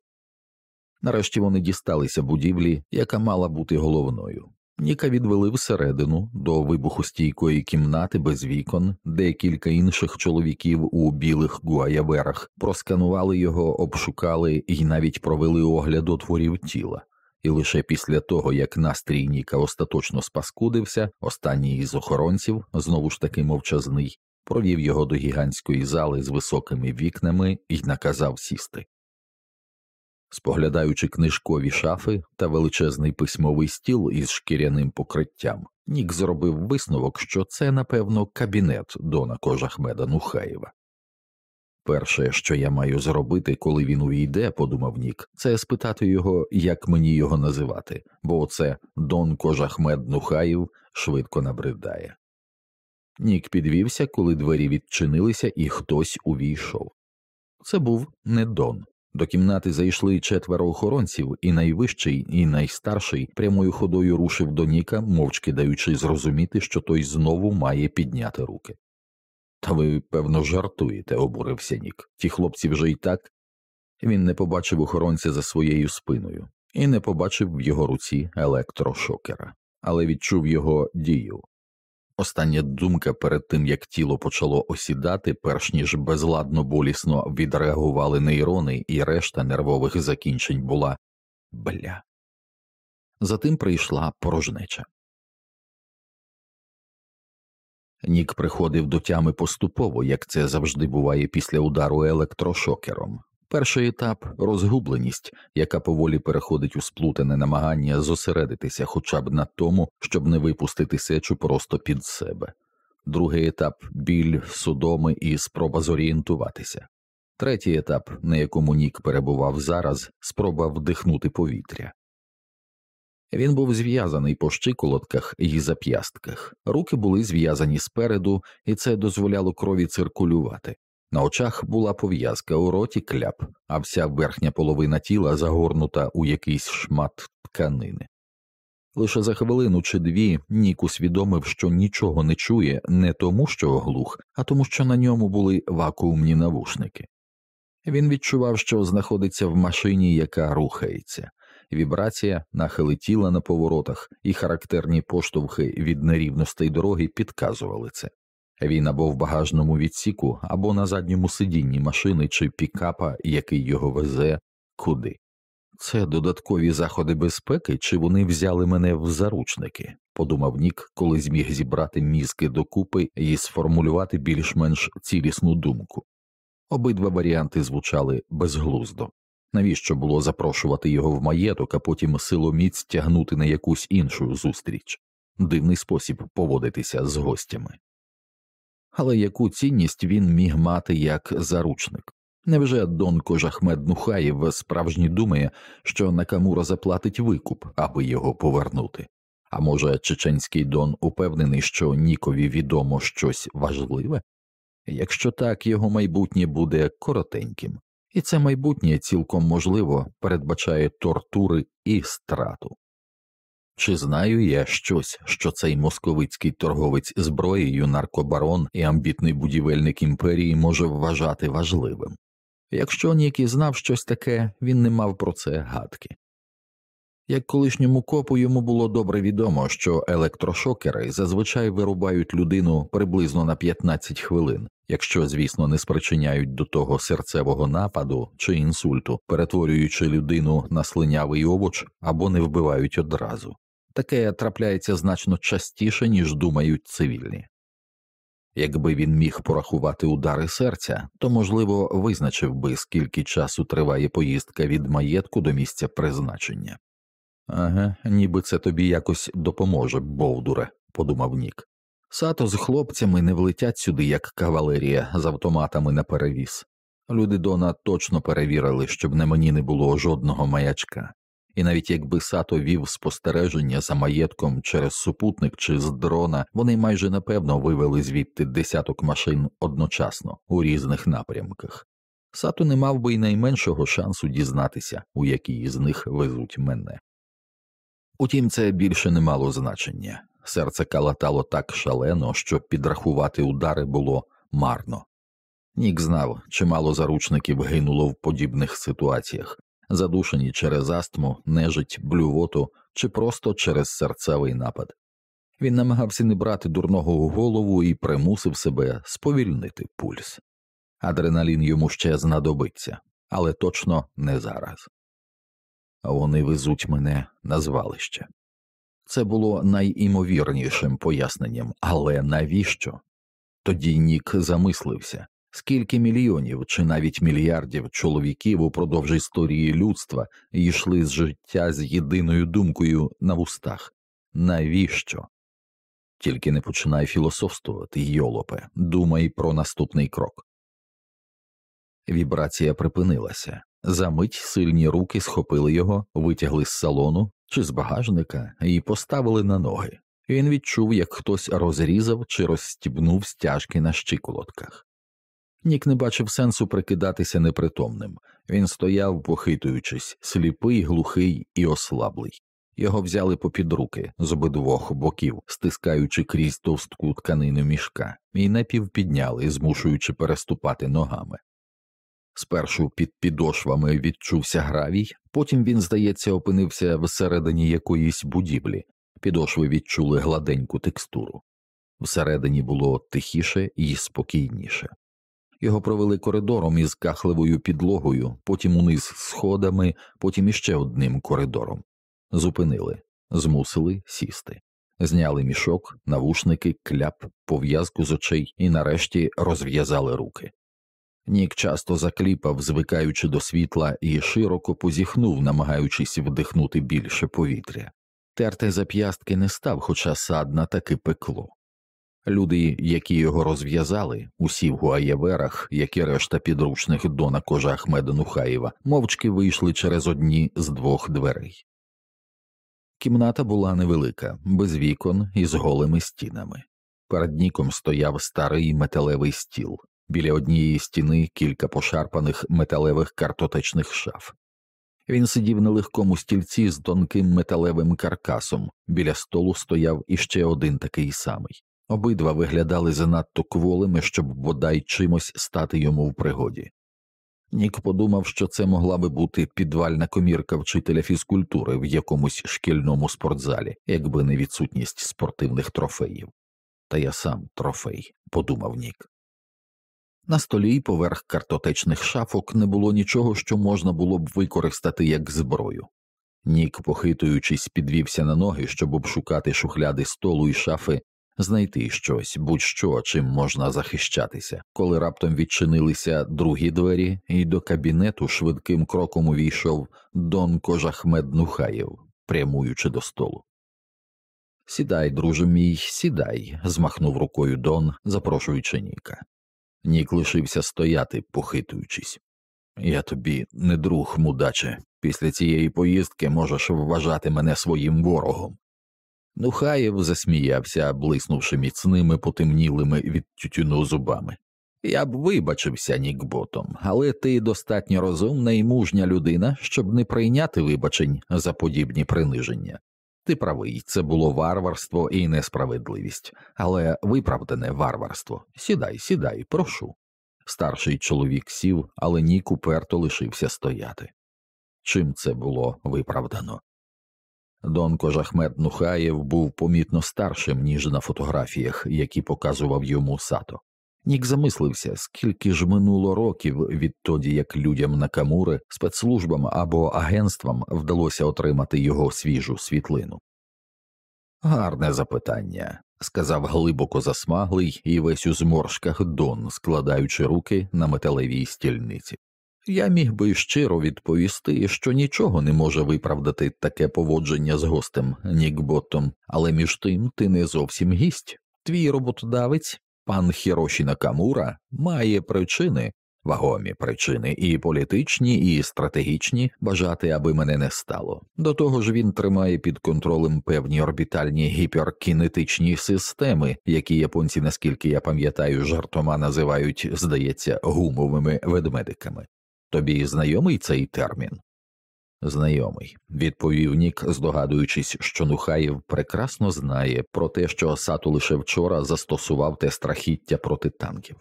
Нарешті вони дісталися будівлі, яка мала бути головною. Ніка відвели всередину до вибухостійкої кімнати без вікон, де кілька інших чоловіків у білих гуаяверах просканували його, обшукали і навіть провели огляд отворів тіла. І лише після того, як настрій Ніка остаточно спаскудився, останній із охоронців, знову ж таки мовчазний, провів його до гігантської зали з високими вікнами і наказав сісти. Споглядаючи книжкові шафи та величезний письмовий стіл із шкіряним покриттям, Нік зробив висновок, що це, напевно, кабінет Дона Кожахмеда Нухаєва. Перше, що я маю зробити, коли він увійде, подумав Нік, це спитати його, як мені його називати, бо оце Дон Кожахмед Нухаєв швидко набридає. Нік підвівся, коли двері відчинилися, і хтось увійшов. Це був не Дон. До кімнати зайшли четверо охоронців, і найвищий, і найстарший прямою ходою рушив до Ніка, мовчки даючи зрозуміти, що той знову має підняти руки. Та ви, певно, жартуєте, обурився Нік. Ті хлопці вже й так. Він не побачив охоронця за своєю спиною і не побачив в його руці електрошокера, але відчув його дію. Остання думка перед тим як тіло почало осідати, перш ніж безладно болісно відреагували нейрони і решта нервових закінчень була бля. Затим прийшла порожнеча. Нік приходив до тями поступово, як це завжди буває після удару електрошокером. Перший етап розгубленість, яка поволі переходить у сплутане намагання зосередитися хоча б на тому, щоб не випустити сечу просто під себе, другий етап біль, судоми і спроба зорієнтуватися, третій етап, на якому Нік перебував зараз, спроба вдихнути повітря. Він був зв'язаний по щиколотках і зап'ястках, руки були зв'язані спереду, і це дозволяло крові циркулювати. На очах була пов'язка у роті кляп, а вся верхня половина тіла загорнута у якийсь шмат тканини. Лише за хвилину чи дві Нік усвідомив, що нічого не чує не тому, що оглух, а тому, що на ньому були вакуумні навушники. Він відчував, що знаходиться в машині, яка рухається, вібрація, нахили тіла на поворотах і характерні поштовхи від нерівностей дороги підказували це. Він або в багажному відсіку, або на задньому сидінні машини чи пікапа, який його везе, куди. Це додаткові заходи безпеки, чи вони взяли мене в заручники, подумав Нік, коли зміг зібрати мізки докупи і сформулювати більш-менш цілісну думку. Обидва варіанти звучали безглуздо. Навіщо було запрошувати його в маєток, а потім силоміць тягнути на якусь іншу зустріч, дивний спосіб поводитися з гостями. Але яку цінність він міг мати як заручник? Невже Дон Кожахмед Нухаєв справжні думає, що Накамура заплатить викуп, аби його повернути? А може, чеченський Дон упевнений, що Нікові відомо щось важливе? Якщо так, його майбутнє буде коротеньким, і це майбутнє цілком можливо передбачає тортури і страту. Чи знаю я щось, що цей московицький торговець зброєю, наркобарон і амбітний будівельник імперії може вважати важливим? Якщо Нікі знав щось таке, він не мав про це гадки. Як колишньому копу йому було добре відомо, що електрошокери зазвичай вирубають людину приблизно на 15 хвилин, якщо, звісно, не спричиняють до того серцевого нападу чи інсульту, перетворюючи людину на слинявий овоч або не вбивають одразу. Таке трапляється значно частіше, ніж думають цивільні. Якби він міг порахувати удари серця, то, можливо, визначив би, скільки часу триває поїздка від маєтку до місця призначення. Ага, ніби це тобі якось допоможе, Бовдуре, подумав Нік. Сато з хлопцями не влетять сюди, як кавалерія з автоматами на перевіз. Люди Дона точно перевірили, щоб на мені не було жодного маячка, і навіть якби Сато вів спостереження за маєтком через супутник чи з дрона, вони майже напевно вивели звідти десяток машин одночасно у різних напрямках. Сато не мав би й найменшого шансу дізнатися, у якій з них везуть мене. Утім, це більше не мало значення. Серце калатало так шалено, що підрахувати удари було марно. Нік знав, чимало заручників гинуло в подібних ситуаціях, задушені через астму, нежить, блювоту чи просто через серцевий напад. Він намагався не брати дурного у голову і примусив себе сповільнити пульс. Адреналін йому ще знадобиться, але точно не зараз. Вони везуть мене на звалище. Це було найімовірнішим поясненням, але навіщо? Тоді Нік замислився, скільки мільйонів чи навіть мільярдів чоловіків упродовж історії людства йшли з життя з єдиною думкою на вустах. Навіщо? Тільки не починай філософствувати, йолопе, думай про наступний крок. Вібрація припинилася. Замить сильні руки схопили його, витягли з салону чи з багажника і поставили на ноги. Він відчув, як хтось розрізав чи розстібнув стяжки на щиколотках. Нік не бачив сенсу прикидатися непритомним. Він стояв, похитуючись, сліпий, глухий і ослаблий. Його взяли попід руки з обидвох боків, стискаючи крізь товстку тканину мішка, і напівпідняли, змушуючи переступати ногами. Спершу під підошвами відчувся гравій, потім він, здається, опинився всередині якоїсь будівлі, підошви відчули гладеньку текстуру. Всередині було тихіше і спокійніше. Його провели коридором із кахливою підлогою, потім униз сходами, потім іще одним коридором. Зупинили, змусили сісти, зняли мішок, навушники, кляп, пов'язку з очей і нарешті розв'язали руки. Нік часто закліпав, звикаючи до світла, і широко позіхнув, намагаючись вдихнути більше повітря. Терти зап'ястки не став, хоча садна таки пекло. Люди, які його розв'язали, усі в гуаєверах, як і решта підручних дона кожа Ахмеда Нухаєва, мовчки вийшли через одні з двох дверей. Кімната була невелика, без вікон і з голими стінами. Перед ніком стояв старий металевий стіл, біля однієї стіни кілька пошарпаних металевих картотечних шаф. Він сидів на легкому стільці з тонким металевим каркасом, біля столу стояв іще один такий самий. Обидва виглядали занадто кволими, щоб бодай чимось стати йому в пригоді. Нік подумав, що це могла би бути підвальна комірка вчителя фізкультури в якомусь шкільному спортзалі, якби не відсутність спортивних трофеїв. Та я сам трофей, подумав Нік. На столі поверх картотечних шафок не було нічого, що можна було б використати як зброю. Нік, похитуючись, підвівся на ноги, щоб обшукати шухляди столу і шафи, знайти щось, будь-що, чим можна захищатися, коли раптом відчинилися другі двері, і до кабінету швидким кроком увійшов Дон Кожахмед Нухаєв, прямуючи до столу. Сідай, друже мій, сідай, змахнув рукою Дон, запрошуючи Ніка. Нік лишився стояти, похитуючись. Я тобі не друг, мудаче. Після цієї поїздки можеш вважати мене своїм ворогом. Нухаєв засміявся, блиснувши міцними, потемнілими від тютюну зубами. Я б вибачився, Нікботом, але ти достатньо розумна і мужня людина, щоб не прийняти вибачень за подібні приниження. Ти правий, це було варварство і несправедливість, але виправдане варварство. Сідай, сідай, прошу. Старший чоловік сів, але Нік уперто лишився стояти. Чим це було виправдано? Дон Кожахмед Нухаєв був помітно старшим, ніж на фотографіях, які показував йому сато. Нік замислився, скільки ж минуло років відтоді, як людям на Камури, спецслужбам або агентствам вдалося отримати його свіжу світлину. Гарне запитання, сказав глибоко засмаглий і весь у зморшках Дон, складаючи руки на металевій стільниці. Я міг би щиро відповісти, що нічого не може виправдати таке поводження з гостем Нікботом, але між тим ти не зовсім гість. Твій роботодавець, пан Хіроші Накамура, має причини, вагомі причини, і політичні, і стратегічні бажати, аби мене не стало. До того ж, він тримає під контролем певні орбітальні гіперкінетичні системи, які японці, наскільки я пам'ятаю, жартома називають, здається, гумовими ведмедиками. Тобі знайомий цей термін? Знайомий, відповів Нік, здогадуючись, що Нухаєв прекрасно знає про те, що Сату лише вчора застосував те страхіття проти танків.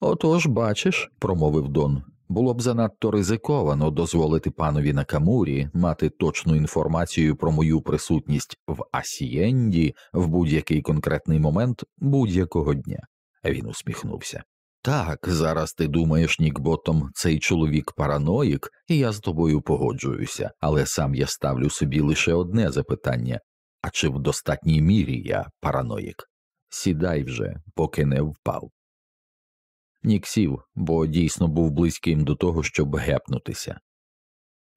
Отож, бачиш, промовив Дон, було б занадто ризиковано дозволити панові Накамурі мати точну інформацію про мою присутність в Асієнді в будь-який конкретний момент будь-якого дня. Він усміхнувся. Так, зараз ти думаєш, Нікботом, цей чоловік параноїк, і я з тобою погоджуюся, але сам я ставлю собі лише одне запитання а чи в достатній мірі я параноїк? Сідай вже, поки не впав. Нік сів, бо дійсно був близьким до того, щоб гепнутися.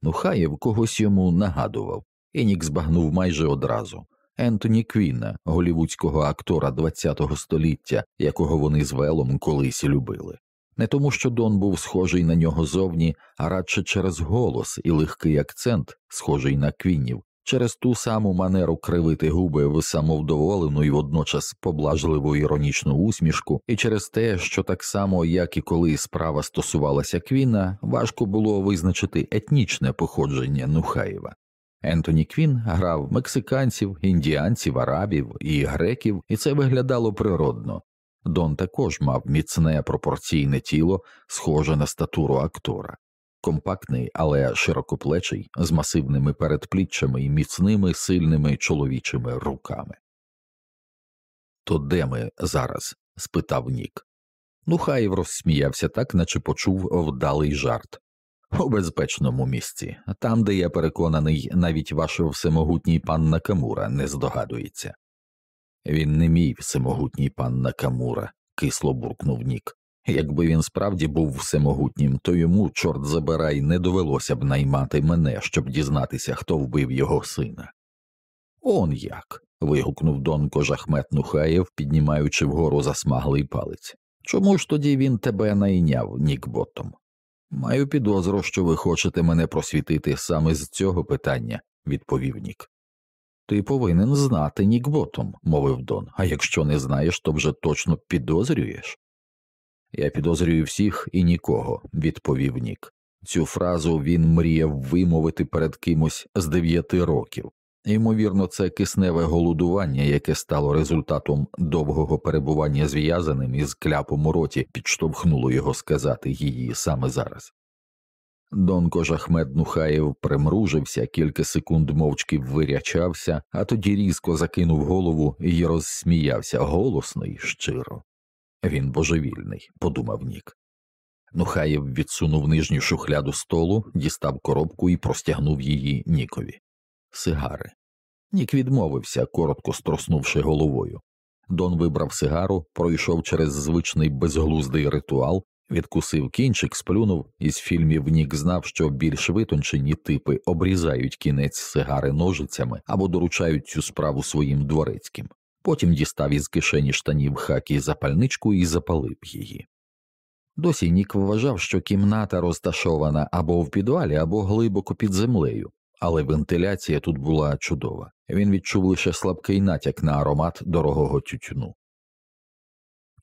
Нухаєв когось йому нагадував, і Нік збагнув майже одразу. Ентоні Квінна, голівудського актора ХХ століття, якого вони з Велом колись любили. Не тому, що Дон був схожий на нього зовні, а радше через голос і легкий акцент, схожий на Квіннів, через ту саму манеру кривити губи в самовдоволену і водночас поблажливу іронічну усмішку, і через те, що так само, як і коли справа стосувалася Квіна, важко було визначити етнічне походження Нухаєва. Ентоні Квін грав мексиканців, індіанців, арабів і греків, і це виглядало природно. Дон також мав міцне пропорційне тіло, схоже на статуру актора, компактний, але широкоплечий, з масивними передпліччями і міцними сильними чоловічими руками. То де ми зараз? спитав Нік. Нухаєв розсміявся так, наче почув вдалий жарт. У безпечному місці, там, де я переконаний, навіть ваш всемогутній пан Накамура не здогадується. Він не мій всемогутній пан Накамура, кисло буркнув Нік. Якби він справді був всемогутнім, то йому, чорт забирай, не довелося б наймати мене, щоб дізнатися, хто вбив його сина. Он як. вигукнув Дон Кожахмет Нухаєв, піднімаючи вгору засмаглий палець. Чому ж тоді він тебе найняв, Нік Ботом? Маю підозру, що ви хочете мене просвітити саме з цього питання, відповів Нік. Ти повинен знати Нікботом, мовив Дон, а якщо не знаєш, то вже точно підозрюєш. Я підозрюю всіх і нікого, відповів Нік. Цю фразу він мріяв вимовити перед кимось з дев'яти років. Ймовірно, це кисневе голодування, яке стало результатом довгого перебування зв'язаним із кляпом у роті, підштовхнуло його сказати її саме зараз. Дон Кожахмед Нухаєв примружився, кілька секунд мовчки вирячався, а тоді різко закинув голову і розсміявся голосно й щиро. Він божевільний, подумав Нік. Нухаєв відсунув нижню шухляду столу, дістав коробку і простягнув її Нікові. Сигари. Нік відмовився, коротко строснувши головою. Дон вибрав сигару, пройшов через звичний безглуздий ритуал, відкусив кінчик, сплюнув із фільмів Нік знав, що більш витончені типи обрізають кінець сигари ножицями або доручають цю справу своїм дворецьким. Потім дістав із кишені штанів хакі запальничку і запалив її. Досі Нік вважав, що кімната розташована або в підвалі, або глибоко під землею, але вентиляція тут була чудова. Він відчув лише слабкий натяк на аромат дорогого тютюну.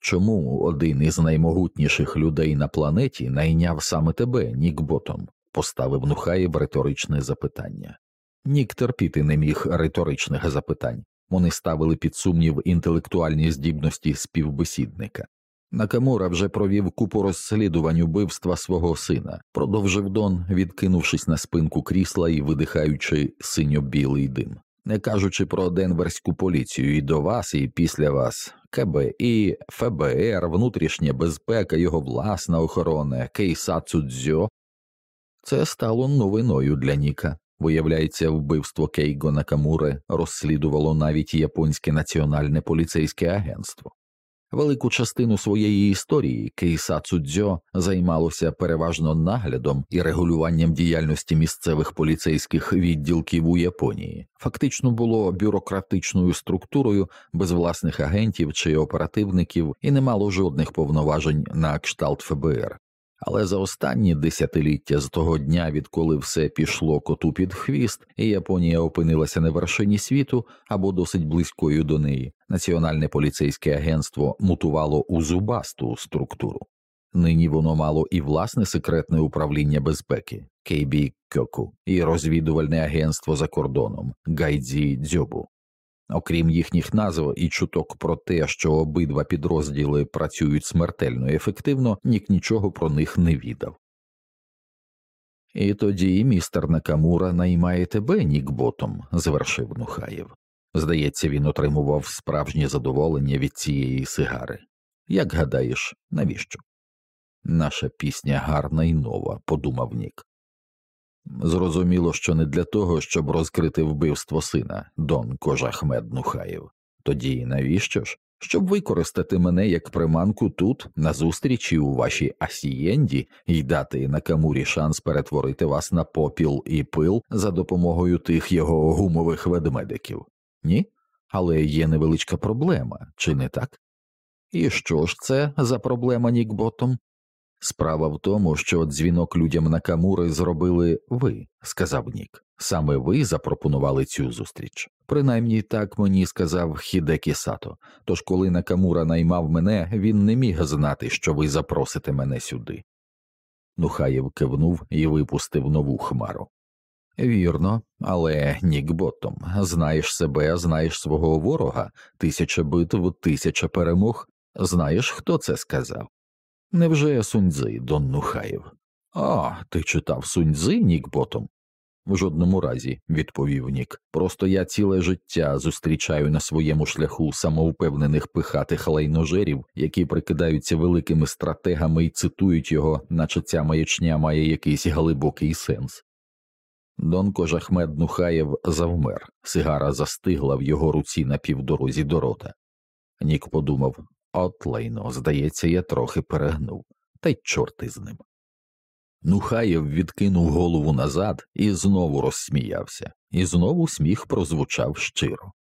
Чому один із наймогутніших людей на планеті найняв саме тебе, Нік Ботом? поставив Нухаєв риторичне запитання. Нік терпіти не міг риторичних запитань, вони ставили під сумнів інтелектуальні здібності співбесідника. Накамура вже провів купу розслідувань убивства свого сина, продовжив Дон, відкинувшись на спинку крісла і видихаючи синьо-білий дим, не кажучи про денверську поліцію і до вас, і після вас, КБ, і ФБР, внутрішня безпека, його власна охорона, Кейса Цудзьо. Це стало новиною для Ніка. Виявляється, вбивство Кейго Накамури розслідувало навіть японське національне поліцейське агентство. Велику частину своєї історії Кейса Цудзьо займалося переважно наглядом і регулюванням діяльності місцевих поліцейських відділків у Японії, фактично було бюрократичною структурою без власних агентів чи оперативників і не мало жодних повноважень на кшталт ФБР. Але за останні десятиліття з того дня, відколи все пішло коту під хвіст, і Японія опинилася на вершині світу або досить близькою до неї, національне поліцейське агентство мутувало у зубасту структуру. Нині воно мало і власне секретне управління безпеки Кейбі Кьоку, і розвідувальне агентство за кордоном Гайдзі Дзьобу. Окрім їхніх назв і чуток про те, що обидва підрозділи працюють смертельно ефективно, нік нічого про них не відав. І тоді містер Накамура наймає тебе, Нік Ботом, завершив Нухаєв. Здається, він отримував справжнє задоволення від цієї сигари. Як гадаєш, навіщо? Наша пісня гарна і нова, подумав Нік. Зрозуміло, що не для того, щоб розкрити вбивство сина, Дон Кожахмед Нухаєв. Тоді навіщо ж? Щоб використати мене як приманку тут, на зустрічі у вашій асієнді, і дати на камурі шанс перетворити вас на попіл і пил за допомогою тих його гумових ведмедиків. Ні? Але є невеличка проблема, чи не так? І що ж це за проблема, Нікботом? Справа в тому, що дзвінок людям на Камури зробили ви, сказав Нік. Саме ви запропонували цю зустріч. Принаймні так мені сказав Хідекі Сато. Тож, коли Накамура наймав мене, він не міг знати, що ви запросите мене сюди. Нухаєв кивнув і випустив нову хмару. Вірно, але Нік Боттом, знаєш себе, знаєш свого ворога, тисяча битв, тисяча перемог. Знаєш, хто це сказав? Невже Суньцзи, Дон Нухаєв? А, ти читав Суньцзи, Нік Ботом? В жодному разі, відповів Нік. Просто я ціле життя зустрічаю на своєму шляху самовпевнених пихатих лайножерів, які прикидаються великими стратегами і цитують його, наче ця маячня має якийсь глибокий сенс. Дон Кожахмед Нухаєв завмер, сигара застигла в його руці на півдорозі до рота. Нік подумав От лайно, здається, я трохи перегнув, та й чорти з ним. Нухаєв відкинув голову назад і знову розсміявся, і знову сміх прозвучав щиро.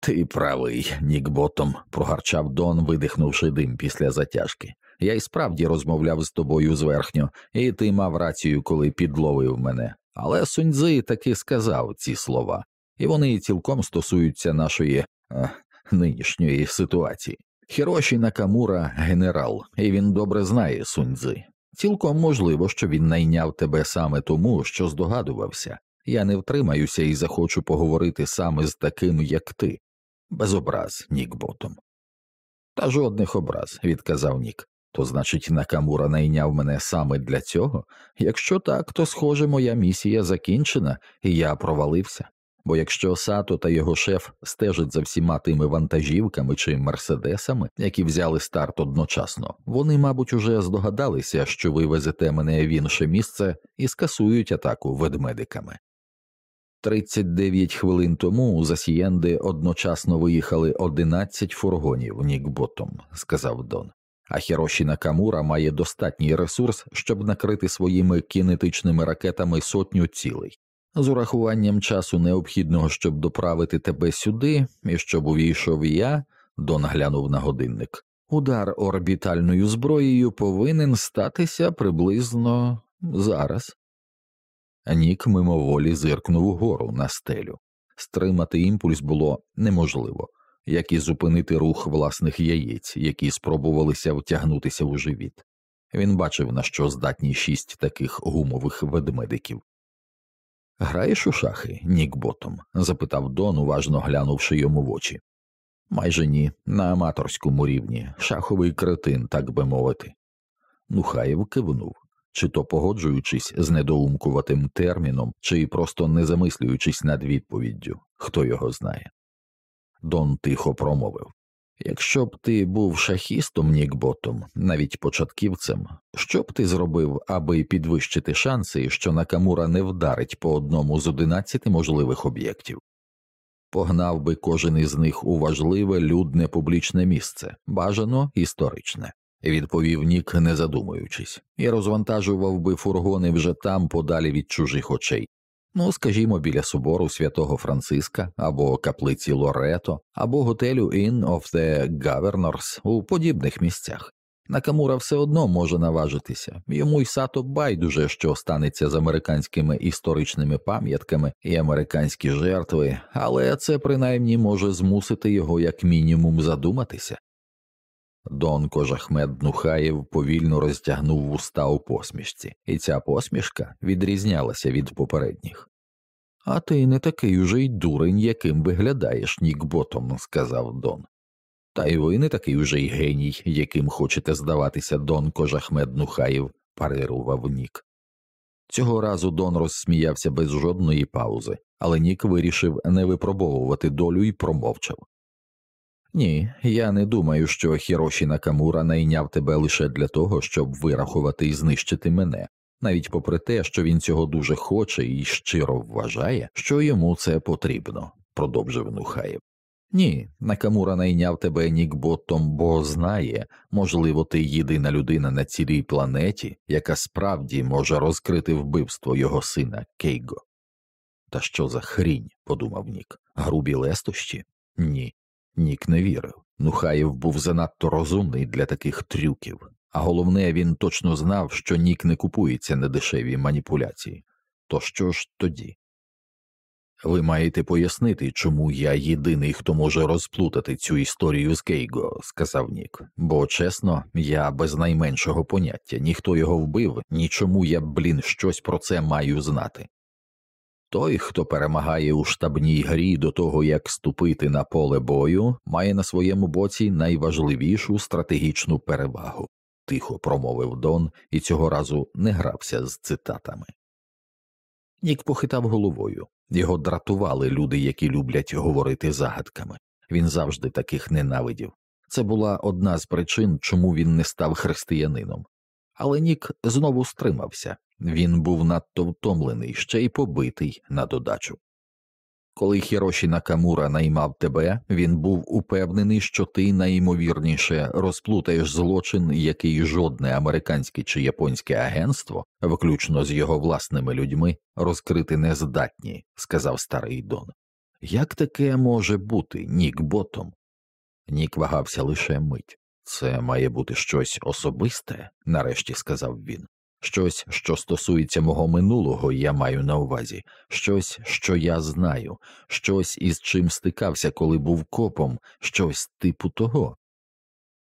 Ти правий, Нікботом, прогарчав Дон, видихнувши дим після затяжки. Я й справді розмовляв з тобою зверхньо, і ти мав рацію, коли підловив мене. Але Суньцзи таки сказав ці слова, і вони цілком стосуються нашої е, нинішньої ситуації. Хіроші Накамура генерал, і він добре знає Суньцзи. Цілком можливо, що він найняв тебе саме тому, що здогадувався. Я не втримаюся і захочу поговорити саме з таким, як ти. Без образ, Нік Ботом. Та жодних образ, відказав Нік. То значить, Накамура найняв мене саме для цього? Якщо так, то схоже, моя місія закінчена, і я провалився. Бо якщо Сато та його шеф стежать за всіма тими вантажівками чи мерседесами, які взяли старт одночасно, вони, мабуть, уже здогадалися, що ви везете мене в інше місце і скасують атаку ведмедиками. 39 хвилин тому у Засієнди одночасно виїхали 11 фургонів Нікботом, сказав Дон. А Хіроші Накамура має достатній ресурс, щоб накрити своїми кінетичними ракетами сотню цілей. З урахуванням часу необхідного, щоб доправити тебе сюди, і щоб увійшов я, Дон глянув на годинник. Удар орбітальною зброєю повинен статися приблизно зараз. Нік мимоволі зиркнув угору на стелю. Стримати імпульс було неможливо, як і зупинити рух власних яєць, які спробувалися втягнутися у живіт. Він бачив, на що здатні шість таких гумових ведмедиків. Граєш у шахи, Нік Ботом? запитав Дон, уважно глянувши йому в очі. Майже ні, на аматорському рівні, шаховий кретин, так би мовити. Нухаєв кивнув чи то погоджуючись з недоумкуватим терміном, чи просто не замислюючись над відповіддю, хто його знає. Дон тихо промовив Якщо б ти був шахістом, Нікботом, навіть початківцем, що б ти зробив, аби підвищити шанси, що Накамура не вдарить по одному з одинадцяти можливих об'єктів? Погнав би кожен із них у важливе людне публічне місце, бажано історичне відповів Нік, не задумуючись, і розвантажував би фургони вже там, подалі від чужих очей. Ну, скажімо, біля собору святого Франциска або каплиці Лорето, або готелю Inn of the Governors у подібних місцях. Накамура все одно може наважитися, йому й сато байдуже, що станеться з американськими історичними пам'ятками і американські жертви, але це принаймні може змусити його як мінімум задуматися. Дон Кожахмед Нухаєв повільно розтягнув вуста у посмішці, і ця посмішка відрізнялася від попередніх. А ти не такий уже й дурень, яким виглядаєш, Нікботом, сказав Дон. Та й ви не такий уже й геній, яким хочете здаватися, Дон Кожахмед Нухаєв, парирував Нік. Цього разу Дон розсміявся без жодної паузи, але Нік вирішив не випробовувати долю і промовчав. Ні, я не думаю, що Хіроші Накамура найняв тебе лише для того, щоб вирахувати і знищити мене, навіть попри те, що він цього дуже хоче і щиро вважає, що йому це потрібно, продовжив Нухаєв. Ні, Накамура найняв тебе Нікботом, бо знає, можливо, ти єдина людина на цілій планеті, яка справді може розкрити вбивство його сина Кейго. Та що за хрінь, подумав Нік, грубі лестощі? Ні, Нік не вірив. Нухаєв був занадто розумний для таких трюків, а головне, він точно знав, що Нік не купується на дешеві маніпуляції. То що ж тоді? Ви маєте пояснити, чому я єдиний, хто може розплутати цю історію з Кейго, сказав Нік, бо чесно, я без найменшого поняття ніхто його вбив, нічому я, блін, щось про це маю знати. Той, хто перемагає у штабній грі до того, як ступити на поле бою, має на своєму боці найважливішу стратегічну перевагу, тихо промовив Дон і цього разу не грався з цитатами. Нік похитав головою його дратували люди, які люблять говорити загадками. Він завжди таких ненавидів. Це була одна з причин, чому він не став християнином. Але Нік знову стримався він був надто втомлений, ще й побитий на додачу. Коли Хіроші Накамура наймав тебе, він був упевнений, що ти найімовірніше розплутаєш злочин, який жодне американське чи японське агентство, включно з його власними людьми, розкрити не здатні, сказав старий Дон. Як таке може бути, Нік Ботом? Нік вагався лише мить. Це має бути щось особисте, нарешті сказав він. Щось, що стосується мого минулого, я маю на увазі, щось, що я знаю, щось, із чим стикався, коли був копом, щось типу того.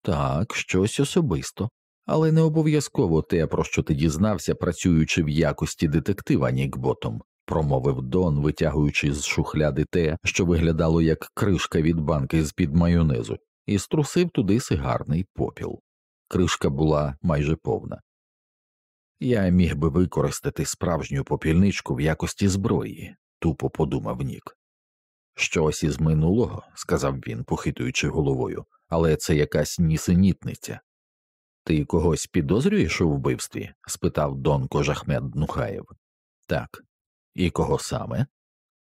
Так, щось особисто. Але не обов'язково те, про що ти дізнався, працюючи в якості детектива Нікботом, промовив Дон, витягуючи з шухляди те, що виглядало як кришка від банки з під майонезу, і струсив туди сигарний попіл. Кришка була майже повна. Я міг би використати справжню попільничку в якості зброї, тупо подумав Нік. Щось із минулого, сказав він, похитуючи головою, але це якась нісенітниця. Ти когось підозрюєш у вбивстві? спитав Дон Кожахмед Нухаєв. Так. І кого саме?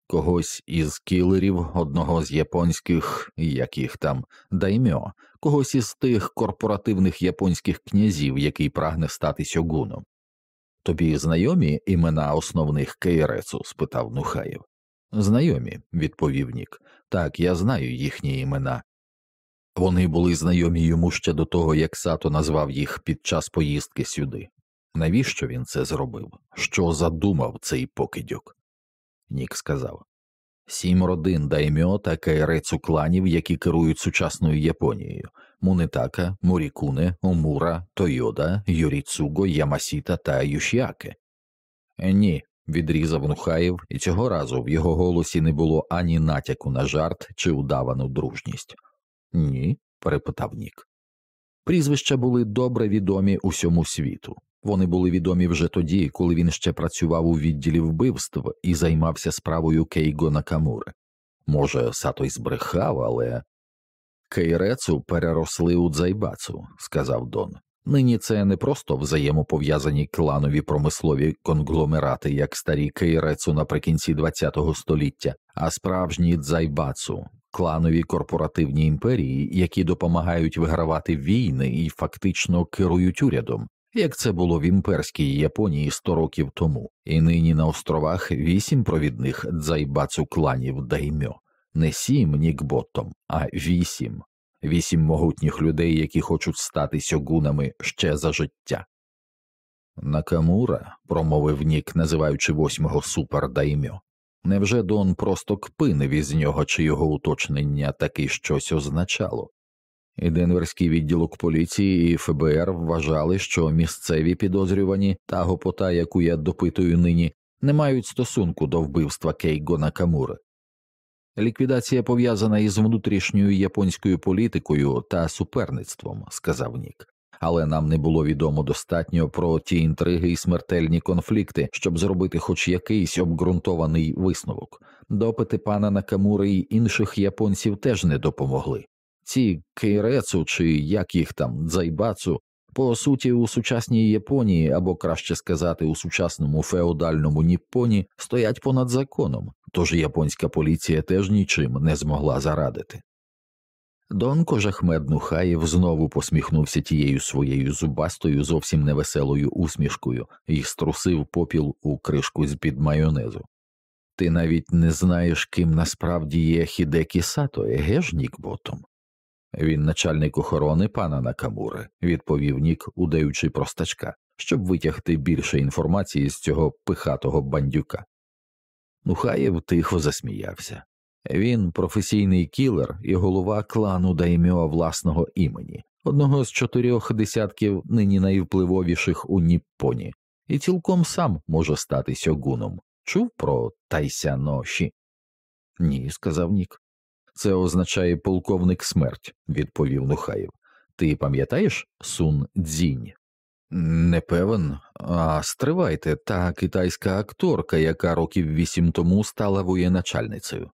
Когось із кілерів, одного з японських, яких там даймьо, когось із тих корпоративних японських князів, який прагне стати сьогуном. Тобі знайомі імена основних Кейрецу? спитав Нухаєв. Знайомі, відповів Нік. Так, я знаю їхні імена. Вони були знайомі йому ще до того, як Сато назвав їх під час поїздки сюди. Навіщо він це зробив? Що задумав цей покидьок? Нік сказав Сім родин даймьо та кайрецу кланів, які керують сучасною Японією Мунетака, Морікуне, Омура, Тойода, Юріцуго, Ямасіта та Юшіаке. Ні, відрізав Нухаєв, і цього разу в його голосі не було ані натяку на жарт чи удавану дружність. Ні, перепитав Нік. Прізвища були добре відомі усьому світу. Вони були відомі вже тоді, коли він ще працював у відділі вбивств і займався справою Кейго Накамури. Може, Сато й збрехав, але Кейрецу переросли у дзайбацу, сказав Дон. Нині це не просто взаємопов'язані кланові промислові конгломерати, як старі Кейрецу наприкінці ХХ століття, а справжні дзайбацу, кланові корпоративні імперії, які допомагають вигравати війни і фактично керують урядом, як це було в імперській Японії сто років тому, і нині на островах вісім провідних дзайбацу кланів даймьо, не сім нікботом, а вісім, вісім могутніх людей, які хочуть стати сьогунами ще за життя. Накамура, промовив Нік, називаючи восьмого супердаймьо. Невже Дон просто кпинив із нього чи його уточнення таки щось означало? Денверський відділок поліції і ФБР вважали, що місцеві підозрювані та гопота, яку я допитую нині, не мають стосунку до вбивства Кейго Накамури. Ліквідація пов'язана із внутрішньою японською політикою та суперництвом, сказав Нік, але нам не було відомо достатньо про ті інтриги і смертельні конфлікти, щоб зробити хоч якийсь обґрунтований висновок. Допити пана Накамури і інших японців теж не допомогли. Ці кейрецу чи як їх там дзайбацу, по суті, у сучасній Японії, або краще сказати, у сучасному феодальному Ніппоні стоять понад законом, тож японська поліція теж нічим не змогла зарадити. Дон Кожахмед Нухаєв знову посміхнувся тією своєю зубастою, зовсім невеселою усмішкою і струсив попіл у кришку з під майонезу. Ти навіть не знаєш, ким насправді є Хідекі Сато, еге ж, Нікботом? Він начальник охорони пана Накамури, відповів Нік, удаючи простачка, щоб витягти більше інформації з цього пихатого бандюка. Нухаєв тихо засміявся. Він професійний кілер і голова клану даймьо власного імені, одного з чотирьох десятків нині найвпливовіших у Ніппоні, і цілком сам може стати сьогуном. Чув про Тайсяноші? Ні, сказав Нік. Це означає полковник смерть, відповів Нухаєв. Ти пам'ятаєш Сун Дзінь? Не певен, а стривайте, та китайська акторка, яка років вісім тому стала воєначальницею.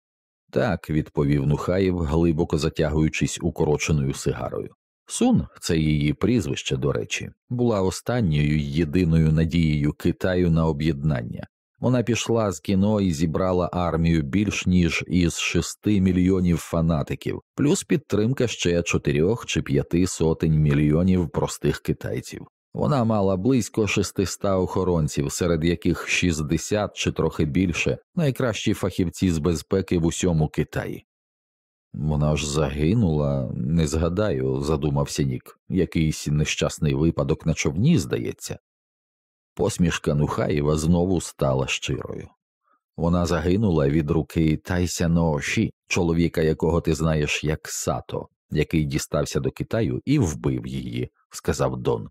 Так, відповів Нухаєв, глибоко затягуючись укороченою сигарою. Сун, це її прізвище, до речі, була останньою єдиною надією Китаю на об'єднання. Вона пішла з кіно і зібрала армію більш ніж із шести мільйонів фанатиків, плюс підтримка ще чотирьох чи п'яти сотень мільйонів простих китайців. Вона мала близько 600 охоронців, серед яких 60 чи трохи більше найкращі фахівці з безпеки в усьому Китаї. Вона ж загинула, не згадаю, задумався Нік, якийсь нещасний випадок на човні, здається. Посмішка Нухаєва знову стала щирою. Вона загинула від руки Тайся Нооші, чоловіка, якого ти знаєш як Сато, який дістався до Китаю і вбив її, сказав Дон.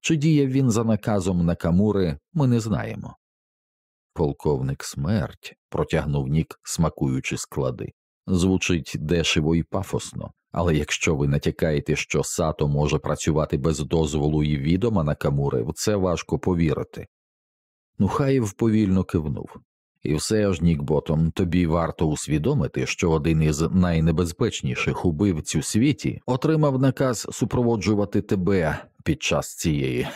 Чи діяв він за наказом Накамури, ми не знаємо. Полковник смерть, протягнув Нік, смакуючи склади. Звучить дешево і пафосно, але якщо ви натякаєте, що сато може працювати без дозволу і відома Накамури, в це важко повірити. Нухаєв повільно кивнув. І все ж, Нікботом, тобі варто усвідомити, що один із найнебезпечніших убивць у світі отримав наказ супроводжувати тебе під час цієї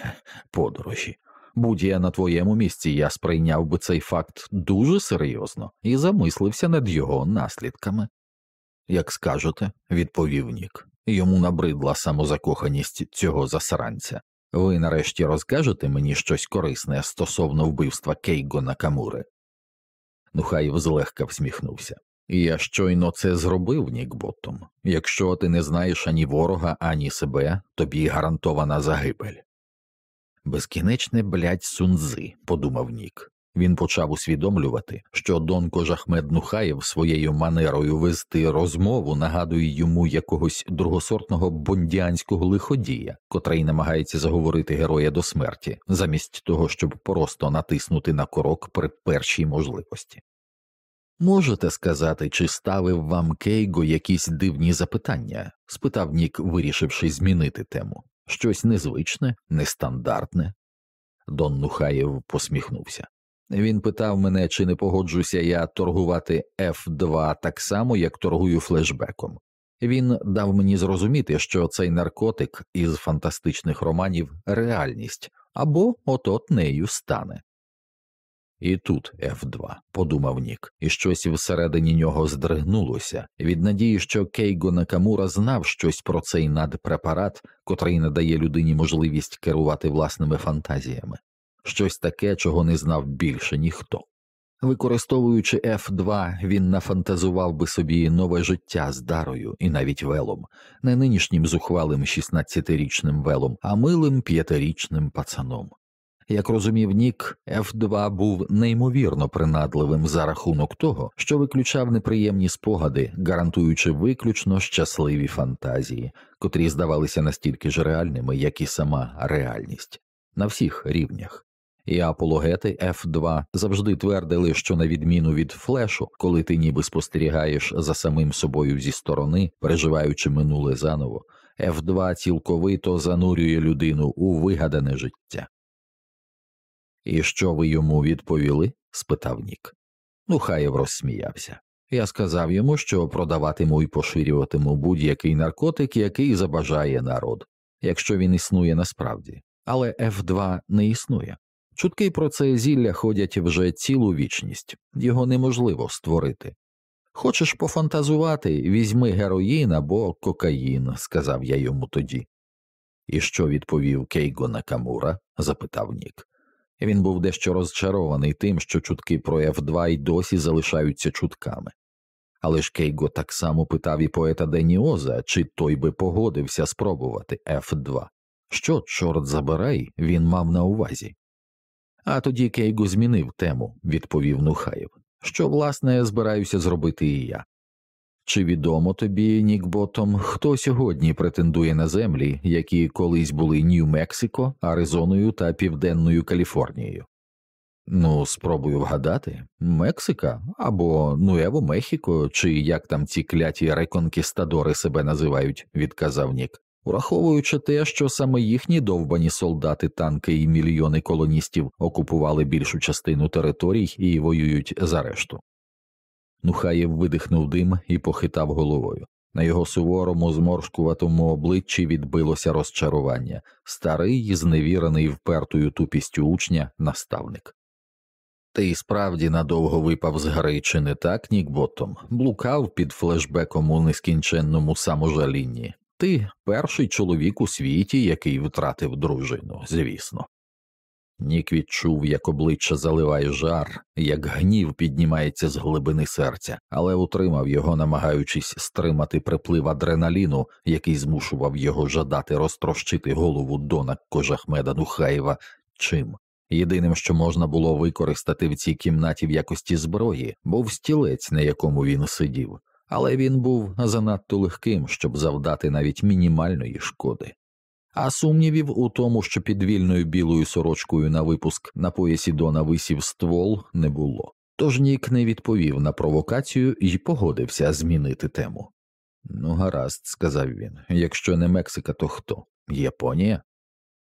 подорожі. Будь я на твоєму місці, я сприйняв би цей факт дуже серйозно і замислився над його наслідками. Як скажете, відповів Нік, йому набридла самозакоханість цього засранця. Ви нарешті розкажете мені щось корисне стосовно вбивства Кейго Накамури? Нухаєв злегка всміхнувся. Я щойно це зробив, Нікботом. Якщо ти не знаєш ані ворога, ані себе, тобі гарантована загибель. Безкінечне блядь, сунзи, подумав Нік. Він почав усвідомлювати, що Дон Кожахмед Нухаєв своєю манерою вести розмову нагадує йому якогось другосортного бондіанського лиходія, котрий намагається заговорити героя до смерті, замість того, щоб просто натиснути на корок при першій можливості. Можете сказати, чи ставив вам Кейго якісь дивні запитання? спитав Нік, вирішивши змінити тему. Щось незвичне, нестандартне. Дон Нухаєв посміхнувся. Він питав мене, чи не погоджуся я торгувати F2 так само, як торгую флешбеком. Він дав мені зрозуміти, що цей наркотик із фантастичних романів реальність або от от нею стане. І тут F2, подумав Нік, і щось всередині нього здригнулося від надії, що Кейго Накамура знав щось про цей надпрепарат, котрий надає людині можливість керувати власними фантазіями, щось таке, чого не знав більше ніхто. Використовуючи F2, він нафантазував би собі нове життя з дарою і навіть велом, не нинішнім зухвалим 16-річним велом, а милим п'ятирічним пацаном. Як розумів Нік, F2 був неймовірно принадливим за рахунок того, що виключав неприємні спогади, гарантуючи виключно щасливі фантазії, котрі здавалися настільки ж реальними, як і сама реальність, на всіх рівнях. І апологети F2 завжди твердили, що на відміну від флешу, коли ти ніби спостерігаєш за самим собою зі сторони, переживаючи минуле заново, F2 цілковито занурює людину у вигадане життя. І що ви йому відповіли? спитав Нік. Ну, Хаєв розсміявся. Я сказав йому, що продаватиму і поширюватиму будь-який наркотик, який забажає народ, якщо він існує насправді, але F2 не існує. Чутки про це зілля ходять вже цілу вічність, його неможливо створити. Хочеш пофантазувати, візьми героїн або кокаїн, сказав я йому тоді. І що відповів Кейго Накамура? запитав Нік. Він був дещо розчарований тим, що чутки про F2 й досі залишаються чутками. Але ж Кейго так само питав і поета Деніоза, чи той би погодився спробувати F2. Що, чорт забирай, він мав на увазі. А тоді Кейго змінив тему, відповів Нухаєв, що, власне, збираюся зробити і я. Чи відомо тобі, Нікботом, хто сьогодні претендує на землі, які колись були Нью-Мексико, Аризоною та Південною Каліфорнією? Ну, спробую вгадати Мексика або Нуево Мехіко, чи як там ці кляті реконкістадори себе називають, відказав Нік, ураховуючи те, що саме їхні довбані солдати, танки і мільйони колоністів окупували більшу частину територій і воюють за решту. Нухаєв видихнув дим і похитав головою. На його суворому, зморшкуватому обличчі відбилося розчарування, старий, зневірений впертою тупістю учня, наставник. Ти справді надовго випав з гри, чи не так, Нікботом, блукав під флешбеком у нескінченному саможалінні. Ти перший чоловік у світі, який втратив дружину, звісно. Нік відчув, як обличчя заливає жар, як гнів піднімається з глибини серця, але утримав його, намагаючись стримати приплив адреналіну, який змушував його жадати розтрощити голову Дона Кожахмеда Нухаєва чим. Єдиним, що можна було використати в цій кімнаті в якості зброї, був стілець, на якому він сидів, але він був занадто легким, щоб завдати навіть мінімальної шкоди. а сумнівів у тому, що під вільною білою сорочкою на випуск на поясі Дона висів ствол, не було. Тож Нік не відповів на провокацію і погодився змінити тему. Ну, гаразд, сказав він, якщо не Мексика, то хто? Японія?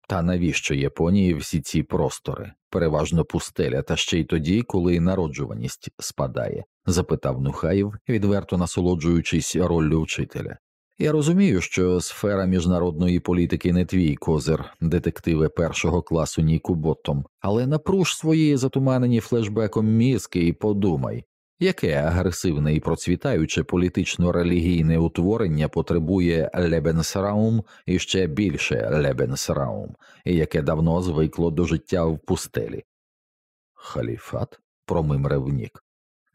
Та навіщо Японії всі ці простори, переважно пустеля, та ще й тоді, коли народжуваність спадає? Запитав Нухаєв, відверто насолоджуючись роллю вчителя. Я розумію, що сфера міжнародної політики не твій козир, детективи першого класу Ніку Боттом, але напруж свої затуманені флешбеком мізки і подумай, яке агресивне і процвітаюче політично-релігійне утворення потребує Лебенсраум і ще більше Лебенсраум, яке давно звикло до життя в пустелі? Халіфат? промимрив Нік.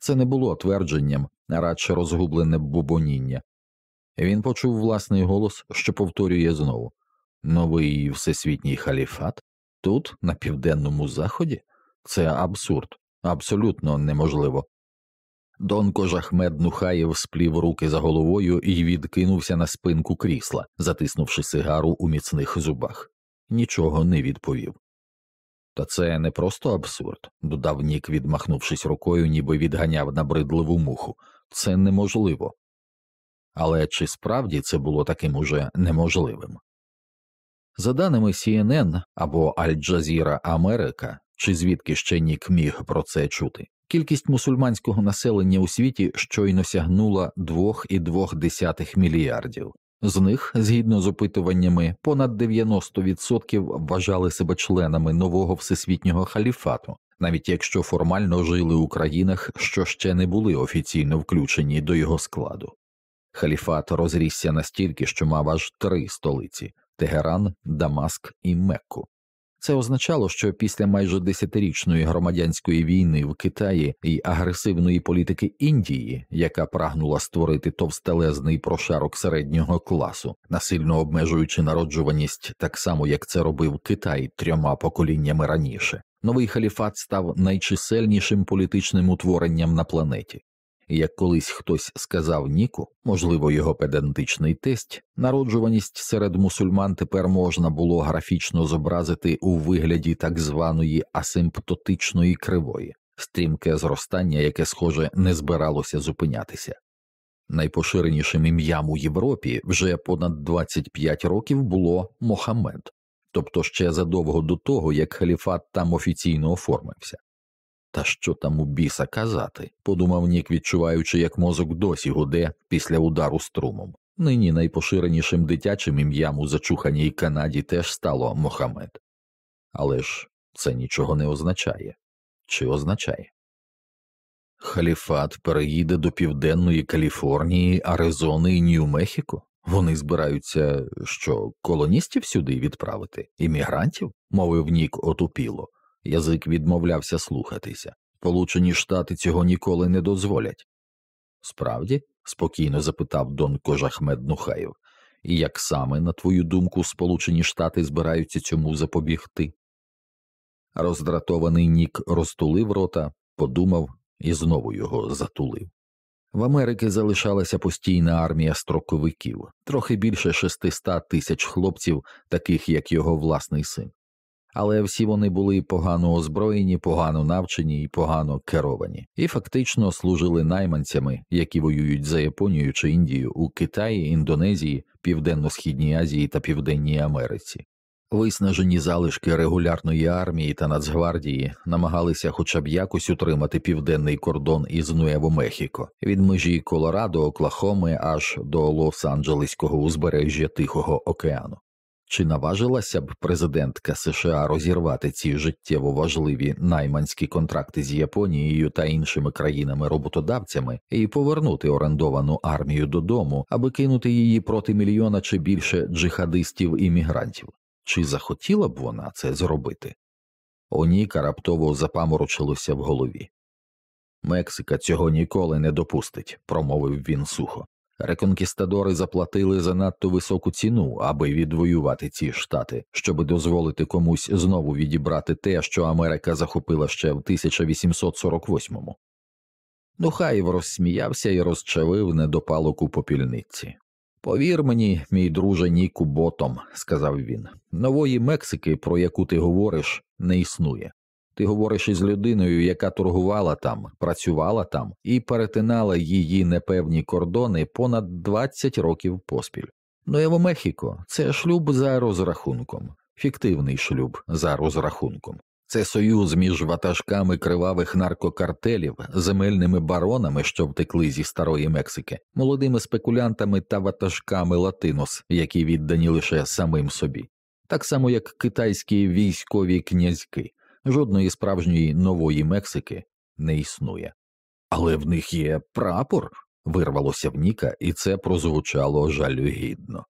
Це не було твердженням, а радше розгублене бубоніння. Він почув власний голос, що повторює знову новий всесвітній халіфат тут, на південному заході? Це абсурд, абсолютно неможливо. Дон Кожахмед Нухаєв сплів руки за головою і відкинувся на спинку крісла, затиснувши сигару у міцних зубах. Нічого не відповів. Та це не просто абсурд, додав Нік, відмахнувшись рукою, ніби відганяв набридливу муху. Це неможливо. Але чи справді це було таким уже неможливим? За даними CNN або Аль-Джазіра Америка, чи звідки ще Нік міг про це чути, кількість мусульманського населення у світі щойно сягнула 2,2 мільярдів. З них, згідно з опитуваннями, понад 90% вважали себе членами нового всесвітнього халіфату, навіть якщо формально жили у країнах, що ще не були офіційно включені до його складу. Халіфат розрісся настільки, що мав аж три столиці Тегеран, Дамаск і Мекку. Це означало, що після майже десятирічної громадянської війни в Китаї і агресивної політики Індії, яка прагнула створити товстелезний прошарок середнього класу, насильно обмежуючи народжуваність так само, як це робив Китай трьома поколіннями раніше, новий халіфат став найчисельнішим політичним утворенням на планеті. Як колись хтось сказав Ніку, можливо, його педантичний тесть, народжуваність серед мусульман тепер можна було графічно зобразити у вигляді так званої асимптотичної кривої, стрімке зростання, яке, схоже, не збиралося зупинятися. Найпоширенішим ім'ям у Європі вже понад 25 років було Мохамед, тобто ще задовго до того, як халіфат там офіційно оформився. Та що там у біса казати, подумав Нік, відчуваючи, як мозок досі гуде після удару струмом. Нині найпоширенішим дитячим ім'ям у зачуханій Канаді теж стало Мохамед. Але ж це нічого не означає. Чи означає? Халіфат переїде до Південної Каліфорнії, Аризони і Нью-Мехіко? Вони збираються що, колоністів сюди відправити, іммігрантів? мовив Нік отупіло. Язик відмовлявся слухатися. Сполучені Штати цього ніколи не дозволять. Справді? спокійно запитав Дон Кожахмед Нухаєв, і як саме, на твою думку, Сполучені Штати збираються цьому запобігти? Роздратований Нік розтулив рота, подумав і знову його затулив. В Америки залишалася постійна армія строковиків, трохи більше шестиста тисяч хлопців, таких як його власний син але всі вони були погано озброєні, погано навчені і погано керовані, і фактично служили найманцями, які воюють за Японію чи Індію у Китаї, Індонезії, Південно-Східній Азії та Південній Америці. Виснажені залишки регулярної армії та Нацгвардії намагалися хоча б якось утримати південний кордон із Нуево-Мехіко від межі Колорадо, Оклахоми аж до Лос-Анджелеського узбережжя Тихого океану. Чи наважилася б президентка США розірвати ці життєво важливі найманські контракти з Японією та іншими країнами-роботодавцями і повернути орендовану армію додому, аби кинути її проти мільйона чи більше джихадистів іммігрантів? Чи захотіла б вона це зробити? Оніка раптово запаморочилося в голові. Мексика цього ніколи не допустить, промовив він сухо. Реконкістадори заплатили занадто високу ціну, аби відвоювати ці штати, щоб дозволити комусь знову відібрати те, що Америка захопила ще в 1848-му. Нухаєв розсміявся і розчавив недопалок у попільниці. Повір мені, мій друже Ніку Ботом, сказав він, нової Мексики, про яку ти говориш, не існує. Ти говориш із людиною, яка торгувала там, працювала там і перетинала її непевні кордони понад 20 років поспіль. Мехіко це шлюб за розрахунком, фіктивний шлюб за розрахунком. Це союз між ватажками кривавих наркокартелів, земельними баронами, що втекли зі старої Мексики, молодими спекулянтами та ватажками Латинос, які віддані лише самим собі, так само як китайські військові князьки, жодної справжньої нової Мексики не існує. Але в них є прапор, вирвалося в Ніка, і це прозвучало жалюгідно.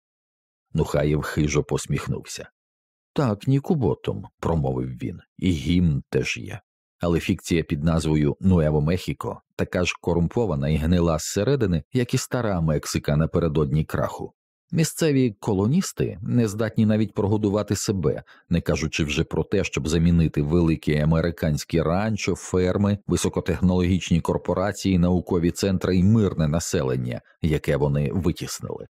Нухаєв хижо посміхнувся. Так, Нікуботом, промовив він, і гімн теж є. Але фікція під назвою Нуево Мехіко така ж корумпована і гнила зсередини, як і стара Мексика напередодні краху. Місцеві колоністи не здатні навіть прогодувати себе, не кажучи вже про те, щоб замінити великі американські ранчо, ферми, високотехнологічні корпорації, наукові центри і мирне населення, яке вони витіснили.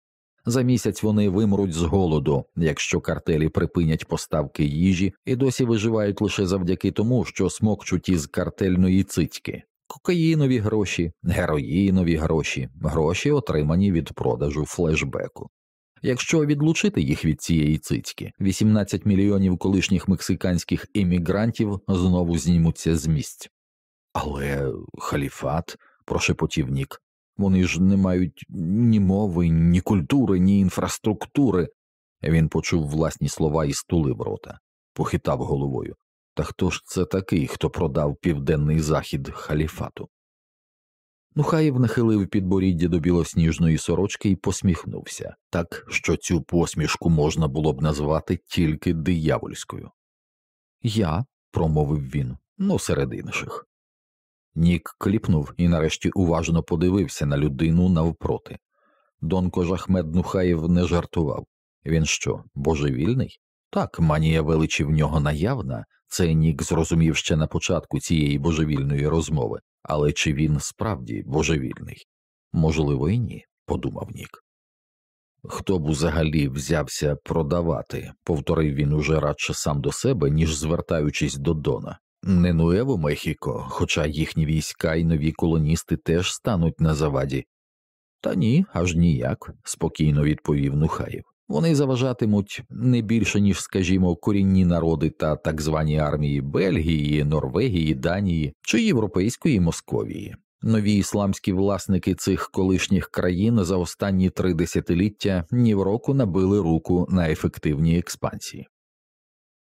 За місяць вони вимруть з голоду, якщо картелі припинять поставки їжі і досі виживають лише завдяки тому, що смокчуть із картельної цицьки. Кокаїнові гроші, героїнові гроші, гроші, отримані від продажу флешбеку. Якщо відлучити їх від цієї цицьки, 18 мільйонів колишніх мексиканських іммігрантів знову знімуться з місць. Але халіфат, прошепотів Нік, вони ж не мають ні мови, ні культури, ні інфраструктури. Він почув власні слова і стулив рота, похитав головою. Та хто ж це такий, хто продав південний захід халіфату? Нухаєв нахилив підборіддя до білосніжної сорочки і посміхнувся, так що цю посмішку можна було б назвати тільки диявольською. Я, промовив він, ну серед інших. Нік кліпнув і нарешті уважно подивився на людину навпроти. Дон Кожахмед Нухаєв не жартував. Він що, божевільний? Так, манія величі в нього наявна, це Нік зрозумів ще на початку цієї божевільної розмови, але чи він справді божевільний? Можливо, і ні, подумав Нік. Хто б взагалі взявся продавати, повторив він уже радше сам до себе, ніж звертаючись до Дона. Не Нуево Мехіко, хоча їхні війська і нові колоністи теж стануть на заваді. Та ні, аж ніяк, спокійно відповів Нухаєв. Вони заважатимуть не більше, ніж, скажімо, корінні народи та так звані армії Бельгії, Норвегії, Данії чи Європейської Московії. Нові ісламські власники цих колишніх країн за останні три десятиліття ні в року набили руку на ефективній експансії.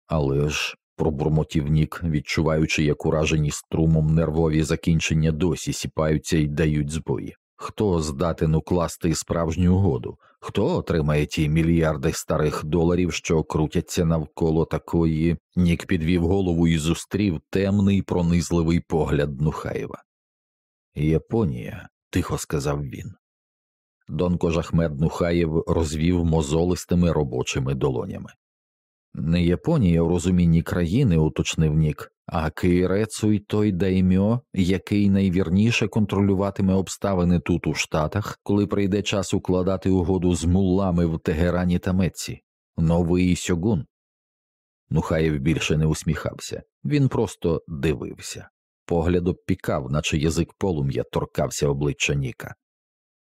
Але ж пробурмотів Нік, відчуваючи, як уражені струмом нервові закінчення досі сіпаються і дають збої. Хто здатен укласти справжню угоду? Хто отримає ті мільярди старих доларів, що крутяться навколо такої? Нік підвів голову і зустрів темний пронизливий погляд Нухаєва. Японія, тихо сказав він. Дон Кожахмед Нухаєв розвів мозолистими робочими долонями. Не Японія у розумінні країни, уточнив Нік, а Кейрецуй той даймьо, який найвірніше контролюватиме обставини тут у Штатах, коли прийде час укладати угоду з муллами в Тегерані та Меці, новий сьогун. Нухаєв більше не усміхався, він просто дивився. Погляд обпікав, наче язик полум'я торкався обличчя Ніка.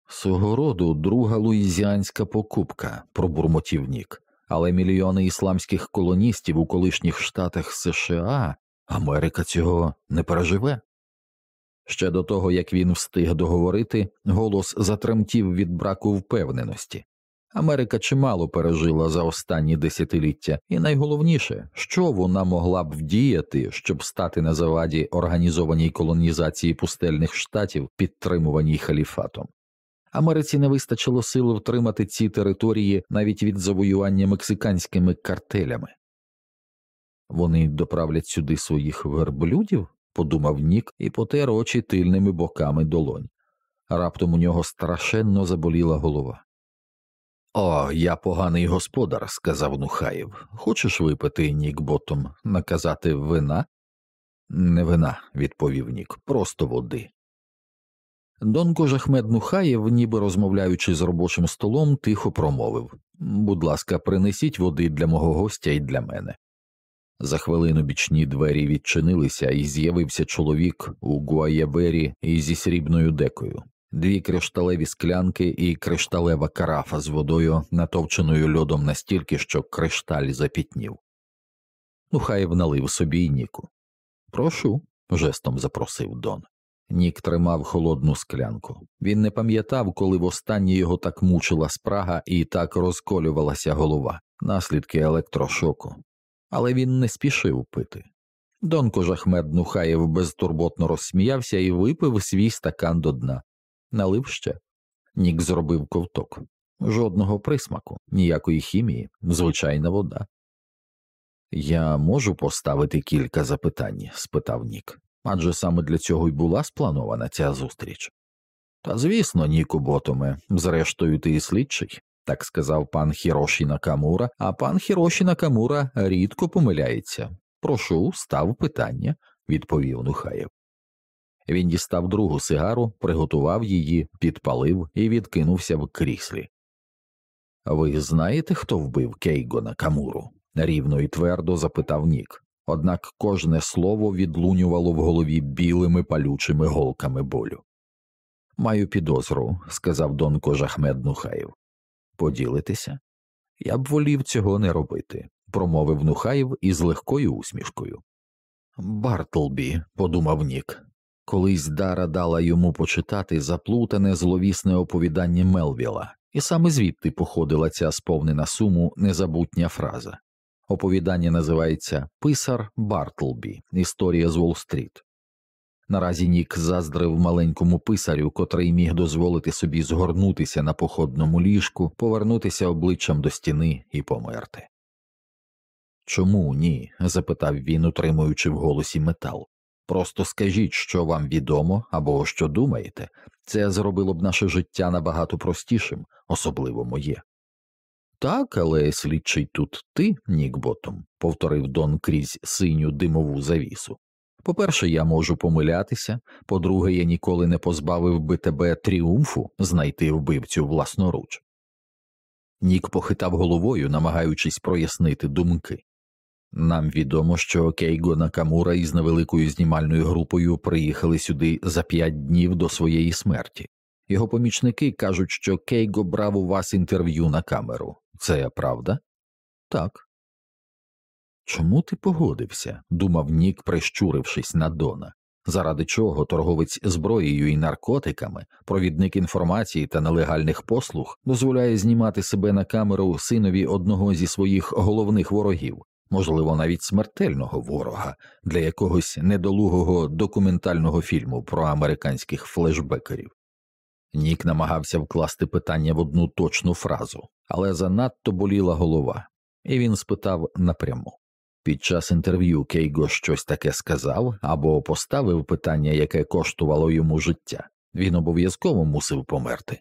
Свого роду друга луїзіанська покупка, пробурмотів Нік але мільйони ісламських колоністів у колишніх штатах США Америка цього не переживе. Ще до того, як він встиг договорити, голос затремтів від браку впевненості. Америка чимало пережила за останні десятиліття, і найголовніше, що вона могла б вдіяти, щоб стати на заваді організованій колонізації пустельних штатів, підтримуваній халіфатом. Америці не вистачило сил втримати ці території навіть від завоювання мексиканськими картелями. Вони доправлять сюди своїх верблюдів, подумав Нік і потер очі тильними боками долонь. Раптом у нього страшенно заболіла голова. О, я поганий господар, сказав Нухаєв. Хочеш випити, Нік ботом, наказати вина? Не вина, відповів Нік, просто води. Дон Кожахмед Нухаєв, ніби розмовляючи з робочим столом, тихо промовив Будь ласка, принесіть води для мого гостя і для мене. За хвилину бічні двері відчинилися, і з'явився чоловік у гуаєбері і зі срібною декою, дві кришталеві склянки і кришталева карафа з водою, натовченою льодом настільки, що кришталь запітнів. Нухаєв налив собі й Ніку. Прошу, жестом запросив Дон. Нік тримав холодну склянку. Він не пам'ятав, коли востаннє його так мучила спрага і так розколювалася голова, наслідки електрошоку. Але він не спішив пити. Дон Кожахмед Нухаєв безтурботно розсміявся і випив свій стакан до дна. Налив ще. Нік зробив ковток. Жодного присмаку, ніякої хімії, звичайна вода. Я можу поставити кілька запитань? спитав Нік адже саме для цього й була спланована ця зустріч. Та звісно, Ніку Ботоме, зрештою, ти і слідчий, так сказав пан Хіроші Накамура, а пан Хіроші Накамура рідко помиляється. Прошу, став питання, відповів Нухаєв. Він дістав другу сигару, приготував її, підпалив і відкинувся в кріслі. Ви знаєте, хто вбив Кейго Накамуру? рівно і твердо запитав Нік однак кожне слово відлунювало в голові білими палючими голками болю. Маю підозру, сказав Дон Кожахмед Нухаєв. Поділитися? Я б волів цього не робити, промовив Нухаєв із легкою усмішкою. Бартлбі, подумав Нік, колись Дара дала йому почитати заплутане зловісне оповідання Мелвіла, і саме звідти походила ця сповнена суму незабутня фраза. Оповідання називається Писар Бартлбі Історія з Уолл-стріт». Наразі Нік заздрив маленькому писарю, котрий міг дозволити собі згорнутися на походному ліжку, повернутися обличчям до стіни і померти. Чому ні? запитав він, утримуючи в голосі метал. Просто скажіть, що вам відомо або що думаєте, це зробило б наше життя набагато простішим, особливо моє. Так, але слідчий тут ти, Нікботом, повторив Дон крізь синю димову завісу. По перше, я можу помилятися, по друге, я ніколи не позбавив би тебе тріумфу знайти вбивцю власноруч. Нік похитав головою, намагаючись прояснити думки. Нам відомо, що Кейго Накамура із невеликою знімальною групою приїхали сюди за п'ять днів до своєї смерті. Його помічники кажуть, що Кейго брав у вас інтерв'ю на камеру. Це правда? Так. Чому ти погодився? думав Нік, прищурившись на Дона. Заради чого торговець зброєю і наркотиками, провідник інформації та нелегальних послуг дозволяє знімати себе на камеру синові одного зі своїх головних ворогів, можливо, навіть смертельного ворога для якогось недолугого документального фільму про американських флешбекерів. Нік намагався вкласти питання в одну точну фразу, але занадто боліла голова, і він спитав напряму. Під час інтерв'ю Кейго щось таке сказав або поставив питання, яке коштувало йому життя, він обов'язково мусив померти.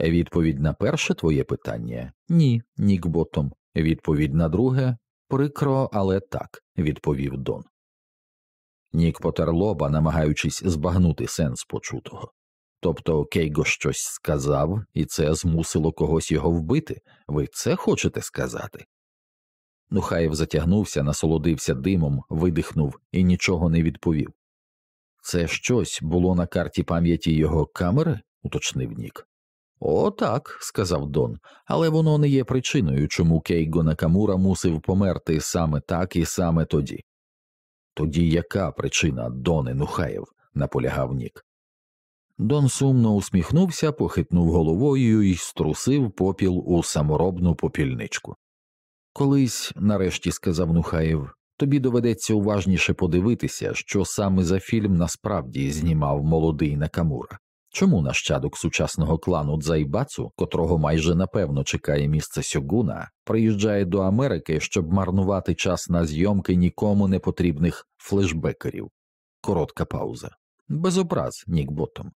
Відповідь на перше твоє питання ні, Нік Ботом. Відповідь на друге прикро, але так, відповів Дон. Нік потер лоба, намагаючись збагнути сенс почутого. Тобто Кейго щось сказав, і це змусило когось його вбити. Ви це хочете сказати? Нухаєв затягнувся, насолодився димом, видихнув і нічого не відповів. Це щось було на карті пам'яті його камери? уточнив Нік. «О, так», – сказав Дон, але воно не є причиною, чому Кейго Накамура мусив померти саме так і саме тоді. Тоді яка причина, Доне Нухаєв? наполягав Нік. Дон сумно усміхнувся, похитнув головою і струсив попіл у саморобну попільничку. Колись, нарешті сказав Нухаєв, тобі доведеться уважніше подивитися, що саме за фільм насправді знімав молодий Накамура. Чому нащадок сучасного клану Дзайбацу, котрого майже напевно чекає місце Сьогуна, приїжджає до Америки, щоб марнувати час на зйомки нікому не потрібних флешбекерів? Коротка пауза. Без образ, Нік Ботом.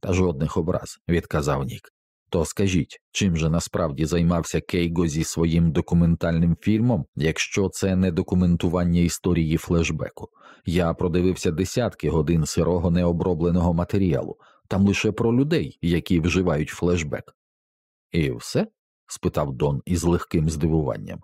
Та жодних образ, відказав Нік. То скажіть, чим же насправді займався Кейго зі своїм документальним фільмом, якщо це не документування історії флешбеку? Я продивився десятки годин сирого необробленого матеріалу, там лише про людей, які вживають флешбек. І все? спитав Дон із легким здивуванням.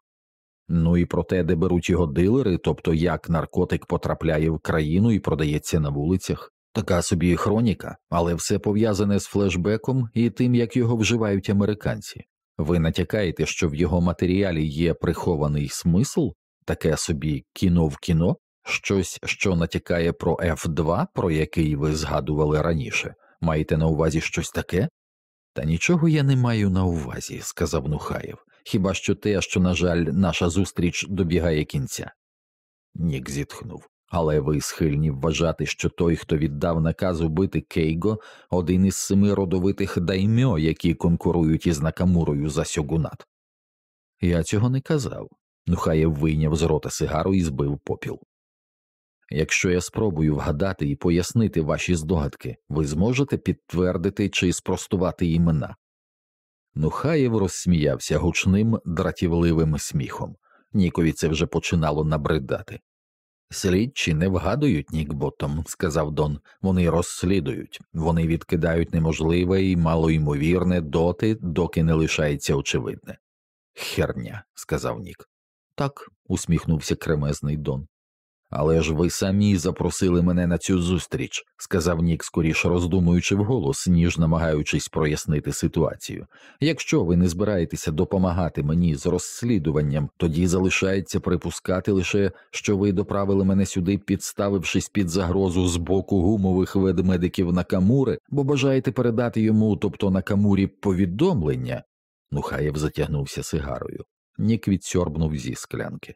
Ну і про те, де беруть його дилери, тобто як наркотик потрапляє в країну і продається на вулицях, така собі хроніка, але все пов'язане з флешбеком і тим, як його вживають американці. Ви натякаєте, що в його матеріалі є прихований смисл, таке собі кіно в кіно, щось, що натякає про F2, про який ви згадували раніше, маєте на увазі щось таке? Та нічого я не маю на увазі, сказав Нухаєв, хіба що те, що, на жаль, наша зустріч добігає кінця. Нік зітхнув. Але ви схильні вважати, що той, хто віддав наказ убити Кейго, один із семи родовитих даймьо, які конкурують із Накамурою за сьогунат. Я цього не казав. Нухаєв вийняв з рота сигару і збив попіл. Якщо я спробую вгадати і пояснити ваші здогадки, ви зможете підтвердити чи спростувати імена. Нухаєв розсміявся гучним, дратівливим сміхом. Нікові це вже починало набридати. Слідчі не вгадують Нікботом, сказав Дон, вони розслідують, вони відкидають неможливе і малоймовірне доти, доки не лишається очевидне. Херня, сказав Нік. Так, усміхнувся кремезний Дон. Але ж ви самі запросили мене на цю зустріч, сказав Нік, скоріше роздумуючи вголос, ніж намагаючись прояснити ситуацію. Якщо ви не збираєтеся допомагати мені з розслідуванням, тоді залишається припускати лише, що ви доправили мене сюди, підставившись під загрозу з боку гумових ведмедиків Накамури, бо бажаєте передати йому, тобто Накамурі, повідомлення. Нухаєв затягнувся сигарою. Нік відсьорбнув зі склянки.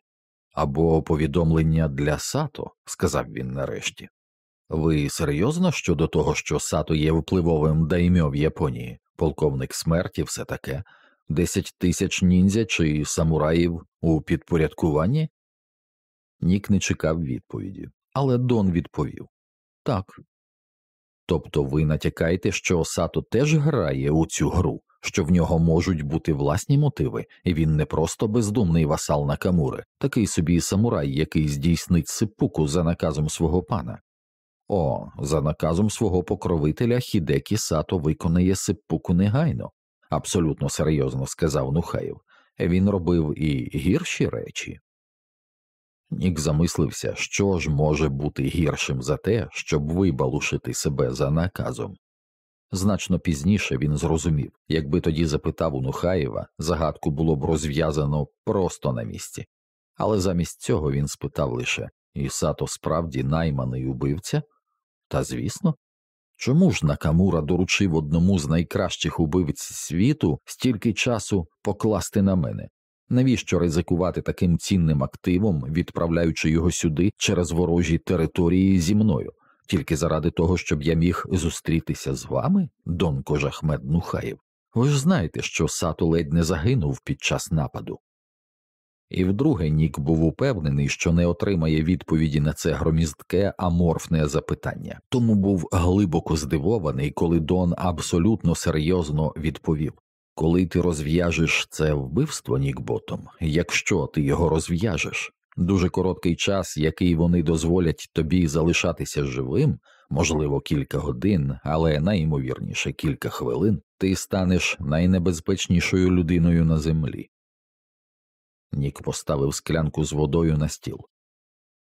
Або повідомлення для Сато, сказав він нарешті. Ви серйозно щодо того, що Сато є впливовим даймьо в Японії, полковник смерті, все таке, десять тисяч ніндзя чи самураїв у підпорядкуванні? Нік не чекав відповіді, але Дон відповів так. Тобто ви натякаєте, що Сато теж грає у цю гру що в нього можуть бути власні мотиви, і він не просто бездумний васал Накамури, такий собі самурай, який здійснить сипуку за наказом свого пана. О, за наказом свого покровителя Хідекі Сато виконає сипуку негайно, абсолютно серйозно сказав Нухаєв. Він робив і гірші речі. Нік замислився, що ж може бути гіршим за те, щоб вибалушити себе за наказом. Значно пізніше він зрозумів, якби тоді запитав у Нухаєва, загадку було б розв'язано просто на місці, але замість цього він спитав лише Ісато справді найманий убивця? Та звісно, чому ж Накамура доручив одному з найкращих убивць світу стільки часу покласти на мене? Навіщо ризикувати таким цінним активом, відправляючи його сюди через ворожі території зі мною? Тільки заради того, щоб я міг зустрітися з вами, Дон Кожахмед Нухаєв. Ви ж знаєте, що Сато ледь не загинув під час нападу. І вдруге Нік був упевнений, що не отримає відповіді на це громіздке аморфне запитання, тому був глибоко здивований, коли Дон абсолютно серйозно відповів Коли ти розв'яжеш це вбивство, Нікботом, якщо ти його розв'яжеш, Дуже короткий час, який вони дозволять тобі залишатися живим, можливо, кілька годин, але найімовірніше кілька хвилин, ти станеш найнебезпечнішою людиною на землі. Нік поставив склянку з водою на стіл.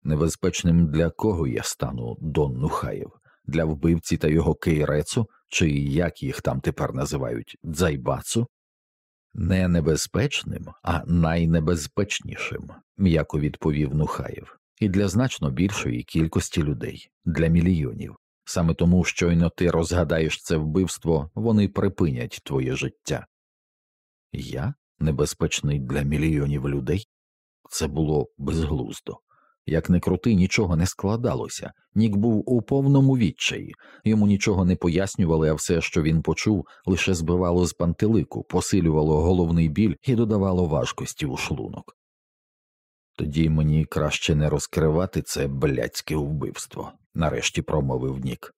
Небезпечним для кого я стану Дон Нухаєв? Для вбивці та його кейрецу, чи як їх там тепер називають дзайбацу? Не небезпечним, а найнебезпечнішим, м'яко відповів Нухаєв, і для значно більшої кількості людей, для мільйонів. Саме тому, щойно ти розгадаєш це вбивство, вони припинять твоє життя. Я небезпечний для мільйонів людей? Це було безглуздо. Як не крути, нічого не складалося. Нік був у повному відчаї, йому нічого не пояснювали, а все, що він почув, лише збивало з пантелику, посилювало головний біль і додавало важкості у шлунок. Тоді мені краще не розкривати це блядське вбивство, нарешті промовив Нік.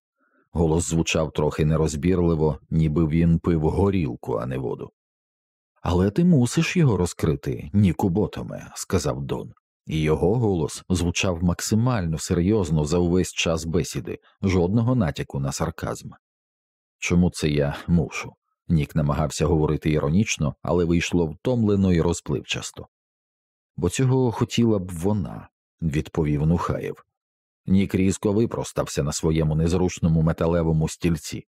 Голос звучав трохи нерозбірливо, ніби він пив горілку, а не воду. Але ти мусиш його розкрити, Ніку Ботоме, сказав Дон і його голос звучав максимально серйозно за увесь час бесіди, жодного натяку на сарказм. Чому це я мушу? Нік намагався говорити іронічно, але вийшло втомлено і розпливчасто. Бо цього хотіла б вона, відповів Нухаєв. Нік різко випростався на своєму незручному металевому стільці.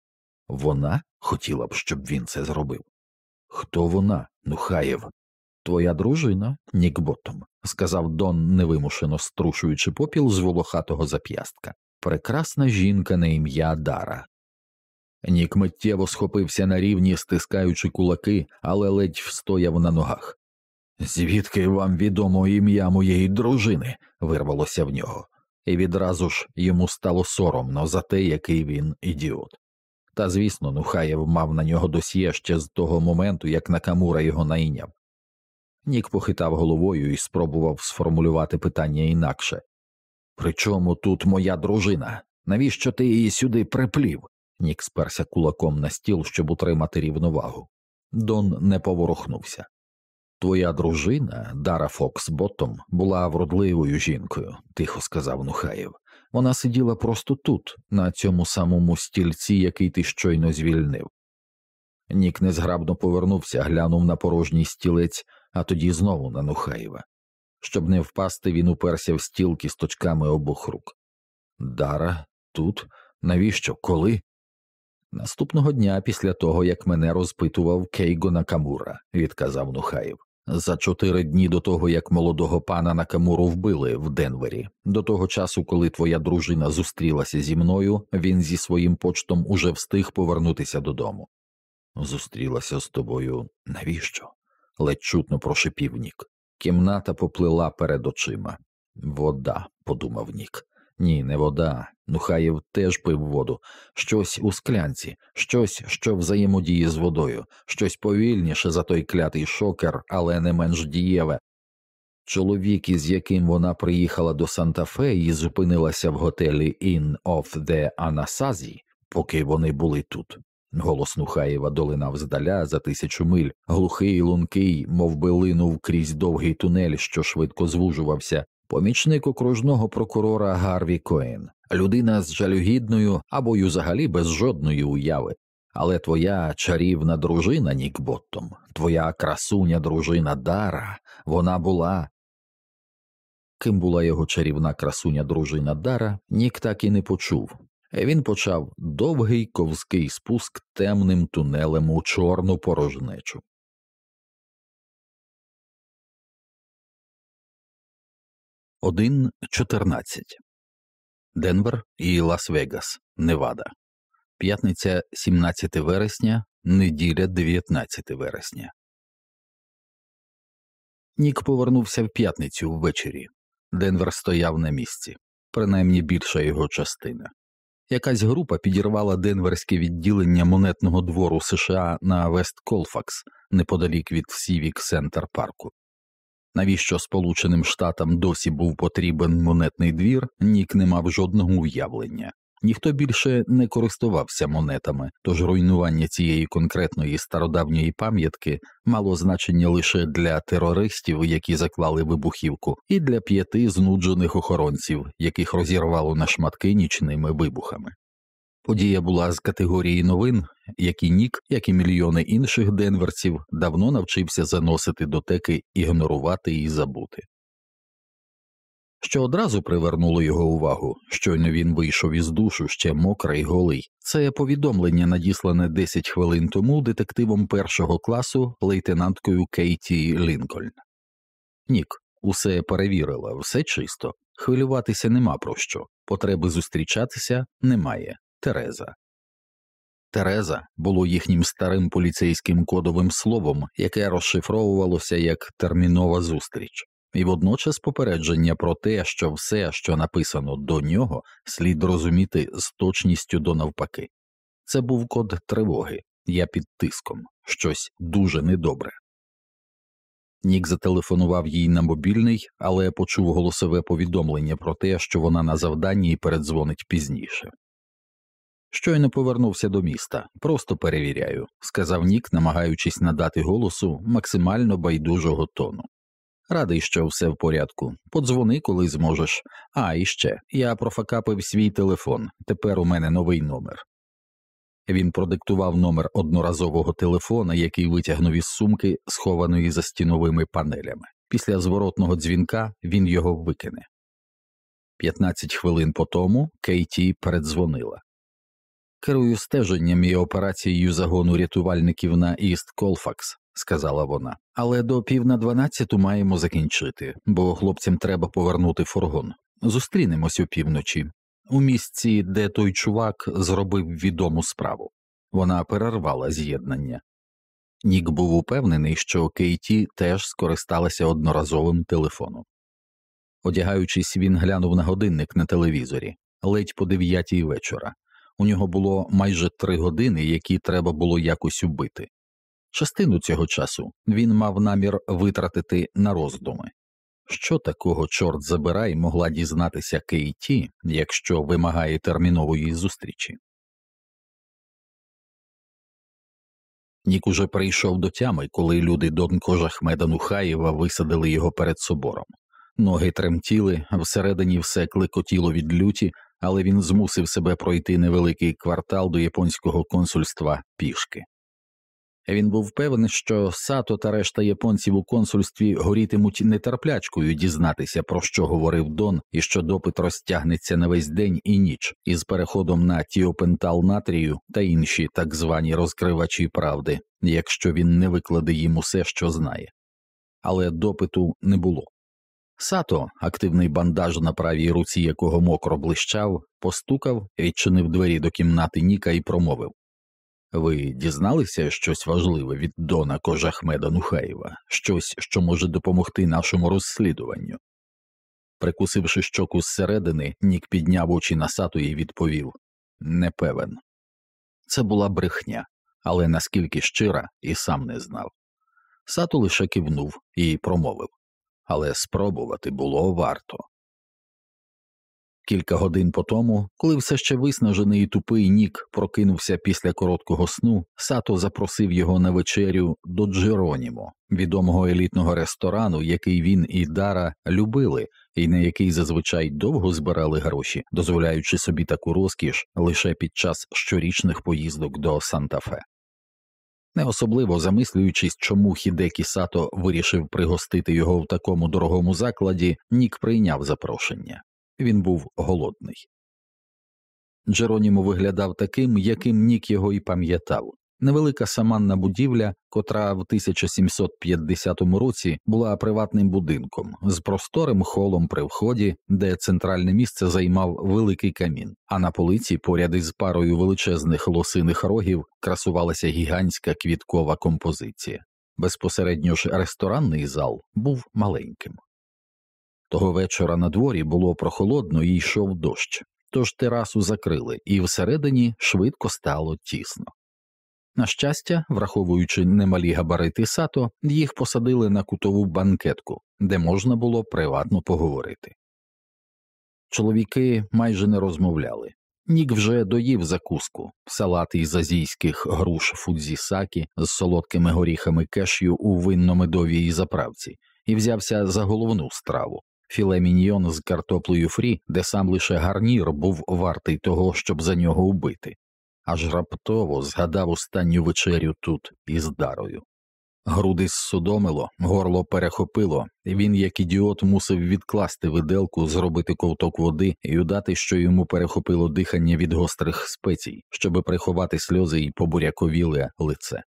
Вона хотіла б, щоб він це зробив. Хто вона, Нухаєв? Твоя дружина, Нік Боттом», – сказав Дон, невимушено струшуючи попіл з волохатого зап'ястка. Прекрасна жінка на ім'я Дара. Нік миттєво схопився на рівні, стискаючи кулаки, але ледь встояв на ногах. Звідки вам відомо ім'я моєї дружини? вирвалося в нього, і відразу ж йому стало соромно за те, який він ідіот. Та, звісно, Нухаєв мав на нього досьє ще з того моменту, як Накамура його найняв. Нік похитав головою і спробував сформулювати питання інакше Причому тут моя дружина? Навіщо ти її сюди приплів? Нік сперся кулаком на стіл, щоб утримати рівновагу. Дон не поворухнувся. Твоя дружина, Дара Фокс Боттом, була вродливою жінкою, тихо сказав Нухаєв. Вона сиділа просто тут, на цьому самому стільці, який ти щойно звільнив. Нік незграбно повернувся, глянув на порожній стілець, а тоді знову на Нухаєва. Щоб не впасти, він уперся в стіл кісточками обох рук. Дара, тут? Навіщо? Коли? Наступного дня, після того, як мене розпитував Кейго Накамура, відказав Нухаєв. За чотири дні до того, як молодого пана Накамуру вбили в Денвері, до того часу, коли твоя дружина зустрілася зі мною, він зі своїм почтом уже встиг повернутися додому. Зустрілася з тобою навіщо? Ледь чутно прошипів Нік. Кімната поплила перед очима. Вода, подумав Нік. Ні, не вода. Нухаєв теж пив воду, щось у склянці, щось, що взаємодіє з водою, щось повільніше за той клятий шокер, але не менш дієве. Чоловік, із яким вона приїхала до Санта-Фе і зупинилася в готелі Inn of the Anasazi, поки вони були тут. Голос Нухаєва долинав здаля за тисячу миль, глухий, лункий, мов би линув крізь довгий тунель, що швидко звужувався, помічник окружного прокурора Гарві Коен, людина з жалюгідною або й взагалі без жодної уяви. Але твоя чарівна дружина, Нік Боттом, твоя красуня дружина Дара, вона була. Ким була його чарівна красуня дружина Дара, Нік так і не почув. Він почав довгий ковзкий спуск темним тунелем у чорну порожнечу. 1.14. Денвер і Лас-Вегас, Невада. П'ятниця 17 вересня, неділя 19 вересня. Нік повернувся в п'ятницю ввечері. Денвер стояв на місці, принаймні більша його частина. Якась група підірвала денверське відділення монетного двору США на Вест Колфакс неподалік від Сівік Сентер Парку. Навіщо Сполученим Штатам досі був потрібен монетний двір, нік не мав жодного уявлення. Ніхто більше не користувався монетами, тож руйнування цієї конкретної стародавньої пам'ятки мало значення лише для терористів, які заклали вибухівку, і для п'яти знуджених охоронців, яких розірвало на шматки нічними вибухами. Подія була з категорії новин, які Нік, як і мільйони інших денверців, давно навчився заносити дотеки, ігнорувати і забути. Що одразу привернуло його увагу, щойно він вийшов із душу ще мокрий голий. Це повідомлення, надіслане 10 хвилин тому детективом першого класу лейтенанткою Кейті Лінкольн. Нік, усе перевірила, все чисто, хвилюватися нема про що, потреби зустрічатися немає. Тереза. Тереза було їхнім старим поліцейським кодовим словом, яке розшифровувалося як термінова зустріч, і водночас попередження про те, що все, що написано до нього, слід розуміти з точністю до навпаки. Це був код тривоги, я під тиском, щось дуже недобре. Нік зателефонував їй на мобільний, але почув голосове повідомлення про те, що вона на завданні і передзвонить пізніше. Щойно повернувся до міста, просто перевіряю, сказав Нік, намагаючись надати голосу максимально байдужого тону. Радий, що все в порядку. Подзвони, коли зможеш. А і ще я профакапив свій телефон. Тепер у мене новий номер. Він продиктував номер одноразового телефона, який витягнув із сумки, схованої за стіновими панелями. Після зворотного дзвінка він його викине. 15 хвилин по тому Кейті передзвонила. Керую стеженням і операцією загону рятувальників на Іст Колфакс, сказала вона, але до пів на дванадцяту маємо закінчити, бо хлопцям треба повернути фургон. Зустрінемось опівночі, у місці, де той чувак зробив відому справу. Вона перервала з'єднання. Нік був упевнений, що Кейті теж скористалася одноразовим телефоном. Одягаючись, він глянув на годинник на телевізорі ледь по дев'ятій вечора. У нього було майже три години, які треба було якось убити. Частину цього часу він мав намір витратити на роздуми. Що такого, чорт забирай, могла дізнатися Кейті, якщо вимагає термінової зустрічі? Нік уже прийшов до тями, коли люди Донко Жахмеда Нухаєва висадили його перед собором. Ноги тремтіли, всередині все клекотіло від люті, але він змусив себе пройти невеликий квартал до японського консульства пішки. Він був певний, що Сато та решта японців у консульстві горітимуть нетерплячкою дізнатися, про що говорив Дон, і що допит розтягнеться на весь день і ніч із переходом на тіопентал натрію та інші так звані розкривачі правди, якщо він не викладе їм усе, що знає. Але допиту не було. Сато, активний бандаж на правій руці, якого мокро блищав, постукав, відчинив двері до кімнати Ніка і промовив ви дізналися щось важливе від Дона Кожахмеда Нухаєва, щось, що може допомогти нашому розслідуванню? Прикусивши щоку зсередини, Нік підняв очі на сату і відповів Не певен. Це була брехня, але наскільки щира, і сам не знав. Сату лише кивнув і промовив але спробувати було варто. Кілька годин по тому, коли все ще виснажений і тупий Нік прокинувся після короткого сну, Сато запросив його на вечерю до Джеронімо, відомого елітного ресторану, який він і Дара любили, і на який зазвичай довго збирали гроші, дозволяючи собі таку розкіш лише під час щорічних поїздок до Санта-Фе. Не особливо замислюючись, чому Хідекі Сато вирішив пригостити його в такому дорогому закладі, Нік прийняв запрошення він був голодний. Джеронімо виглядав таким, яким Нік його і пам'ятав. Невелика саманна будівля, котра в 1750 році була приватним будинком з просторим холом при вході, де центральне місце займав великий камін, а на полиці, поряд із парою величезних лосиних рогів, красувалася гігантська квіткова композиція. Безпосередньо ж ресторанний зал був маленьким. Того вечора на дворі було прохолодно і йшов дощ, тож терасу закрили, і всередині швидко стало тісно. На щастя, враховуючи немалі габарити сато, їх посадили на кутову банкетку, де можна було приватно поговорити. Чоловіки майже не розмовляли. Нік вже доїв закуску, салат із азійських груш фудзісакі з солодкими горіхами кешю у винно-медовій заправці, і взявся за головну страву філе міньйон з картоплею фрі, де сам лише гарнір був вартий того, щоб за нього убити, аж раптово згадав останню вечерю тут із дарою. Груди зсудомило, горло перехопило, і він, як ідіот, мусив відкласти виделку, зробити ковток води і удати, що йому перехопило дихання від гострих спецій, щоби приховати сльози і побуряковіле лице.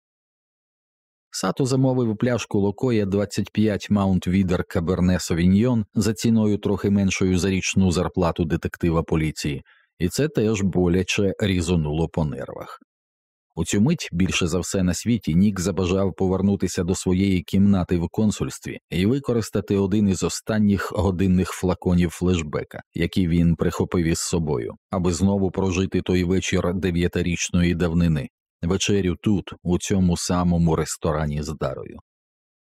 Сато замовив пляшку локоя 25 Маунт Відер Каберне Совіньйон за ціною трохи меншою за річну зарплату детектива поліції, і це теж боляче різонуло по нервах. У цю мить більше за все на світі Нік забажав повернутися до своєї кімнати в консульстві і використати один із останніх годинних флаконів флешбека, які він прихопив із собою, аби знову прожити той вечір дев'ятирічної давнини, вечерю тут, у цьому самому ресторані з дарою.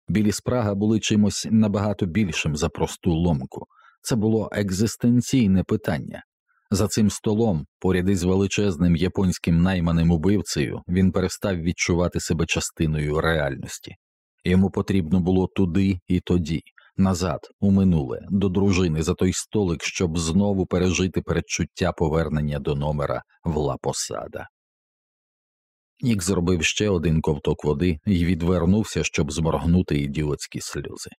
Білі спрага були чимось набагато більшим за просту ломку, це було екзистенційне питання. За цим столом, поряд із величезним японським найманим убивцею, він перестав відчувати себе частиною реальності. Йому потрібно було туди і тоді, назад, у минуле, до дружини за той столик, щоб знову пережити передчуття повернення до номера в Ла Посада. Нік зробив ще один ковток води і відвернувся, щоб зморгнути ідіотські сльози.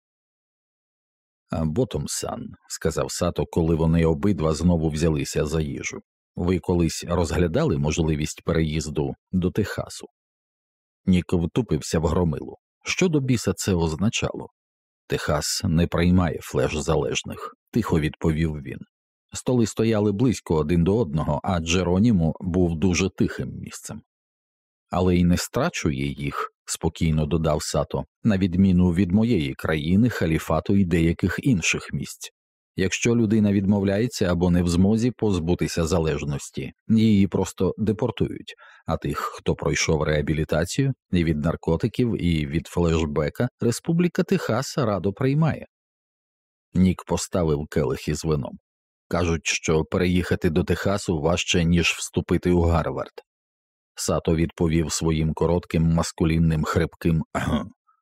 Ботомсан, сказав Сато, коли вони обидва знову взялися за їжу. Ви колись розглядали можливість переїзду до Техасу? Нік втупився в громилу. Що до біса це означало? Техас не приймає флеш залежних, тихо відповів він. Столи стояли близько один до одного, а Джеронімо був дуже тихим місцем. Але й не страчує їх, спокійно додав Сато, на відміну від моєї країни, халіфату і деяких інших місць. Якщо людина відмовляється або не в змозі позбутися залежності, її просто депортують, а тих, хто пройшов реабілітацію і від наркотиків, і від флешбека, Республіка Техас радо приймає. Нік поставив келих із вином. Кажуть, що переїхати до Техасу важче, ніж вступити у Гарвард. Сато відповів своїм коротким маскулінним хрипким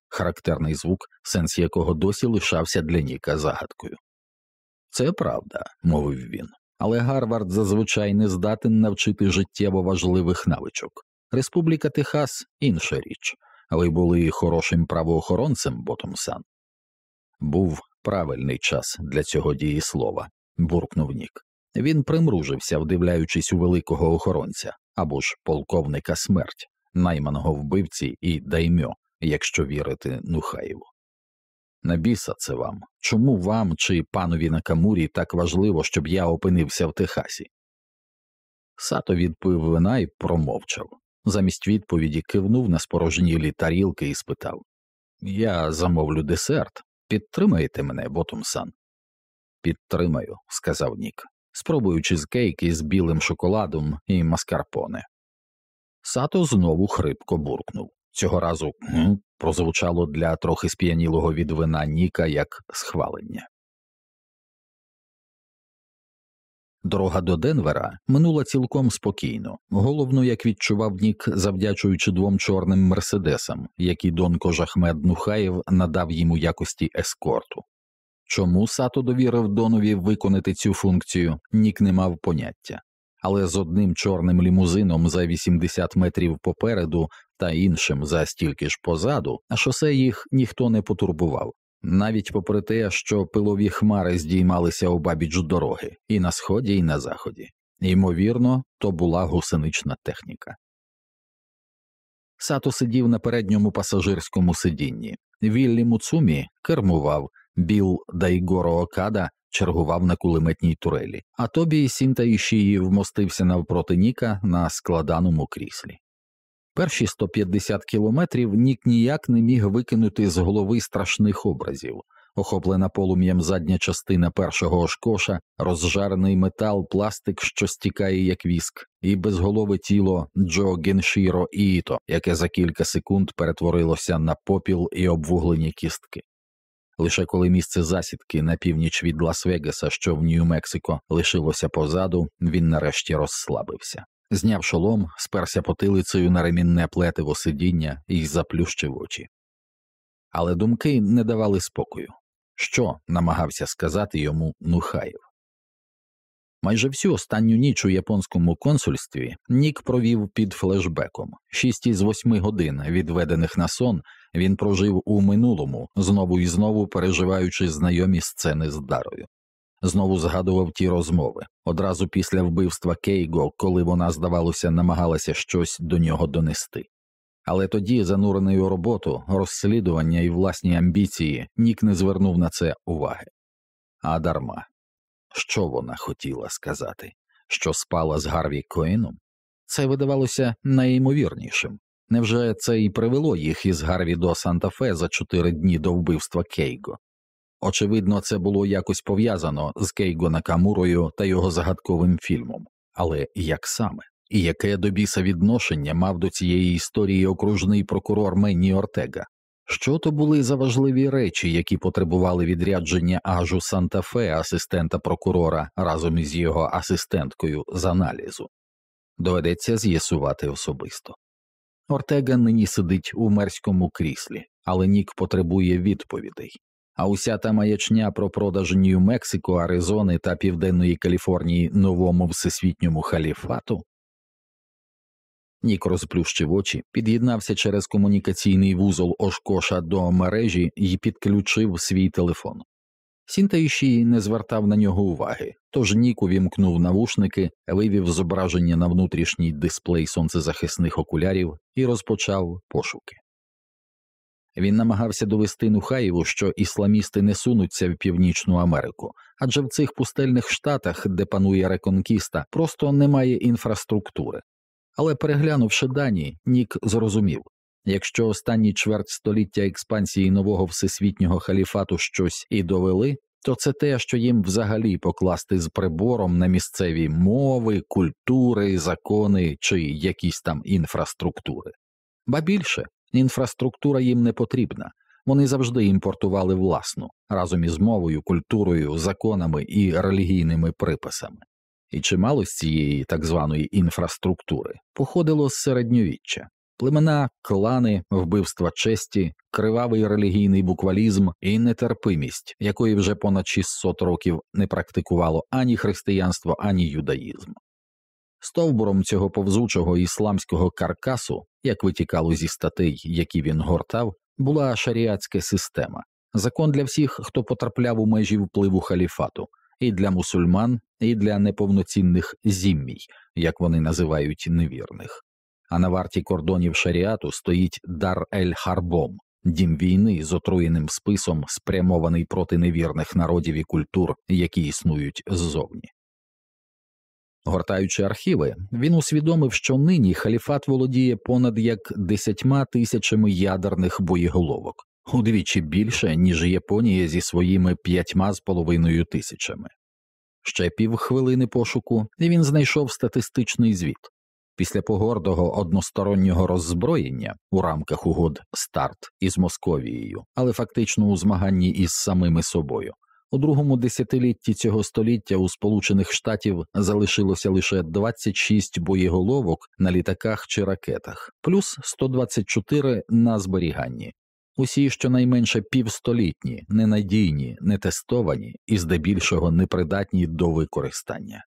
характерний звук, сенс якого досі лишався для Ніка загадкою. Це правда, мовив він, але Гарвард зазвичай не здатен навчити життєво важливих навичок. Республіка Техас інша річ, ви були хорошим правоохоронцем, Ботомсан. Був правильний час для цього дієслова, буркнув Нік. Він примружився, вдивляючись у великого охоронця або ж полковника смерть, найманого вбивці і даймьо, якщо вірити Нухаєву. На біса це вам. Чому вам чи панові Накамурі так важливо, щоб я опинився в Техасі? Сато відпив вина і промовчав. Замість відповіді кивнув на спорожнілі тарілки і спитав Я замовлю десерт. Підтримаєте мене, Ботумсан? Підтримаю, сказав Нік, спробуючи з кейки з білим шоколадом і маскарпоне. Сато знову хрипко буркнув. Цього разу «гм» прозвучало для трохи сп'янілого від вина Ніка як схвалення. Дорога до Денвера минула цілком спокійно, головно, як відчував Нік, завдячуючи двом чорним мерседесам, які Дон Кожахмед Нухаєв надав йому якості ескорту. Чому Сато довірив Донові виконати цю функцію, Нік не мав поняття, але з одним чорним лімузином за 80 метрів попереду та іншим за стільки ж позаду, на шосе їх ніхто не потурбував, навіть попри те, що пилові хмари здіймалися обабіч дороги і на сході, і на заході. Ймовірно, то була гусенична техніка. Сато сидів на передньому пасажирському сидінні. Віллі Муцумі кермував, Біл Дайгоро Окада чергував на кулеметній турелі, а Тобі Сінта Ішії вмостився навпроти Ніка на складаному кріслі. Перші 150 кілометрів Нік ніяк не міг викинути з голови страшних образів, охоплена полум'ям задня частина першого ошкоша, розжарений метал, пластик, що стікає як віск, і безголове тіло Джо Геншіро Іїто, яке за кілька секунд перетворилося на попіл і обвуглені кістки. Лише коли місце засідки на північ від Лас-Вегаса, що в Нью-Мексико, лишилося позаду, він нарешті розслабився. Зняв шолом, сперся потилицею на ремінне плетиво сидіння і заплющив очі. Але думки не давали спокою. Що намагався сказати йому Нухаєв? Майже всю останню ніч у японському консульстві Нік провів під флешбеком. Шість із восьми годин, відведених на сон, він прожив у минулому, знову і знову переживаючи знайомі сцени з дарою знову згадував ті розмови одразу після вбивства Кейго, коли вона, здавалося, намагалася щось до нього донести. Але тоді, занурений у роботу, розслідування і власні амбіції, Нік не звернув на це уваги. А дарма. Що вона хотіла сказати? Що спала з Гарві Коїном? Це видавалося найімовірнішим. Невже це і привело їх із Гарві до Санта Фе за чотири дні до вбивства Кейго? Очевидно, це було якось пов'язано з Кейго Накамурою та його загадковим фільмом, але як саме? І яке до біса відношення мав до цієї історії окружний прокурор Менні Ортега? Що то були за важливі речі, які потребували відрядження ажу Санта Фе, асистента прокурора разом із його асистенткою з аналізу? Доведеться з'ясувати особисто. Ортега нині сидить у мерському кріслі, але Нік потребує відповідей а уся та маячня про продаж Нью-Мексико, Аризони та Південної Каліфорнії новому всесвітньому халіфату Нік розплющив очі, під'єднався через комунікаційний вузол Ошкоша до мережі і підключив свій телефон. Сінтаїші не звертав на нього уваги, тож Нік увімкнув навушники, вивів зображення на внутрішній дисплей сонцезахисних окулярів і розпочав пошуки. Він намагався довести Нухаєву, що ісламісти не сунуться в Північну Америку, адже в цих пустельних штатах, де панує реконкіста, просто немає інфраструктури. Але переглянувши дані, Нік зрозумів якщо останні чверть століття експансії нового всесвітнього халіфату щось і довели, то це те, що їм взагалі покласти з прибором на місцеві мови, культури, закони чи якісь там інфраструктури. Ба більше інфраструктура їм не потрібна. Вони завжди імпортували власну разом із мовою, культурою, законами і релігійними приписами і чимало з цієї так званої інфраструктури походило з середньовіччя. Племена, клани, вбивства честі, кривавий релігійний буквалізм і нетерпимість, якої вже понад 600 років не практикувало ані християнство, ані юдаїзм. Стовбуром цього повзучого ісламського каркасу, як витікало зі статей, які він гортав, була шаріатська система, закон для всіх, хто потрапляв у межі впливу халіфату, і для мусульман, і для неповноцінних зіммій, як вони називають невірних. А на варті кордонів шаріату стоїть дар ель Харбом, дім війни з отруєним списом, спрямований проти невірних народів і культур, які існують ззовні. Гортаючи архіви, він усвідомив, що нині халіфат володіє понад як десятьма тисячами ядерних боєголовок, удвічі більше, ніж Японія зі своїми п'ятьма з половиною тисячами. Ще півхвилини пошуку, і він знайшов статистичний звіт. Після погордого одностороннього роззброєння у рамках угод старт із Московією, але фактично у змаганні із самими собою. У другому десятилітті цього століття у Сполучених Штатів залишилося лише 26 боєголовок на літаках чи ракетах, плюс 124 на зберіганні, усі щонайменше півстолітні, ненадійні, нетестовані і здебільшого непридатні до використання.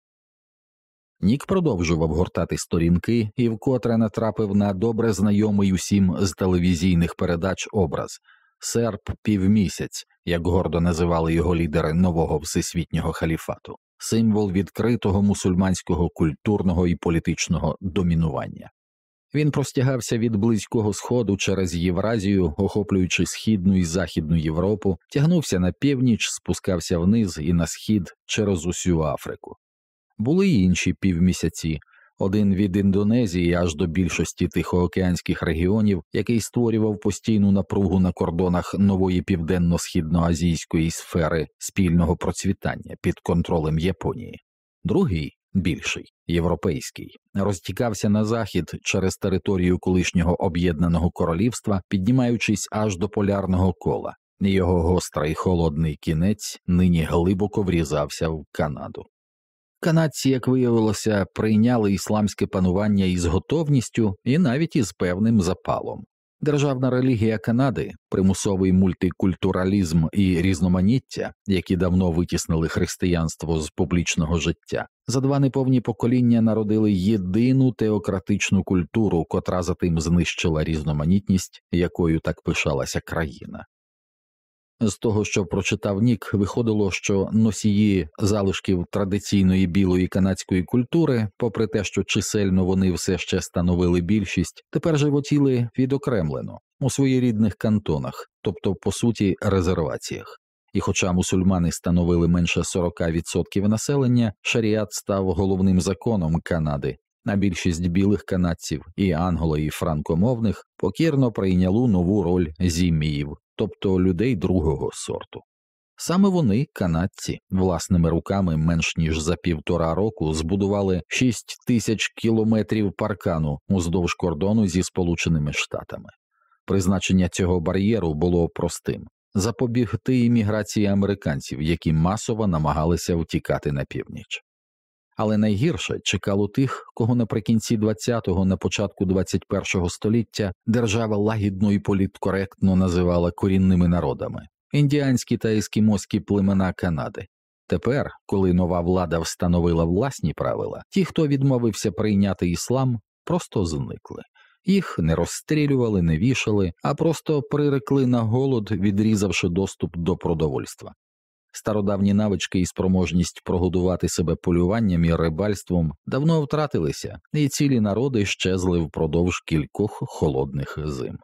Нік продовжував гортати сторінки і вкотре натрапив на добре знайомий усім з телевізійних передач образ серп півмісяць, як гордо називали його лідери нового всесвітнього халіфату, символ відкритого мусульманського культурного і політичного домінування. Він простягався від близького сходу через Євразію, охоплюючи східну і західну Європу, тягнувся на північ, спускався вниз і на схід через усю Африку. Були й інші півмісяці. Один від Індонезії аж до більшості тихоокеанських регіонів, який створював постійну напругу на кордонах нової південно-східноазійської сфери спільного процвітання під контролем Японії, другий більший європейський, розтікався на захід через територію колишнього об'єднаного королівства, піднімаючись аж до полярного кола. Його гострий холодний кінець нині глибоко врізався в Канаду. Канадці, як виявилося, прийняли ісламське панування із готовністю і навіть із певним запалом. Державна релігія Канади, примусовий мультикультуралізм і різноманіття, які давно витіснили християнство з публічного життя, за два неповні покоління народили єдину теократичну культуру, котра затим знищила різноманітність, якою так пишалася країна. З того, що прочитав Нік, виходило, що носії залишків традиційної білої канадської культури, попри те, що чисельно вони все ще становили більшість, тепер животіли відокремлено у своєрідних кантонах, тобто по суті резерваціях. І, хоча мусульмани становили менше 40% населення, шаріат став головним законом Канади, а більшість білих канадців і англо і франкомовних покірно прийнялу нову роль зімміїв, тобто людей другого сорту. Саме вони, канадці, власними руками менш ніж за півтора року збудували 6 тисяч кілометрів паркану уздовж кордону зі Сполученими Штатами. Призначення цього бар'єру було простим запобігти імміграції американців, які масово намагалися втікати на північ. Але найгірше чекало тих, кого наприкінці 20-го, на початку 21-го століття держава лагідно і політкоректно називала корінними народами індіанські та ескімоські племена Канади. Тепер, коли нова влада встановила власні правила, ті, хто відмовився прийняти іслам, просто зникли. Їх не розстрілювали, не вішали, а просто прирекли на голод, відрізавши доступ до продовольства. Стародавні навички і спроможність прогодувати себе полюванням і рибальством давно втратилися, і цілі народи щезли впродовж кількох холодних зим.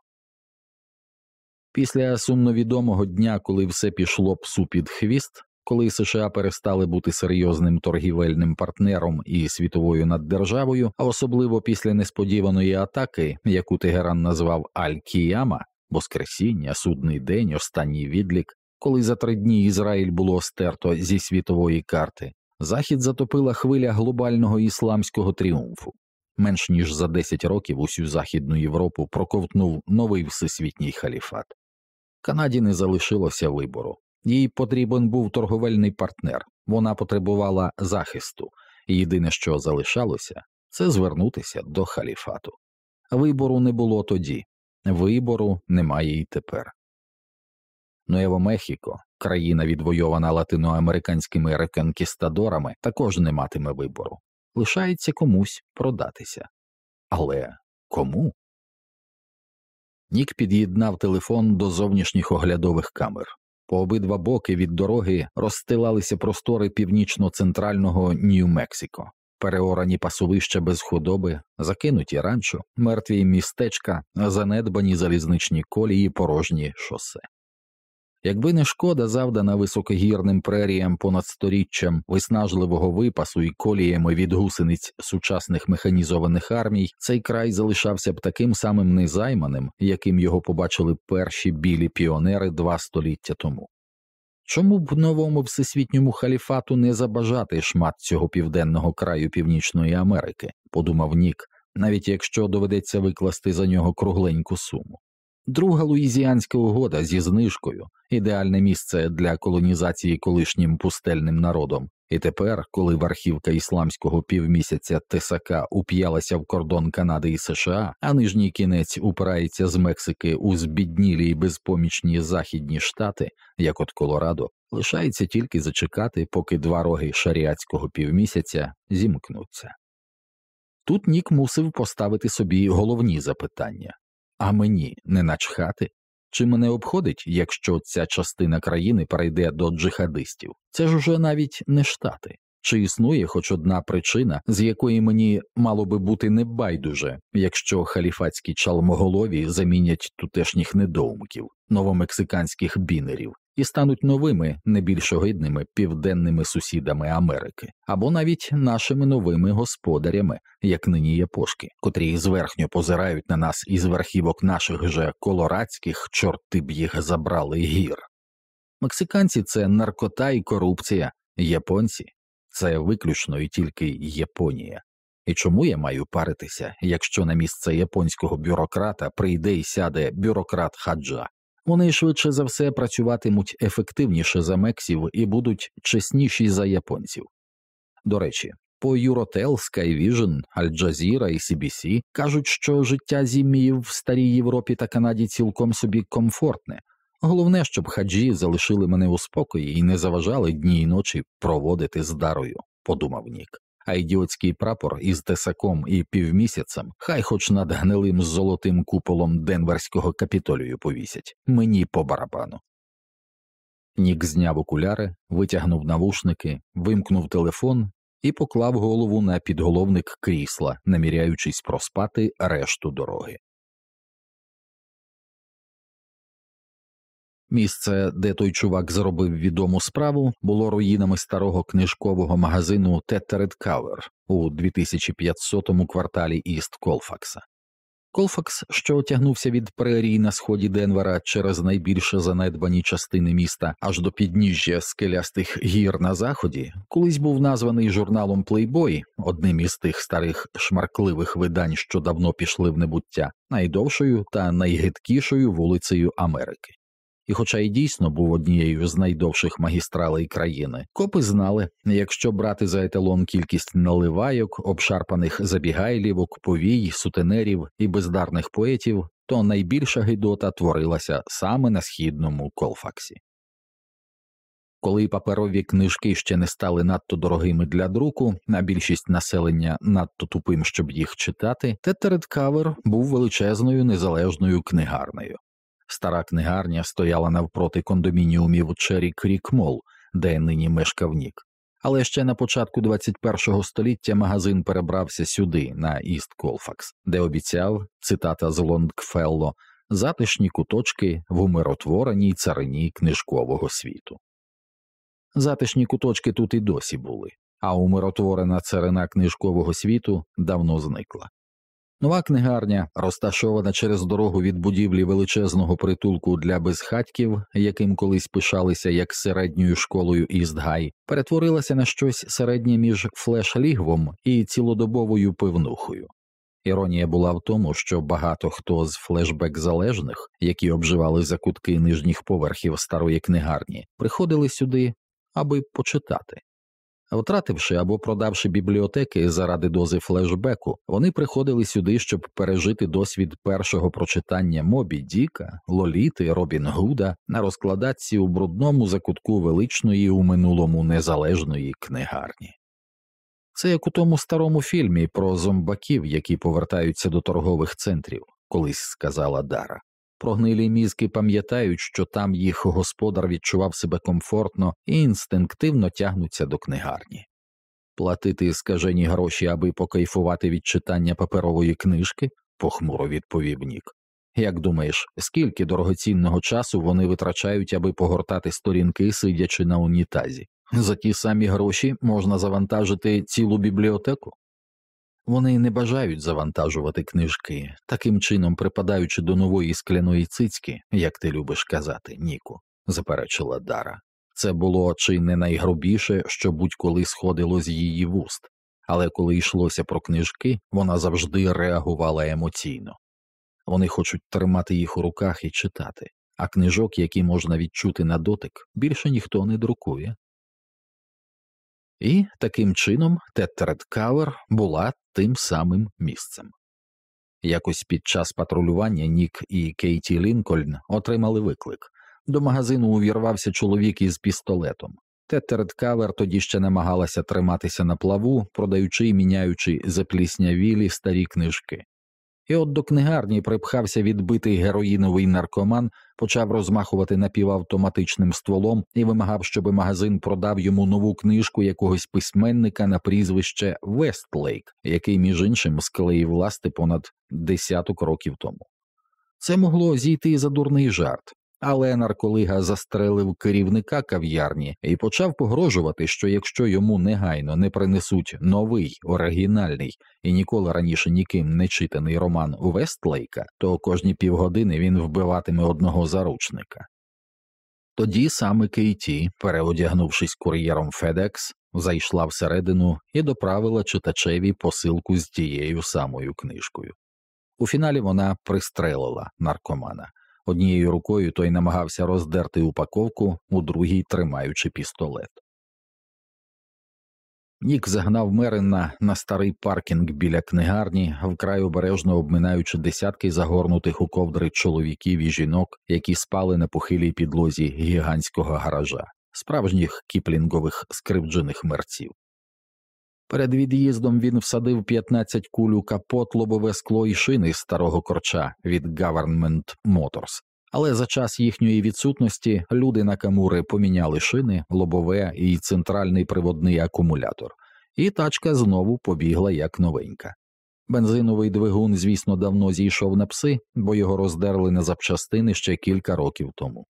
Після сумновідомого дня, коли все пішло псу під хвіст, коли США перестали бути серйозним торгівельним партнером і світовою наддержавою, а особливо після несподіваної атаки, яку Тегеран назвав Аль-Кіяма, Воскресіння, судний день, останній відлік, коли за три дні Ізраїль було стерто зі світової карти, Захід затопила хвиля глобального ісламського тріумфу. Менш ніж за 10 років усю Західну Європу проковтнув новий всесвітній халіфат. Канаді не залишилося вибору. Їй потрібен був торговельний партнер, вона потребувала захисту, єдине, що залишалося, це звернутися до халіфату. Вибору не було тоді, вибору немає і тепер. Нуево Мехіко, країна, відвойована латиноамериканськими реконкістадорами, також не матиме вибору. Лишається комусь продатися. Але кому? Нік під'єднав телефон до зовнішніх оглядових камер. По обидва боки від дороги розстилалися простори північно-центрального Нью-Мексико, переорані пасовища без худоби, закинуті ранчо, мертві містечка, занедбані залізничні колії, порожні шосе. Якби не шкода, завдана високогірним преріям понад сторіччям виснажливого випасу і коліями від гусениць сучасних механізованих армій, цей край залишався б таким самим незайманим, яким його побачили перші білі піонери два століття тому. Чому б новому всесвітньому халіфату не забажати шмат цього південного краю Північної Америки, подумав Нік, навіть якщо доведеться викласти за нього кругленьку суму. Друга луїзіанська угода зі знижкою, ідеальне місце для колонізації колишнім пустельним народом. І тепер, коли верхівка ісламського півмісяця Тесака уп'ялася в кордон Канади і США, а нижній кінець упирається з Мексики у збіднілі й безпомічні західні штати, як от Колорадо, лишається тільки зачекати, поки два роги шаріатського півмісяця зімкнуться. Тут Нік мусив поставити собі головні запитання а мені не начхати? Чи мене обходить, якщо ця частина країни перейде до джихадистів? Це ж уже навіть не штати. Чи існує хоч одна причина, з якої мені мало би бути небайдуже, якщо халіфатські чалмоголові замінять тутешніх недоумків, новомексиканських бінерів, і стануть новими, не більш огидними південними сусідами Америки, або навіть нашими новими господарями, як нині япошки, котрі зверхньо позирають на нас із верхівок наших же колорадських чорти б їх забрали гір. Мексиканці це наркота і корупція, японці це виключно і тільки Японія. І чому я маю паритися, якщо на місце японського бюрократа прийде і сяде бюрократ хаджа? Вони швидше за все працюватимуть ефективніше за мексів і будуть чесніші за японців. До речі, по Eurotel, Skyvision, Al Jazeera і CBC кажуть, що життя зімміїв в старій Європі та Канаді цілком собі комфортне. Головне, щоб хаджі залишили мене у спокої і не заважали дні й ночі проводити з дарою, подумав Нік а ідіотський прапор із тесаком і півмісяцем хай хоч над гнилим золотим куполом Денверського капітолію повісять, мені по барабану. Нік зняв окуляри, витягнув навушники, вимкнув телефон і поклав голову на підголовник крісла, наміряючись проспати решту дороги. Місце, де той чувак зробив відому справу, було руїнами старого книжкового магазину Tettered Cover у 2500-му кварталі Іст Колфакса. Колфакс, що тягнувся від прерій на сході Денвера через найбільше занедбані частини міста аж до підніжжя скелястих гір на заході, колись був названий журналом Playboy, одним із тих старих шмаркливих видань, що давно пішли в небуття, найдовшою та найгидкішою вулицею Америки і, хоча й дійсно був однією з найдовших магістралей країни, копи знали, якщо брати за еталон кількість наливайок, обшарпаних забігайлівок, повій, сутенерів і бездарних поетів, то найбільша гидота творилася саме на східному колфаксі. Коли паперові книжки ще не стали надто дорогими для друку, а більшість населення надто тупим, щоб їх читати, Тетерет Кавер був величезною незалежною книгарнею. Стара книгарня стояла навпроти кондомініумів Чері Крік Мол, де нині мешкав Нік. Але ще на початку 21-го століття магазин перебрався сюди, на Іст Колфакс, де обіцяв цитата з Лонгфелло затишні куточки в умиротвореній царині книжкового світу. Затишні куточки тут і досі були, а умиротворена царина книжкового світу давно зникла. Нова книгарня, розташована через дорогу від будівлі величезного притулку для безхатьків, яким колись пишалися як середньою школою Істгай, перетворилася на щось середнє між флеш-лігвом і цілодобовою пивнухою. Іронія була в тому, що багато хто з флешбек залежних, які обживали закутки нижніх поверхів старої книгарні, приходили сюди, аби почитати. Втративши або продавши бібліотеки заради дози флешбеку, вони приходили сюди, щоб пережити досвід першого прочитання Мобі Діка, Лоліти, Робін Гуда на розкладатці у брудному закутку величної у минулому незалежної книгарні. Це як у тому старому фільмі про зомбаків, які повертаються до торгових центрів, колись сказала Дара. Прогнилі мізки пам'ятають, що там їх господар відчував себе комфортно і інстинктивно тягнуться до книгарні. Платити скажені гроші, аби покайфувати від читання паперової книжки, похмуро відповів Нік. Як думаєш, скільки дорогоцінного часу вони витрачають, аби погортати сторінки, сидячи на унітазі? За ті самі гроші можна завантажити цілу бібліотеку? Вони не бажають завантажувати книжки, таким чином припадаючи до нової скляної цицьки, як ти любиш казати, Ніку, заперечила Дара. Це було чи не найгрубіше, що будь-коли сходило з її вуст, але коли йшлося про книжки, вона завжди реагувала емоційно. Вони хочуть тримати їх у руках і читати, а книжок, які можна відчути на дотик, більше ніхто не друкує. І таким чином Теттерет Кавер була тим самим місцем. Якось під час патрулювання Нік і Кейті Лінкольн отримали виклик. До магазину увірвався чоловік із пістолетом. Теттерет Кавер тоді ще намагалася триматися на плаву, продаючи і міняючи запліснявілі старі книжки. І от до книгарні припхався відбитий героїновий наркоман, почав розмахувати напівавтоматичним стволом і вимагав, щоб магазин продав йому нову книжку якогось письменника на прізвище Вестлейк, який, між іншим, склеїв власти понад десяток років тому. Це могло зійти за дурний жарт, але нарколига застрелив керівника кав'ярні і почав погрожувати, що якщо йому негайно не принесуть новий оригінальний і ніколи раніше ніким не читаний роман Вестлейка, то кожні півгодини він вбиватиме одного заручника. Тоді саме Кейті, переодягнувшись кур'єром Федекс, зайшла всередину і доправила читачеві посилку з тією самою книжкою. У фіналі вона пристрелила наркомана. Однією рукою той намагався роздерти упаковку, у другій тримаючи пістолет. Нік загнав Мерина на старий паркінг біля книгарні, вкрай обережно обминаючи десятки загорнутих у ковдри чоловіків і жінок, які спали на похилій підлозі гігантського гаража, справжніх кіплінгових скривджених мерців. Перед від'їздом він всадив 15 куль у капот лобове скло і шини старого корча від Government Motors. Але за час їхньої відсутності люди на камури поміняли шини, лобове і центральний приводний акумулятор, і тачка знову побігла як новенька. Бензиновий двигун, звісно, давно зійшов на пси, бо його роздерли на запчастини ще кілька років тому.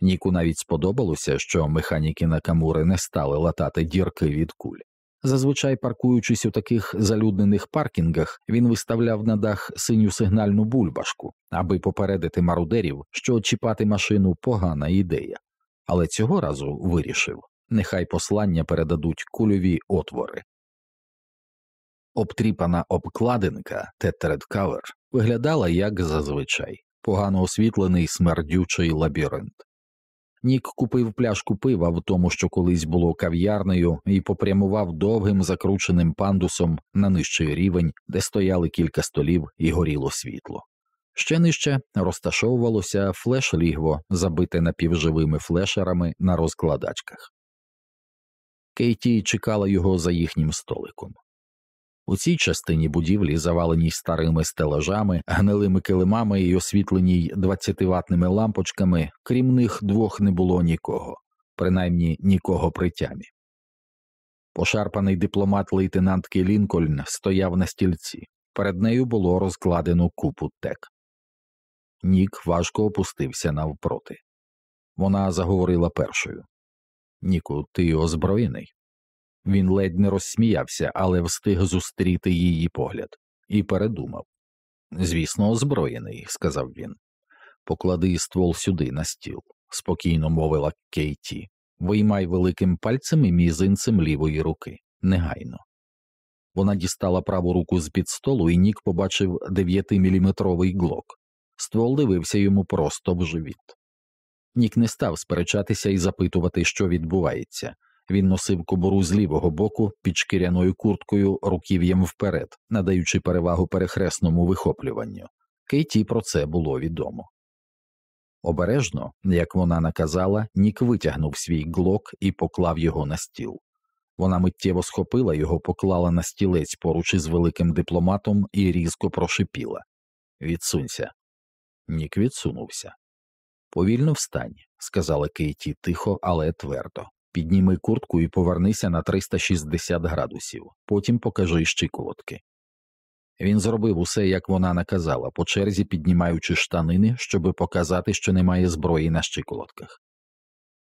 Ніку навіть сподобалося, що механіки на камури не стали латати дірки від куль. Зазвичай паркуючись у таких залюднених паркінгах, він виставляв на дах синю сигнальну бульбашку, аби попередити марудерів, що чіпати машину погана ідея, але цього разу вирішив нехай послання передадуть кульові отвори. Обтріпана обкладинка Тетред Кавер виглядала як зазвичай погано освітлений смердючий лабіринт. Нік купив пляшку пива в тому, що колись було кав'ярнею, і попрямував довгим закрученим пандусом на нижчий рівень, де стояли кілька столів і горіло світло. Ще нижче розташовувалося флеш-лігво, забите напівживими флешерами на розкладачках. Кейті чекала його за їхнім столиком. У цій частині будівлі, заваленій старими стелажами, гнилими килимами і освітленій 20-ватними лампочками, крім них двох не було нікого, принаймні нікого при тямі. Пошарпаний дипломат лейтенантки Лінкольн стояв на стільці, перед нею було розкладено купу тек. Нік важко опустився навпроти. Вона заговорила першою Ніку, ти озброєний? Він ледь не розсміявся, але встиг зустріти її погляд, і передумав. Звісно, озброєний, сказав він. Поклади ствол сюди на стіл, спокійно мовила Кейті. Виймай великим пальцем і мізинцем лівої руки, негайно. Вона дістала праву руку з під столу, і Нік побачив дев'ятиміліметровий глок. Ствол дивився йому просто в живіт. Нік не став сперечатися і запитувати, що відбувається. Він носив кобуру з лівого боку під шкіряною курткою руків'ям вперед, надаючи перевагу перехресному вихоплюванню. Кейті про це було відомо. Обережно, як вона наказала, Нік витягнув свій глок і поклав його на стіл. Вона миттєво схопила його, поклала на стілець поруч із великим дипломатом і різко прошипіла Відсунься. Нік відсунувся. Повільно встань, сказала Кейті тихо, але твердо. Підніми куртку і повернися на 360 градусів, потім покажи щиколотки. Він зробив усе, як вона наказала, по черзі піднімаючи штанини, щоби показати, що немає зброї на щиколотках.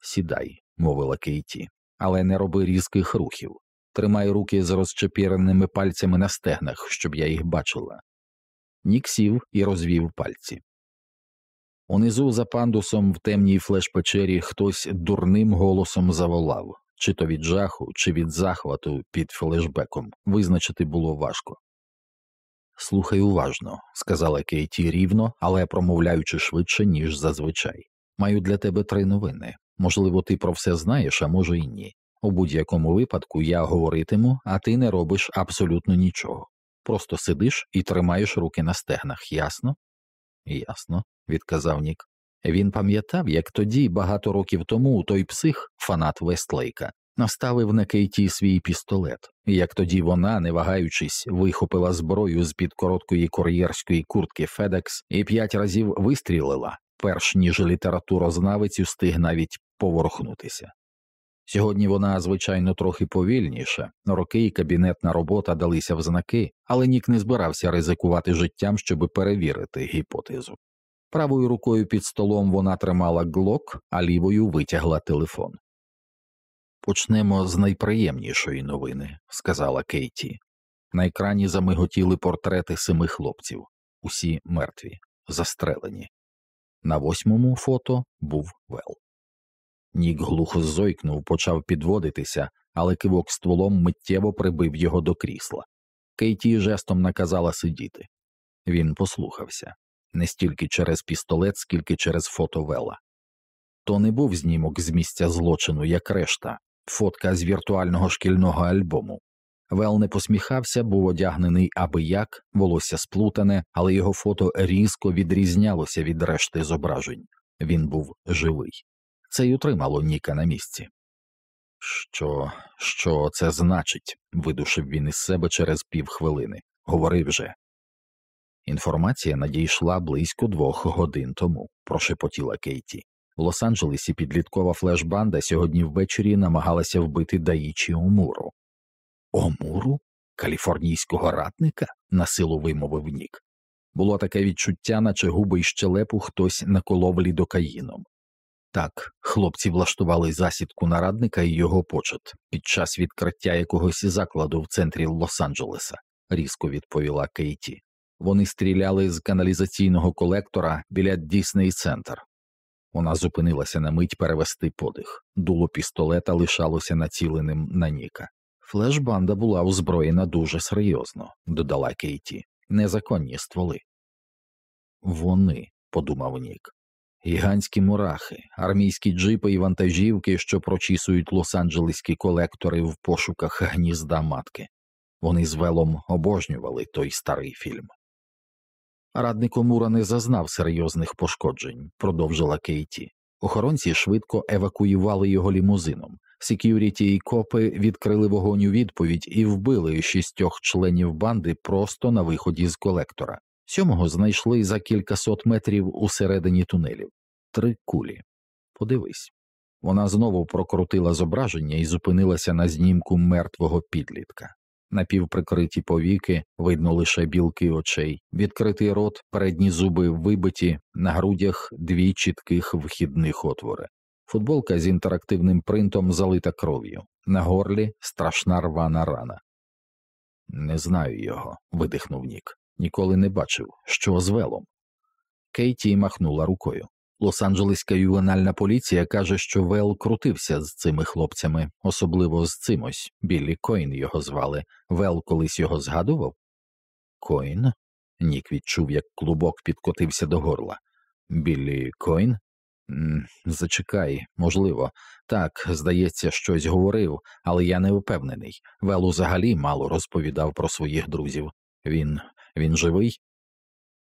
Сідай, мовила Кейті, але не роби різких рухів. Тримай руки з розчепіреними пальцями на стегнах, щоб я їх бачила. Нік сів і розвів пальці. Унизу за пандусом в темній флеш-печері хтось дурним голосом заволав, чи то від жаху, чи від захвату під флешбеком визначити було важко. Слухай уважно, сказала Кейті рівно, але промовляючи швидше, ніж зазвичай. Маю для тебе три новини. Можливо, ти про все знаєш, а може і ні. У будь-якому випадку я говоритиму, а ти не робиш абсолютно нічого. Просто сидиш і тримаєш руки на стегнах, ясно? Ясно, відказав Нік. Він пам'ятав, як тоді, багато років тому, той псих, фанат Вестлейка, наставив на Кейті свій пістолет, як тоді вона, не вагаючись, вихопила зброю з під короткої кур'єрської куртки Федекс і п'ять разів вистрілила, перш ніж літературознавець устиг навіть поворухнутися. Сьогодні вона, звичайно, трохи повільніша, роки і кабінетна робота далися в знаки, але Нік не збирався ризикувати життям, щоб перевірити гіпотезу. Правою рукою під столом вона тримала глок, а лівою витягла телефон. Почнемо з найприємнішої новини, сказала Кейті. На екрані замиготіли портрети семи хлопців, усі мертві, застрелені. На восьмому фото був Вел. Нік глухо зойкнув, почав підводитися, але кивок стволом миттєво прибив його до крісла. Кейті жестом наказала сидіти. Він послухався не стільки через пістолет, скільки через фото Вела. То не був знімок з місця злочину, як решта, фотка з віртуального шкільного альбому. Вел не посміхався, був одягнений аби як, волосся сплутане, але його фото різко відрізнялося від решти зображень. Він був живий. Це й утримало Ніка на місці. Що, що це значить? видушив він із себе через півхвилини. Говори вже. Інформація надійшла близько двох годин тому, прошепотіла Кейті. В Лос-Анджелесі підліткова флешбанда сьогодні ввечері намагалася вбити Даїчі Омуру. Омуру? Каліфорнійського ратника? насилу вимовив Нік. Було таке відчуття, наче губи й щелепу хтось наколов лідокаїном. Так, хлопці влаштували засідку на радника і його почет під час відкриття якогось закладу в центрі Лос-Анджелеса, різко відповіла Кейті. Вони стріляли з каналізаційного колектора біля Дісней Центр. Вона зупинилася на мить перевести подих. Дуло пістолета лишалося націленим на Ніка. Флешбанда була озброєна дуже серйозно, додала Кейті, незаконні стволи. Вони, подумав Нік, гігантські мурахи, армійські джипи і вантажівки, що прочісують лос-анджелеські колектори в пошуках гнізда матки. Вони з велом обожнювали той старий фільм. Радник Омура не зазнав серйозних пошкоджень, продовжила Кейті. Охоронці швидко евакуювали його лімузином. Секюріті і копи відкрили вогонь у відповідь і вбили шістьох членів банди просто на виході з колектора. Сьомого знайшли за кількасот метрів усередині тунелів. Три кулі. Подивись. Вона знову прокрутила зображення і зупинилася на знімку мертвого підлітка. Напівприкриті повіки, видно лише білки очей, відкритий рот, передні зуби вибиті, на грудях дві чітких вхідних отвори. Футболка з інтерактивним принтом залита кров'ю, на горлі страшна рвана рана. Не знаю його, видихнув Нік. Ніколи не бачив, що з Велом. Кейті махнула рукою. Лос-Анджелеська ювенальна поліція каже, що Вел крутився з цими хлопцями, особливо з цим ось Біллі Койн його звали. Вел колись його згадував? Койн? Нік відчув, як клубок підкотився до горла. Біллі Койн? Зачекай, можливо, так, здається, щось говорив, але я не впевнений. Вел взагалі мало розповідав про своїх друзів. Він він живий?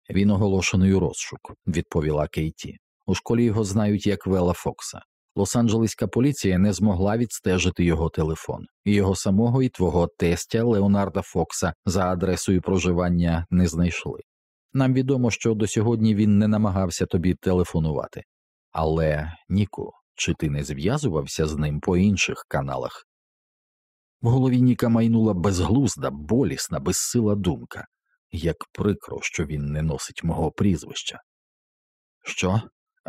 Він оголошений у розшук, відповіла Кейті. У школі його знають як Вела Фокса. Лос-Анджелеська поліція не змогла відстежити його телефон, і його самого і твого тестя Леонарда Фокса за адресою проживання не знайшли. Нам відомо, що до сьогодні він не намагався тобі телефонувати. Але, Ніку, чи ти не зв'язувався з ним по інших каналах? В голові Ніка майнула безглузда, болісна, безсила думка як прикро, що він не носить мого прізвища. Що?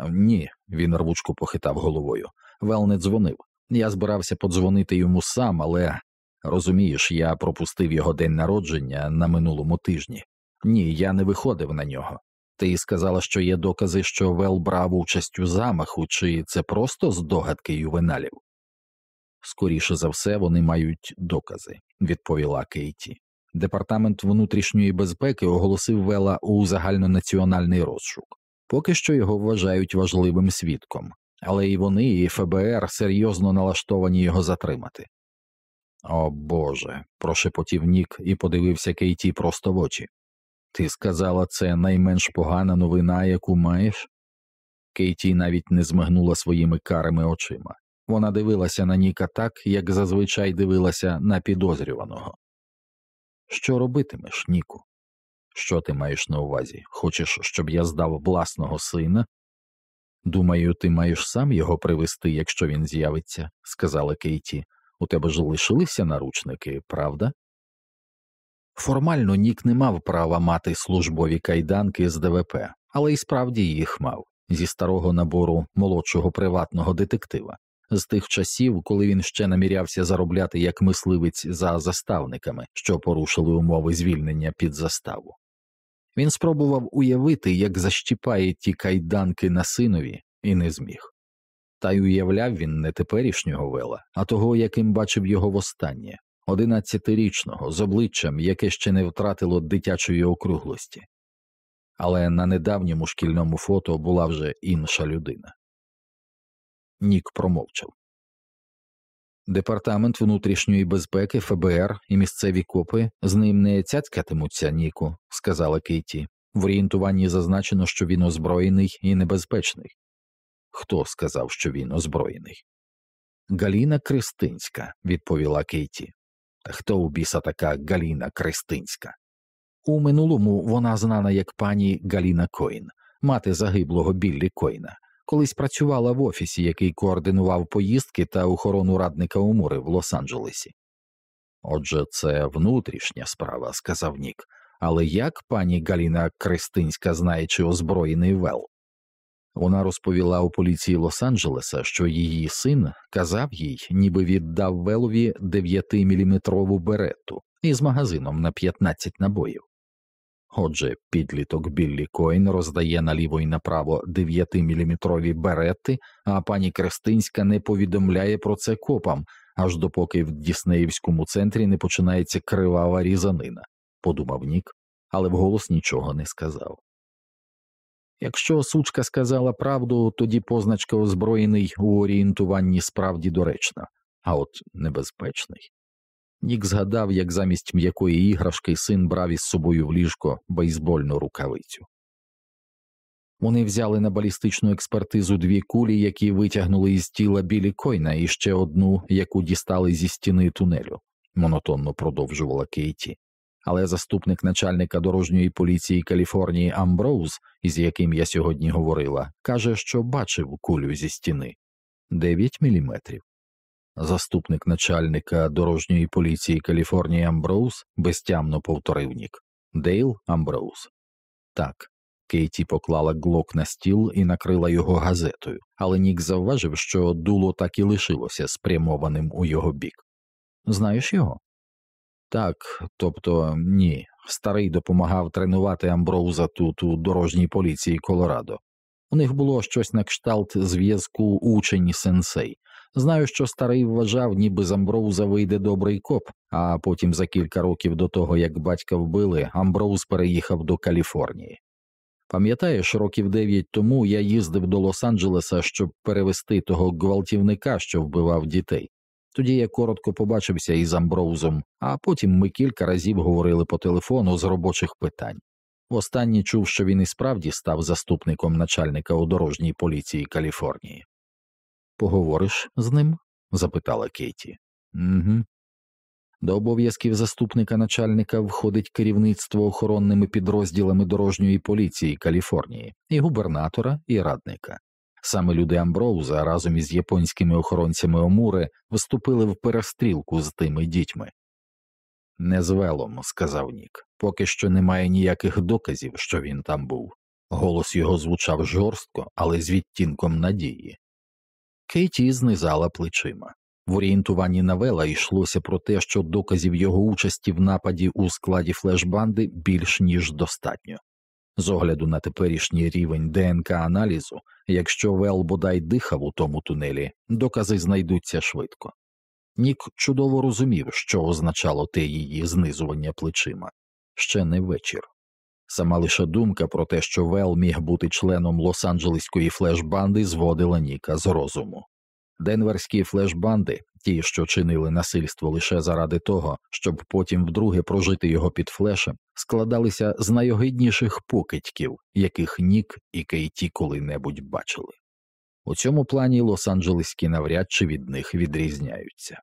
Ні, він рвучко похитав головою. Вел не дзвонив. Я збирався подзвонити йому сам, але розумієш, я пропустив його день народження на минулому тижні. Ні, я не виходив на нього. Ти сказала, що є докази, що Вел брав участь у замаху, чи це просто здогадки ювеналів? Скоріше за все, вони мають докази, відповіла Кейті. Департамент внутрішньої безпеки оголосив Вела у загальнонаціональний розшук. Поки що його вважають важливим свідком, але і вони, і ФБР серйозно налаштовані його затримати. О Боже, прошепотів Нік і подивився Кейті просто в очі. Ти сказала, це найменш погана новина, яку маєш? Кейті навіть не змигнула своїми карими очима. Вона дивилася на Ніка так, як зазвичай дивилася на підозрюваного. Що робитимеш, Ніку? Що ти маєш на увазі? Хочеш, щоб я здав власного сина? Думаю, ти маєш сам його привезти, якщо він з'явиться, сказала Кейті. У тебе ж лишилися наручники, правда? Формально Нік не мав права мати службові кайданки з ДВП, але й справді їх мав зі старого набору молодшого приватного детектива, з тих часів, коли він ще намірявся заробляти як мисливець за заставниками, що порушили умови звільнення під заставу. Він спробував уявити, як защіпає ті кайданки на синові, і не зміг. Та й уявляв він не теперішнього вела, а того, яким бачив його востаннє, одинадцятирічного, з обличчям, яке ще не втратило дитячої округлості. Але на недавньому шкільному фото була вже інша людина. Нік промовчав. Департамент внутрішньої безпеки, ФБР і місцеві копи з ним не цяцькатимуться, Ніку, сказала Кейті. В орієнтуванні зазначено, що він озброєний і небезпечний. Хто сказав, що він озброєний? Галіна Кристинська, відповіла Кейті. Хто у біса така Галіна Кристинська? У минулому вона знана як пані Галіна Коїн, мати загиблого Біллі Коїна колись працювала в офісі, який координував поїздки та охорону радника Умури в Лос-Анджелесі. Отже, це внутрішня справа, сказав Нік, але як пані Галіна Кристинська знає, чи озброєний Вел? Вона розповіла у поліції Лос-Анджелеса, що її син казав їй, ніби віддав Велові 9-міліметрову берету із магазином на 15 набоїв. Отже, підліток Біллі Койн роздає наліво і направо 9-міліметрові берети, а пані Крестинська не повідомляє про це копам, аж допоки в Діснеївському центрі не починається кривава різанина, подумав Нік, але вголос нічого не сказав. Якщо сучка сказала правду, тоді позначка озброєний у орієнтуванні справді доречна, а от небезпечний. Нік згадав, як замість м'якої іграшки син брав із собою в ліжко бейсбольну рукавицю. Вони взяли на балістичну експертизу дві кулі, які витягнули із тіла білі койна, і ще одну, яку дістали зі стіни тунелю, монотонно продовжувала Кейті. Але заступник начальника дорожньої поліції Каліфорнії Амброуз, із яким я сьогодні говорила, каже, що бачив кулю зі стіни 9 міліметрів. Заступник начальника дорожньої поліції Каліфорнії Амброуз безтямно повторив Нік. Дейл Амброуз. Так. Кейті поклала глок на стіл і накрила його газетою, але Нік завважив, що дуло так і лишилося спрямованим у його бік. Знаєш його? Так, тобто ні. Старий допомагав тренувати Амброуза тут у дорожній поліції Колорадо. У них було щось на кшталт зв'язку учень сенсей. Знаю, що старий вважав, ніби з Амброуза вийде добрий коп, а потім за кілька років до того, як батька вбили, Амброуз переїхав до Каліфорнії. Пам'ятаєш, років дев'ять тому я їздив до Лос-Анджелеса, щоб перевести того гвалтівника, що вбивав дітей. Тоді я коротко побачився із Амброузом, а потім ми кілька разів говорили по телефону з робочих питань. Востаннє чув, що він і справді став заступником начальника у дорожній поліції Каліфорнії. Поговориш з ним? запитала Кейті. «Угу». До обов'язків заступника начальника входить керівництво охоронними підрозділами дорожньої поліції Каліфорнії, і губернатора, і радника. Саме люди Амброуза разом із японськими охоронцями Омури вступили в перестрілку з тими дітьми. Не з велом, сказав Нік, поки що немає ніяких доказів, що він там був. Голос його звучав жорстко, але з відтінком надії. Кейті знизала плечима. В орієнтуванні на вела йшлося про те, що доказів його участі в нападі у складі флешбанди більш ніж достатньо. З огляду на теперішній рівень ДНК аналізу, якщо Вел бодай дихав у тому тунелі, докази знайдуться швидко. Нік чудово розумів, що означало те її знизування плечима ще не вечір. Сама лише думка про те, що Вел міг бути членом Лос-Анджелеської флешбанди, зводила Ніка з розуму. Денверські флешбанди, ті, що чинили насильство лише заради того, щоб потім вдруге прожити його під флешем, складалися з найогидніших покидьків, яких Нік і Кейті коли-небудь бачили. У цьому плані Лос-Анджелеські навряд чи від них відрізняються.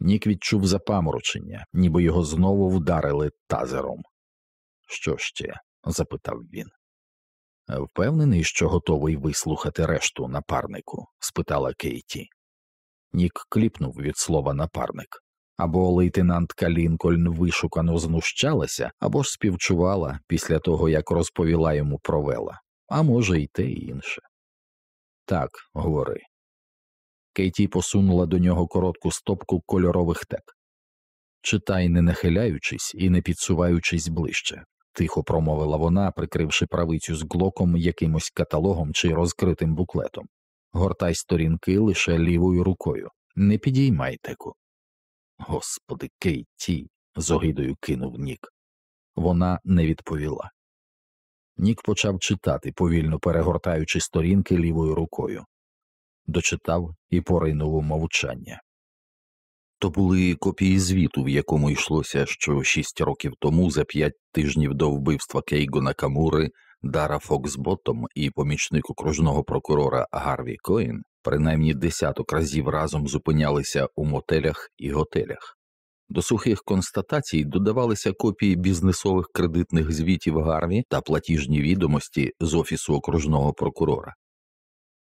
Нік відчув запаморочення, ніби його знову вдарили тазером. Що ще? запитав він. Впевнений, що готовий вислухати решту напарнику? спитала Кейті. Нік кліпнув від слова напарник. Або лейтенантка Лінкольн вишукано знущалася, або ж співчувала після того, як розповіла йому про вела, а може, й те і інше. Так, говори. Кейті посунула до нього коротку стопку кольорових тек. Читай, не нахиляючись і не підсуваючись ближче тихо промовила вона, прикривши правицю з глоком якимось каталогом чи розкритим буклетом. Гортай сторінки лише лівою рукою. Не підіймай теку. Господи, Кейті, з огидою кинув Нік. Вона не відповіла. Нік почав читати, повільно перегортаючи сторінки лівою рукою. Дочитав і поринув у мовчання. То були копії звіту, в якому йшлося, що шість років тому, за п'ять тижнів до вбивства Кейго Накамури, Дара Фоксботом і помічник окружного прокурора Гарві Коін принаймні десяток разів разом зупинялися у мотелях і готелях. До сухих констатацій додавалися копії бізнесових кредитних звітів Гарві та платіжні відомості з офісу окружного прокурора.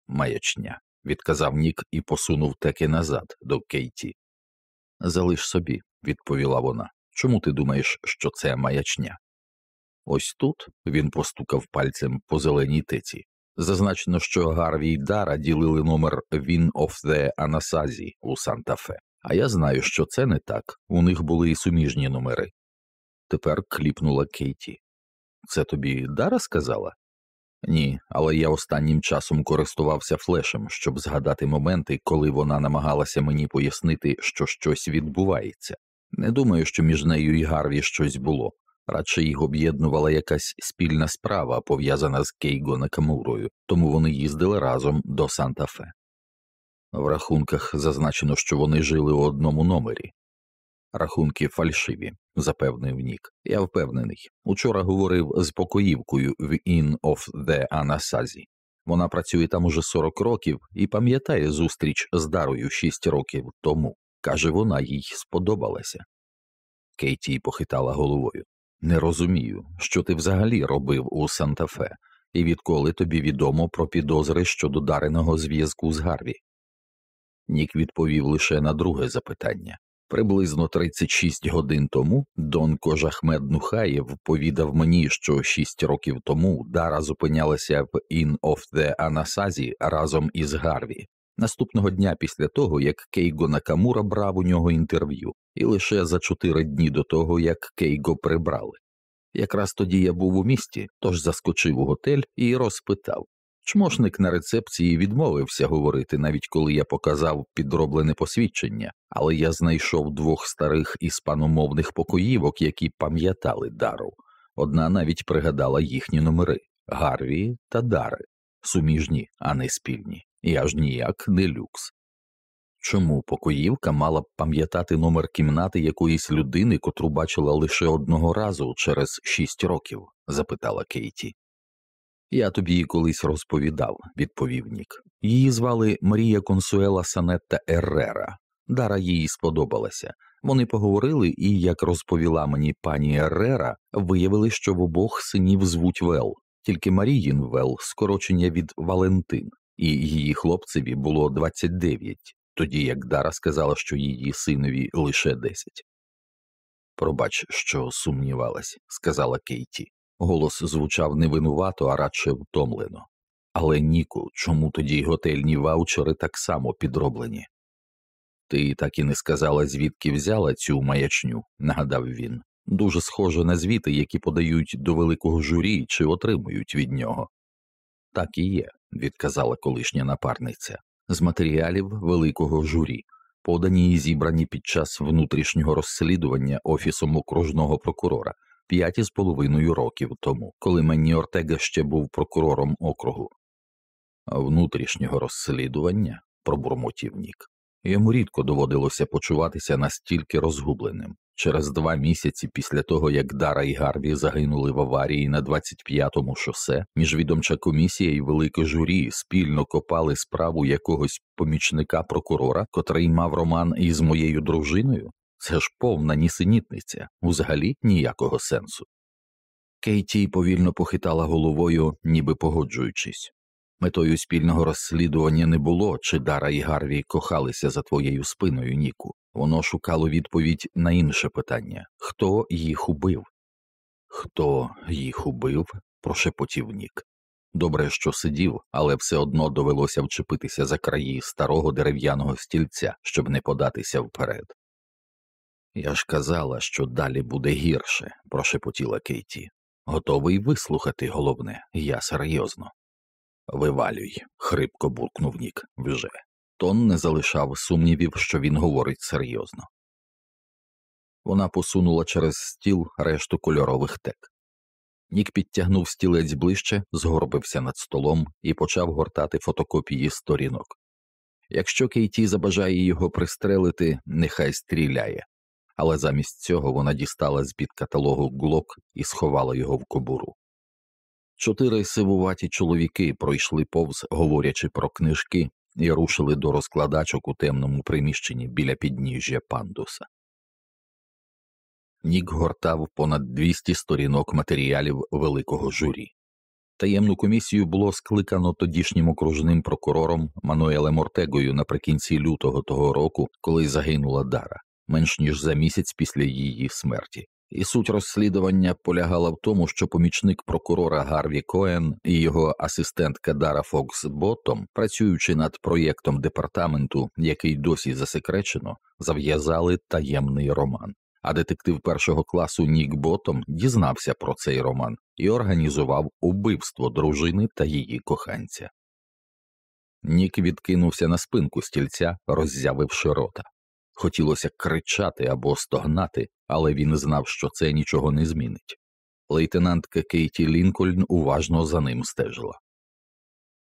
Маячня, відказав Нік і посунув теки назад до Кейті. Залиш собі, відповіла вона. Чому ти думаєш, що це маячня? Ось тут він постукав пальцем по зеленій теці. Зазначено, що Гарві й Дара ділили номер Він of the Анасазі у Санта-Фе, а я знаю, що це не так, у них були і суміжні номери. Тепер кліпнула Кейті. Це тобі Дара сказала? Ні, але я останнім часом користувався флешем, щоб згадати моменти, коли вона намагалася мені пояснити, що щось відбувається. Не думаю, що між нею і Гарві щось було, радше їх об'єднувала якась спільна справа, пов'язана з Кейго Накамурою, тому вони їздили разом до Санта-Фе. В рахунках зазначено, що вони жили у одному номері. Рахунки фальшиві, запевнив Нік. Я впевнений. Учора говорив з покоївкою в Inn of the Анасазі. Вона працює там уже 40 років і пам'ятає зустріч з Дарою 6 років тому. Каже, вона їй сподобалася. Кейті похитала головою. Не розумію, що ти взагалі робив у Санта-Фе, і відколи тобі відомо про підозри щодо дареного зв'язку з Гарві. Нік відповів лише на друге запитання. Приблизно 36 годин тому Дон Кожахмед Нухаєв повідав мені, що 6 років тому Дара зупинялася в Inn of the Анасазі разом із Гарві. Наступного дня після того, як Кейго Накамура брав у нього інтерв'ю, і лише за чотири дні до того, як Кейго прибрали. Якраз тоді я був у місті, тож заскочив у готель і розпитав. Чмошник на рецепції відмовився говорити, навіть коли я показав підроблене посвідчення, але я знайшов двох старих іспаномовних покоївок, які пам'ятали дару. Одна навіть пригадала їхні номери Гарві та Дари, суміжні, а не спільні, і аж ніяк не люкс. Чому покоївка мала б пам'ятати номер кімнати якоїсь людини, котру бачила лише одного разу через шість років? запитала Кейті. Я тобі колись розповідав, відповів Нік. Її звали Марія Консуела Санетта Еррера. Дара їй сподобалася. Вони поговорили, і, як розповіла мені пані Еррера, виявили, що в обох синів звуть Вел, тільки Маріїн Вел скорочення від Валентин, і її хлопцеві було 29, тоді як Дара сказала, що її синові лише 10. Пробач, що сумнівалась, сказала Кейті. Голос звучав не винувато, а радше втомлено. Але Ніку, чому тоді готельні ваучери так само підроблені? Ти так і не сказала, звідки взяла цю маячню, нагадав він. Дуже схоже на звіти, які подають до великого журі чи отримують від нього. Так і є, відказала колишня напарниця, з матеріалів великого журі, подані і зібрані під час внутрішнього розслідування Офісом окружного прокурора п'ять із половиною років тому, коли Менні Ортега ще був прокурором округу. Внутрішнього розслідування пробурмотів Нік. Йому рідко доводилося почуватися настільки розгубленим. Через два місяці після того, як Дара і Гарві загинули в аварії на 25-му шосе, міжвідомча комісія і велике журі спільно копали справу якогось помічника прокурора, котрий мав роман із моєю дружиною. Це ж повна нісенітниця, взагалі ніякого сенсу. Кейті повільно похитала головою, ніби погоджуючись. Метою спільного розслідування не було, чи Дара і Гарві кохалися за твоєю спиною, Ніку. Воно шукало відповідь на інше питання хто їх убив? Хто їх убив? прошепотів Нік. Добре, що сидів, але все одно довелося вчепитися за краї старого дерев'яного стільця, щоб не податися вперед. Я ж казала, що далі буде гірше, прошепотіла Кейті. Готовий вислухати головне, я серйозно. Вивалюй, хрипко буркнув Нік вже. Тон не залишав сумнівів, що він говорить серйозно. Вона посунула через стіл решту кольорових тек. Нік підтягнув стілець ближче, згорбився над столом і почав гортати фотокопії сторінок. Якщо Кейті забажає його пристрелити, нехай стріляє, але замість цього вона дістала з під каталогу глок і сховала його в кобуру. Чотири сивуваті чоловіки пройшли повз, говорячи про книжки, і рушили до розкладачок у темному приміщенні біля підніжжя пандуса. Нік гортав понад 200 сторінок матеріалів великого журі. Таємну комісію було скликано тодішнім окружним прокурором Мануелем Ортегою наприкінці лютого того року, коли загинула Дара, менш ніж за місяць після її смерті. І суть розслідування полягала в тому, що помічник прокурора Гарві Коен і його асистентка Дара Фокс Боттом, працюючи над проєктом департаменту, який досі засекречено, зав'язали таємний роман. А детектив першого класу Нік Боттом дізнався про цей роман і організував убивство дружини та її коханця. Нік відкинувся на спинку стільця, роззявивши рота. Хотілося кричати або стогнати, але він знав, що це нічого не змінить. Лейтенантка Кейті Лінкольн уважно за ним стежила.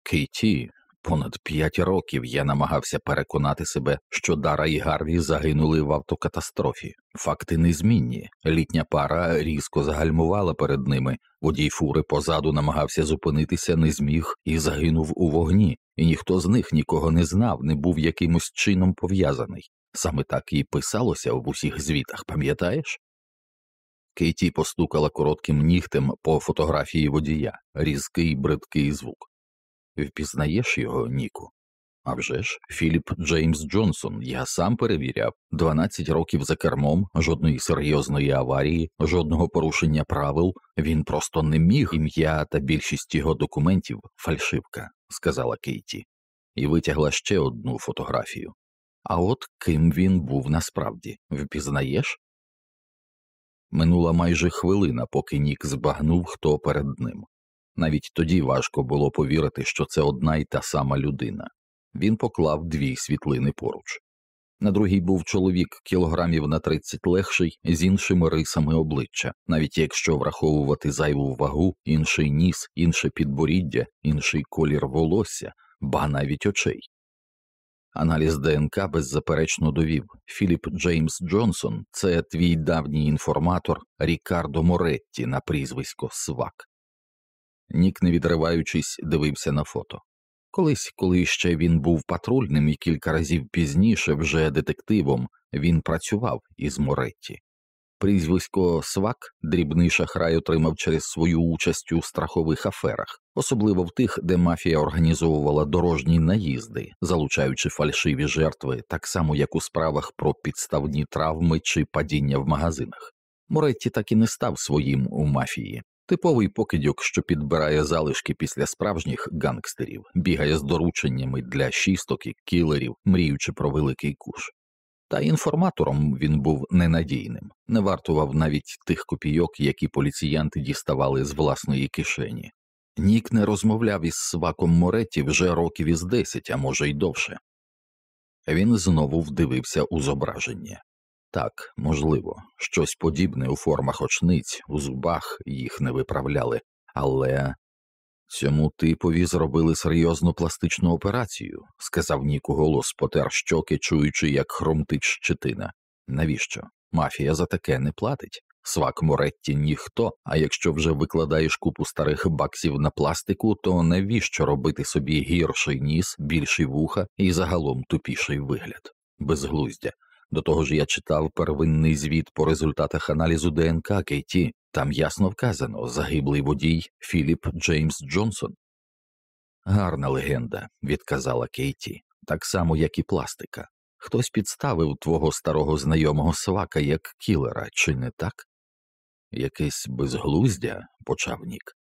Кейті, Понад п'ять років я намагався переконати себе, що Дара і Гарві загинули в автокатастрофі. Факти незмінні. Літня пара різко загальмувала перед ними. Водій фури позаду намагався зупинитися, не зміг і загинув у вогні, і ніхто з них нікого не знав, не був якимось чином пов'язаний. Саме так і писалося в усіх звітах, пам'ятаєш? Кейті постукала коротким нігтем по фотографії водія, різкий бридкий звук. Впізнаєш його, Ніку? А вже ж, Філіп Джеймс Джонсон, я сам перевіряв 12 років за кермом, жодної серйозної аварії, жодного порушення правил. Він просто не міг ім'я та більшість його документів фальшивка, сказала Кейті, і витягла ще одну фотографію. А от ким він був насправді, впізнаєш? Минула майже хвилина, поки Нік збагнув, хто перед ним. Навіть тоді важко було повірити, що це одна й та сама людина. Він поклав дві світлини поруч. На другій був чоловік кілограмів на 30 легший з іншими рисами обличчя, навіть якщо враховувати зайву вагу, інший ніс, інше підборіддя, інший колір волосся, ба навіть очей. Аналіз ДНК беззаперечно довів Філіп Джеймс Джонсон це твій давній інформатор Рікардо Моретті на прізвисько Свак. Нік, не відриваючись, дивився на фото. Колись, коли ще він був патрульним і кілька разів пізніше, вже детективом, він працював із Моретті. Прізвисько Свак дрібний шахрай отримав через свою участь у страхових аферах, особливо в тих, де мафія організовувала дорожні наїзди, залучаючи фальшиві жертви, так само як у справах про підставні травми чи падіння в магазинах. Моретті так і не став своїм у мафії, Типовий покидьок, що підбирає залишки після справжніх гангстерів, бігає з дорученнями для шісток і кілерів, мріючи про великий куш. Та інформатором він був ненадійним, не вартував навіть тих копійок, які поліціянти діставали з власної кишені. Нік не розмовляв із сваком Моретті вже років із десять, а може й довше. Він знову вдивився у зображення. Так, можливо, щось подібне у формах очниць, у зубах їх не виправляли, але цьому типові зробили серйозну пластичну операцію, сказав Ніку голос потер щоки, чуючи, як хромтить щетина. Навіщо? Мафія за таке не платить. Свак Моретті ніхто, а якщо вже викладаєш купу старих баксів на пластику, то навіщо робити собі гірший ніс, більші вуха і загалом тупіший вигляд? Безглуздя. До того ж, я читав первинний звіт по результатах аналізу ДНК Кейті. Там ясно вказано загиблий водій Філіп Джеймс Джонсон. Гарна легенда, відказала Кейті, так само, як і пластика. Хтось підставив твого старого знайомого свака як кілера, чи не так? Якесь безглуздя, почав Нік.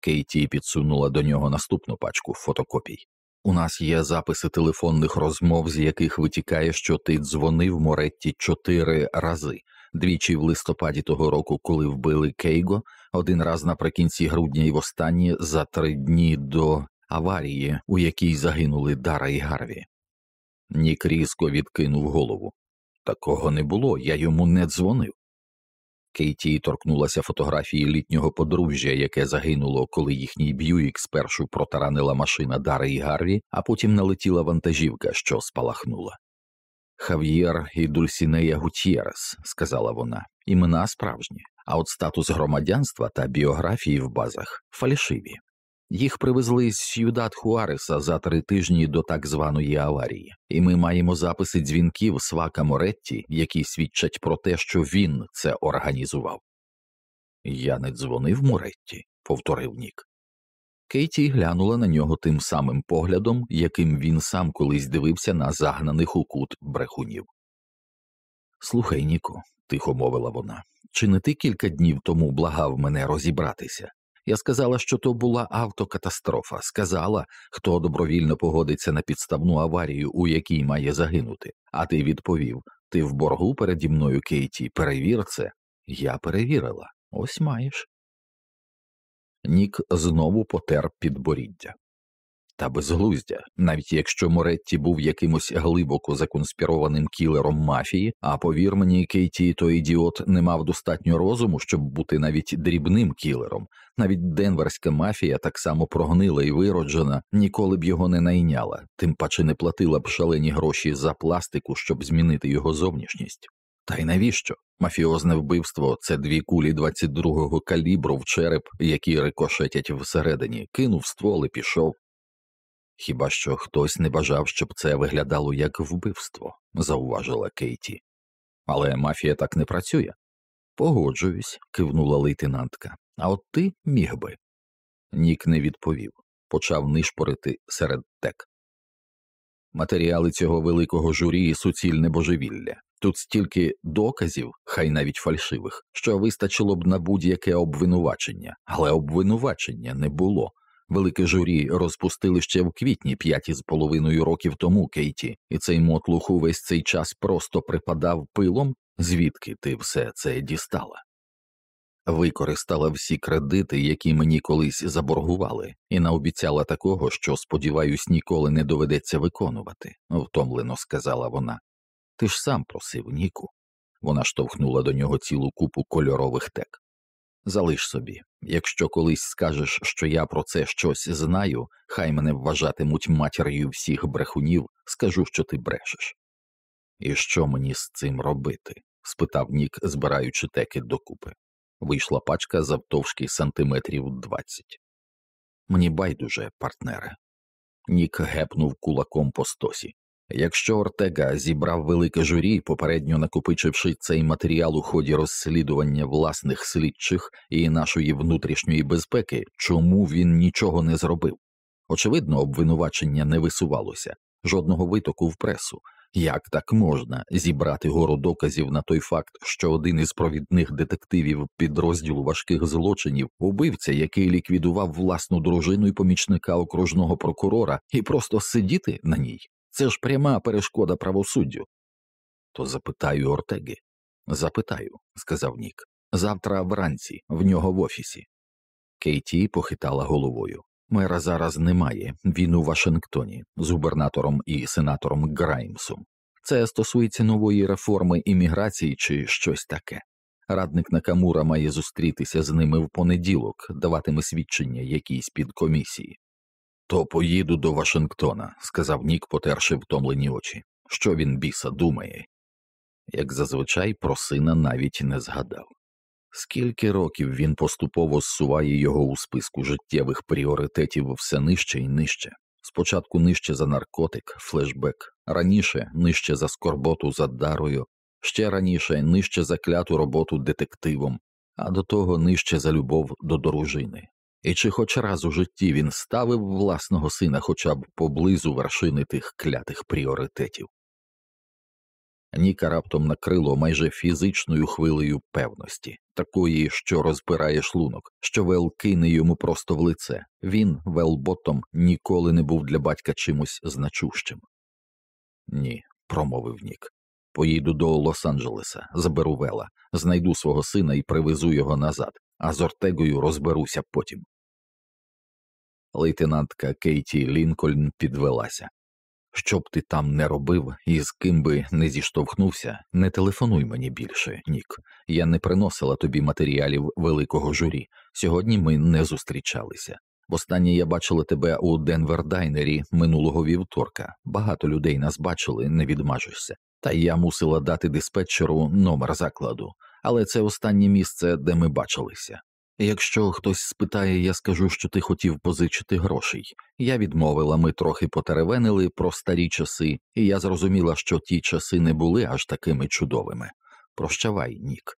Кейті підсунула до нього наступну пачку фотокопій. У нас є записи телефонних розмов, з яких витікає, що ти дзвонив Моретті чотири рази, двічі в листопаді того року, коли вбили Кейго, один раз наприкінці грудня і востаннє за три дні до аварії, у якій загинули Дара і Гарві. Нік різко відкинув голову. Такого не було, я йому не дзвонив. Кейті торкнулася фотографії літнього подружжя, яке загинуло, коли їхній Б'юік спершу протаранила машина Дари і Гарві, а потім налетіла вантажівка, що спалахнула. Хав'єр і Дульсінея Гутєрес, сказала вона, імена справжні, а от статус громадянства та біографії в базах фальшиві. Їх привезли з Сюдат Хуареса за три тижні до так званої аварії, і ми маємо записи дзвінків Свака Моретті, які свідчать про те, що він це організував. Я не дзвонив Моретті, повторив Нік. Кейті глянула на нього тим самим поглядом, яким він сам колись дивився на загнаних у кут брехунів. Слухай, Ніко, тихо мовила вона, чи не ти кілька днів тому благав мене розібратися? Я сказала, що то була автокатастрофа, сказала, хто добровільно погодиться на підставну аварію, у якій має загинути. А ти відповів ти в боргу переді мною, Кейті, перевір це. Я перевірила. Ось маєш. Нік знову потер підборіддя. Та безглуздя, навіть якщо Моретті був якимось глибоко законспірованим кілером мафії, а повір мені, Кейті, той ідіот не мав достатньо розуму, щоб бути навіть дрібним кілером. Навіть денверська мафія, так само прогнила і вироджена, ніколи б його не найняла, тим паче не платила б шалені гроші за пластику, щоб змінити його зовнішність. Та й навіщо? Мафіозне вбивство це дві кулі 22-го калібру в череп, які рикошетять всередині, кинув ствол і пішов. Хіба що хтось не бажав, щоб це виглядало як вбивство, зауважила Кейті. Але мафія так не працює. Погоджуюсь, кивнула лейтенантка. А от ти міг би. Нік не відповів, почав нишпорити серед тек. Матеріали цього великого журі суцільне божевілля. Тут стільки доказів, хай навіть фальшивих, що вистачило б на будь-яке обвинувачення, але обвинувачення не було. Велике журі розпустили ще в квітні п'ять із половиною років тому Кейті, і цей мотлух увесь цей час просто припадав пилом, звідки ти все це дістала. Використала всі кредити, які мені колись заборгували, і наобіцяла такого, що, сподіваюсь, ніколи не доведеться виконувати, втомлено сказала вона. Ти ж сам просив, Ніку. Вона штовхнула до нього цілу купу кольорових тек. Залиш собі, якщо колись скажеш, що я про це щось знаю, хай мене вважатимуть матір'ю всіх брехунів, скажу, що ти брешеш. І що мені з цим робити? спитав Нік, збираючи теки докупи. Вийшла пачка завтовшки сантиметрів двадцять. Мені байдуже, партнере. Нік гепнув кулаком по стосі. Якщо Ортега зібрав велике журі, попередньо накопичивши цей матеріал у ході розслідування власних слідчих і нашої внутрішньої безпеки, чому він нічого не зробив? Очевидно, обвинувачення не висувалося, жодного витоку в пресу. Як так можна зібрати гору доказів на той факт, що один із провідних детективів підрозділу важких злочинів, убивця, який ліквідував власну дружину і помічника окружного прокурора, і просто сидіти на ній? Це ж пряма перешкода правосуддю. То запитаю Ортеги. Запитаю, сказав Нік. Завтра вранці, в нього в офісі. Кейті похитала головою. Мера зараз немає, він у Вашингтоні з губернатором і сенатором Граймсом. Це стосується нової реформи імміграції чи щось таке. Радник Накамура має зустрітися з ними в понеділок, даватиме свідчення якійсь підкомісії. То поїду до Вашингтона, сказав Нік, потерши втомлені очі. Що він біса думає? Як зазвичай про сина навіть не згадав. Скільки років він поступово зсуває його у списку життєвих пріоритетів все нижче і нижче. Спочатку нижче за наркотик, флешбек, раніше нижче за скорботу за дарою, ще раніше нижче за кляту роботу детективом, а до того нижче за любов до дружини. І чи хоч раз у житті він ставив власного сина хоча б поблизу вершини тих клятих пріоритетів? Ніка раптом накрило майже фізичною хвилею певності, такої, що розпирає шлунок, що Вел кине йому просто в лице. Він, Велботом, ніколи не був для батька чимось значущим. Ні, промовив Нік. Поїду до Лос-Анджелеса, заберу Вела, знайду свого сина і привезу його назад, а з Ортегою розберуся потім. Лейтенантка Кейті Лінкольн підвелася. Що б ти там не робив і з ким би не зіштовхнувся, не телефонуй мені більше, Нік. Я не приносила тобі матеріалів великого журі. Сьогодні ми не зустрічалися. Востаннє я бачила тебе у Денвердайнері минулого вівторка. Багато людей нас бачили, не відмажешся. Та я мусила дати диспетчеру номер закладу, але це останнє місце, де ми бачилися. Якщо хтось спитає, я скажу, що ти хотів позичити грошей. Я відмовила, ми трохи потеревенили про старі часи, і я зрозуміла, що ті часи не були аж такими чудовими. Прощавай, Нік.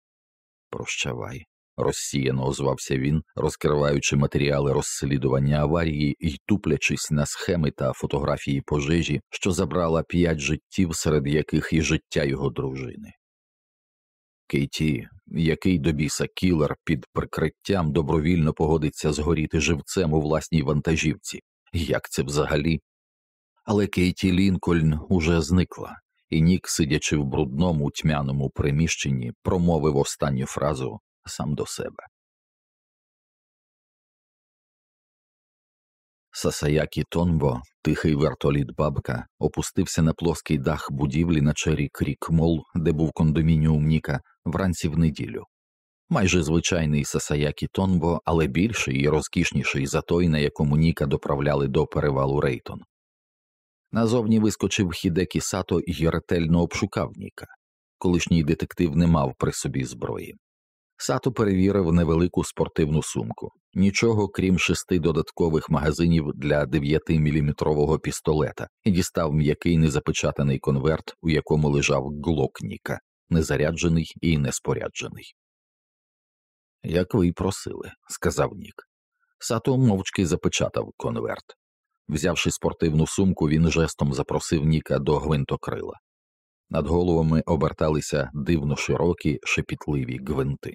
Прощавай, розсіяно озвався він, розкриваючи матеріали розслідування аварії і туплячись на схеми та фотографії пожежі, що забрала п'ять життів, серед яких і життя його дружини. Кейті, який до біса кілер під прикриттям добровільно погодиться згоріти живцем у власній вантажівці, як це взагалі? Але Кейті Лінкольн уже зникла, і Нік, сидячи в брудному тьмяному приміщенні, промовив останню фразу сам до себе. Сасаякі Тонбо, тихий вертоліт бабка, опустився на плоский дах будівлі на чері Крік Мол, де був кондомініум Ніка, вранці в неділю. Майже звичайний Сасаякі Тонбо, але більший і розкішніший за той, на якому Ніка доправляли до перевалу Рейтон. Назовні вискочив Хідекі Сато і ретельно обшукав Ніка. Колишній детектив не мав при собі зброї. Сато перевірив невелику спортивну сумку, нічого крім шести додаткових магазинів для 9-мм пістолета, і дістав м'який незапечатаний конверт, у якому лежав глок Ніка, незаряджений і неспоряджений. Як ви й просили, сказав Нік. Сато мовчки запечатав конверт. Взявши спортивну сумку, він жестом запросив Ніка до гвинтокрила. Над головами оберталися дивно широкі шепітливі гвинти.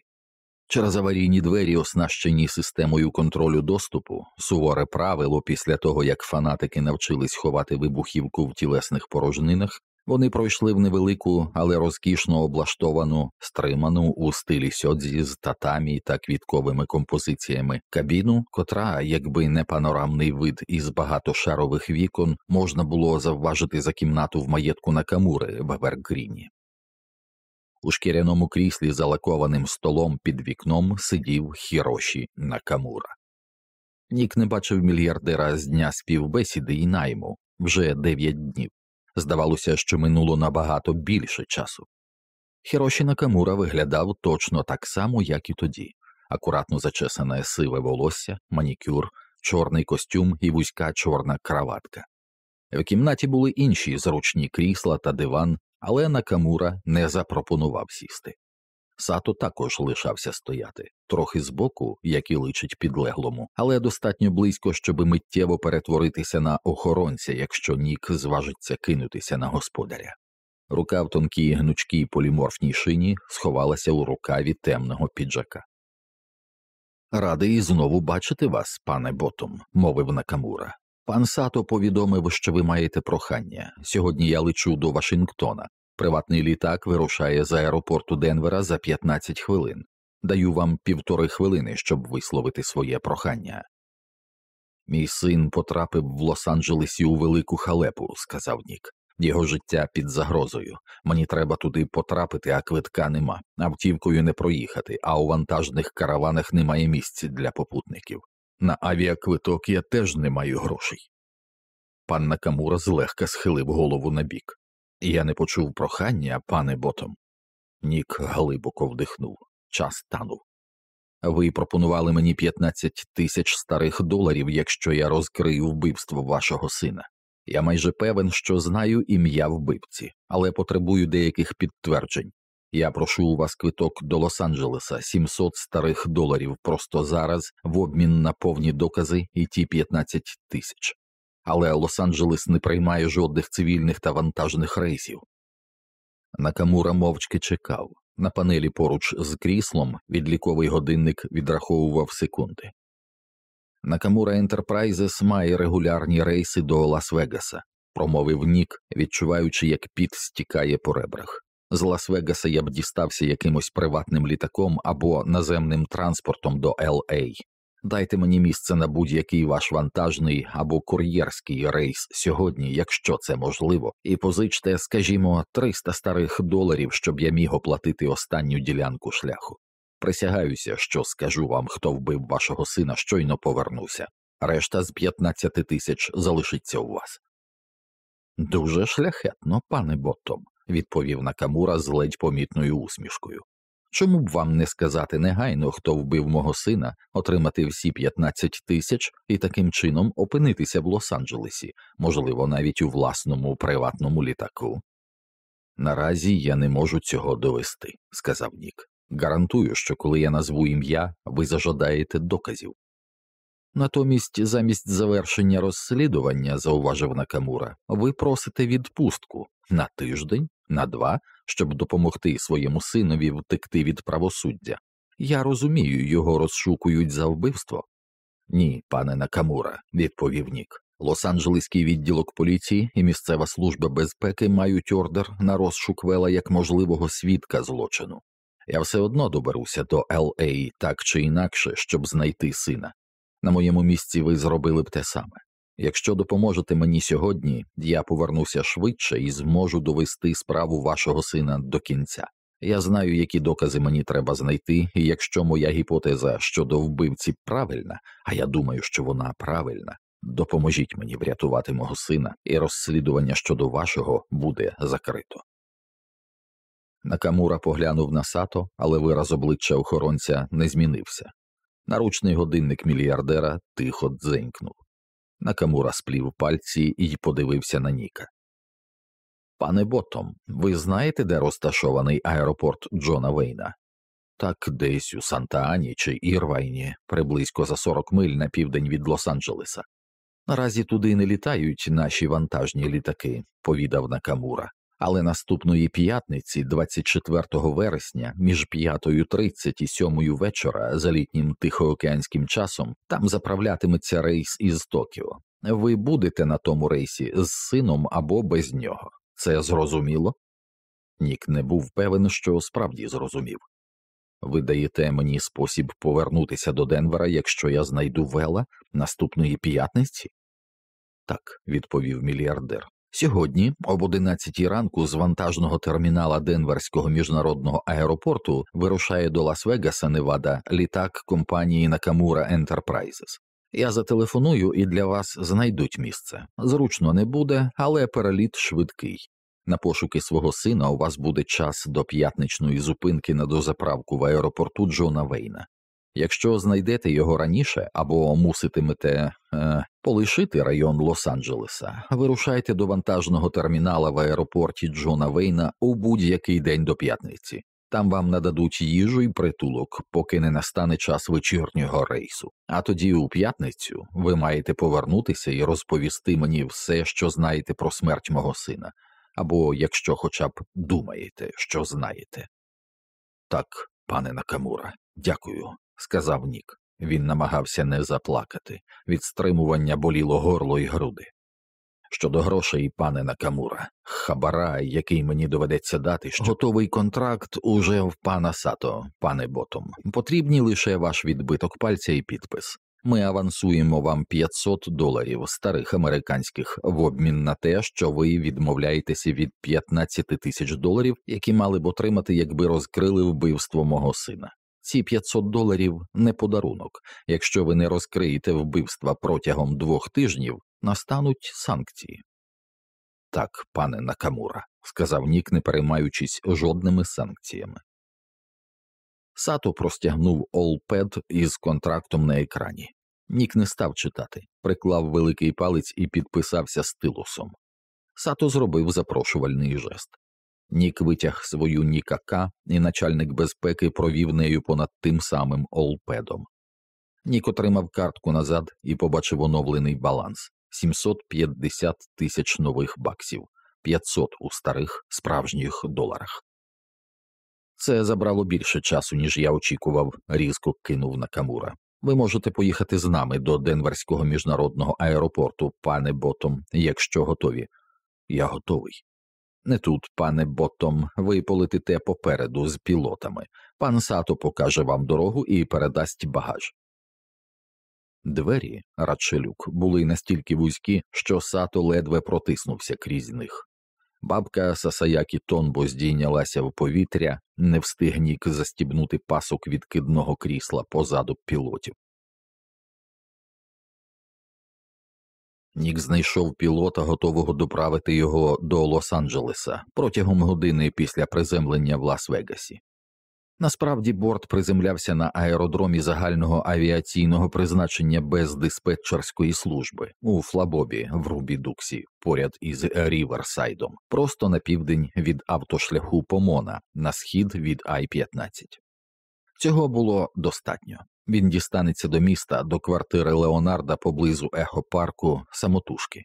Через аварійні двері, оснащені системою контролю доступу, суворе правило після того як фанатики навчились ховати вибухівку в тілесних порожнинах, вони пройшли в невелику, але розкішно облаштовану, стриману у стилі сьодзі з татамі та квітковими композиціями кабіну, котра, якби не панорамний вид із багатошарових вікон, можна було завважити за кімнату в маєтку Накамури в Евергріні. У шкіряному кріслі залакованим столом під вікном сидів Хіроші Накамура. Нік не бачив мільярдера з дня співбесіди і найму вже дев'ять днів. Здавалося, що минуло набагато більше часу. Хіроші Накамура виглядав точно так само, як і тоді акуратно зачесане сиве волосся, манікюр, чорний костюм і вузька чорна краватка. В кімнаті були інші зручні крісла та диван, але Накамура не запропонував сісти. Сато також лишався стояти, трохи збоку, як і личить підлеглому, але достатньо близько, щоб миттєво перетворитися на охоронця, якщо Нік зважиться кинутися на господаря. Рука в тонкій гнучкій поліморфній шині сховалася у рукаві темного піджака. Радий знову бачити вас, пане ботом, мовив Накамура. Пан Сато повідомив, що ви маєте прохання. Сьогодні я лечу до Вашингтона. Приватний літак вирушає з аеропорту Денвера за 15 хвилин. Даю вам півтори хвилини, щоб висловити своє прохання. Мій син потрапив в Лос-Анджелесі у велику халепу, сказав Нік. Його життя під загрозою. Мені треба туди потрапити, а квитка нема. Автівкою не проїхати, а у вантажних караванах немає місць для попутників. На авіаквиток я теж не маю грошей. Пан Накамура злегка схилив голову на бік. Я не почув прохання, пане ботом. Нік глибоко вдихнув. Час танув. Ви пропонували мені 15 тисяч старих доларів, якщо я розкрию вбивство вашого сина. Я майже певен, що знаю ім'я вбивці, але потребую деяких підтверджень. Я прошу у вас квиток до Лос-Анджелеса 700 старих доларів просто зараз в обмін на повні докази і ті 15 тисяч. Але Лос-Анджелес не приймає жодних цивільних та вантажних рейсів. Накамура мовчки чекав. На панелі поруч з кріслом відліковий годинник відраховував секунди. Накамура Ентерпрайзес має регулярні рейси до Лас-Вегаса, промовив Нік, відчуваючи, як піт стікає по ребрах. З Лас-Вегаса я б дістався якимось приватним літаком або наземним транспортом до Л.А. Дайте мені місце на будь-який ваш вантажний або кур'єрський рейс сьогодні, якщо це можливо, і позичте, скажімо, 300 старих доларів, щоб я міг оплатити останню ділянку шляху. Присягаюся, що скажу вам, хто вбив вашого сина, щойно повернуся. Решта з 15 тисяч залишиться у вас. Дуже шляхетно, пане Боттом, відповів Накамура з ледь помітною усмішкою. Чому б вам не сказати негайно, хто вбив мого сина, отримати всі 15 тисяч і таким чином опинитися в Лос-Анджелесі, можливо, навіть у власному приватному літаку? Наразі я не можу цього довести, сказав Нік. Гарантую, що коли я назву ім'я, ви зажадаєте доказів. Натомість, замість завершення розслідування, зауважив Накамура, ви просите відпустку на тиждень, на два, щоб допомогти своєму синові втекти від правосуддя. Я розумію, його розшукують за вбивство. Ні, пане Накамура, відповів Нік. Лос-Анджелеський відділок поліції і місцева служба безпеки мають ордер на розшук вела як можливого свідка злочину. Я все одно доберуся до Л.А. так чи інакше, щоб знайти сина. На моєму місці ви зробили б те саме. Якщо допоможете мені сьогодні, я повернуся швидше і зможу довести справу вашого сина до кінця. Я знаю, які докази мені треба знайти, і якщо моя гіпотеза щодо вбивці правильна, а я думаю, що вона правильна, допоможіть мені врятувати мого сина, і розслідування щодо вашого буде закрито. Накамура поглянув на сато, але вираз обличчя охоронця не змінився. Наручний годинник мільярдера тихо дзенькнув. Накамура сплів пальці і подивився на Ніка. Пане Ботом, ви знаєте, де розташований аеропорт Джона Вейна? Так десь у Санта Ані чи Ірвайні, приблизько за 40 миль на південь від Лос-Анджелеса. Наразі туди не літають наші вантажні літаки, повідав Накамура. Але наступної п'ятниці, 24 вересня, між 5.30 і 7 вечора за літнім тихоокеанським часом, там заправлятиметься рейс із Токіо. Ви будете на тому рейсі з сином або без нього. Це зрозуміло? Нік не був певен, що справді зрозумів. Ви даєте мені спосіб повернутися до Денвера, якщо я знайду вела наступної п'ятниці? Так, відповів мільярдер. Сьогодні, об 11 ранку, з вантажного термінала Денверського міжнародного аеропорту вирушає до Лас-Вегаса, Невада, літак компанії Накамура Enterprises. Я зателефоную і для вас знайдуть місце. Зручно не буде, але переліт швидкий. На пошуки свого сина у вас буде час до п'ятничної зупинки на дозаправку в аеропорту Джона Вейна. Якщо знайдете його раніше або муситимете е, полишити район Лос-Анджелеса, вирушайте до вантажного термінала в аеропорті Джона Вейна у будь-який день до п'ятниці. Там вам нададуть їжу і притулок, поки не настане час вечірнього рейсу. А тоді, у п'ятницю, ви маєте повернутися і розповісти мені все, що знаєте про смерть мого сина, або якщо хоча б думаєте, що знаєте. Так, пане Накамура, дякую сказав Нік. Він намагався не заплакати, від стримування боліло горло і груди. Щодо грошей, пане Накамура, хабара, який мені доведеться дати, що готовий контракт уже в пана Сато, пане Ботом. Потрібні лише ваш відбиток пальця і підпис. Ми авансуємо вам 500 доларів старих американських в обмін на те, що ви відмовляєтеся від 15 тисяч доларів, які мали б отримати, якби розкрили вбивство мого сина. Ці 500 доларів не подарунок. Якщо ви не розкриєте вбивства протягом двох тижнів, настануть санкції. Так, пане Накамура, сказав Нік, не переймаючись жодними санкціями. Сато простягнув олпед із контрактом на екрані. Нік не став читати, приклав великий палець і підписався стилусом. Сато зробив запрошувальний жест. Нік витяг свою Ніка і начальник безпеки провів нею понад тим самим олпедом. Нік отримав картку назад і побачив оновлений баланс 750 тисяч нових баксів, 500 у старих справжніх доларах. Це забрало більше часу, ніж я очікував, різко кинув Накамура. Ви можете поїхати з нами до Денверського міжнародного аеропорту, пане Ботом, якщо готові. Я готовий. Не тут, пане Боттом, ви полетите попереду з пілотами. Пан Сато покаже вам дорогу і передасть багаж. Двері, радше люк, були настільки вузькі, що сато ледве протиснувся крізь них. Бабка Сасаякі Тонбо здійнялася в повітря, не встиг нік застібнути пасок відкидного крісла позаду пілотів. Нік знайшов пілота, готового доправити його до Лос-Анджелеса протягом години після приземлення в Лас-Вегасі. Насправді борт приземлявся на аеродромі загального авіаційного призначення без диспетчерської служби у Флабобі в Рубідуксі, поряд із Ріверсайдом, просто на південь від автошляху Помона, на схід від Ай-15. Цього було достатньо. Він дістанеться до міста, до квартири Леонарда поблизу ехопарку самотужки.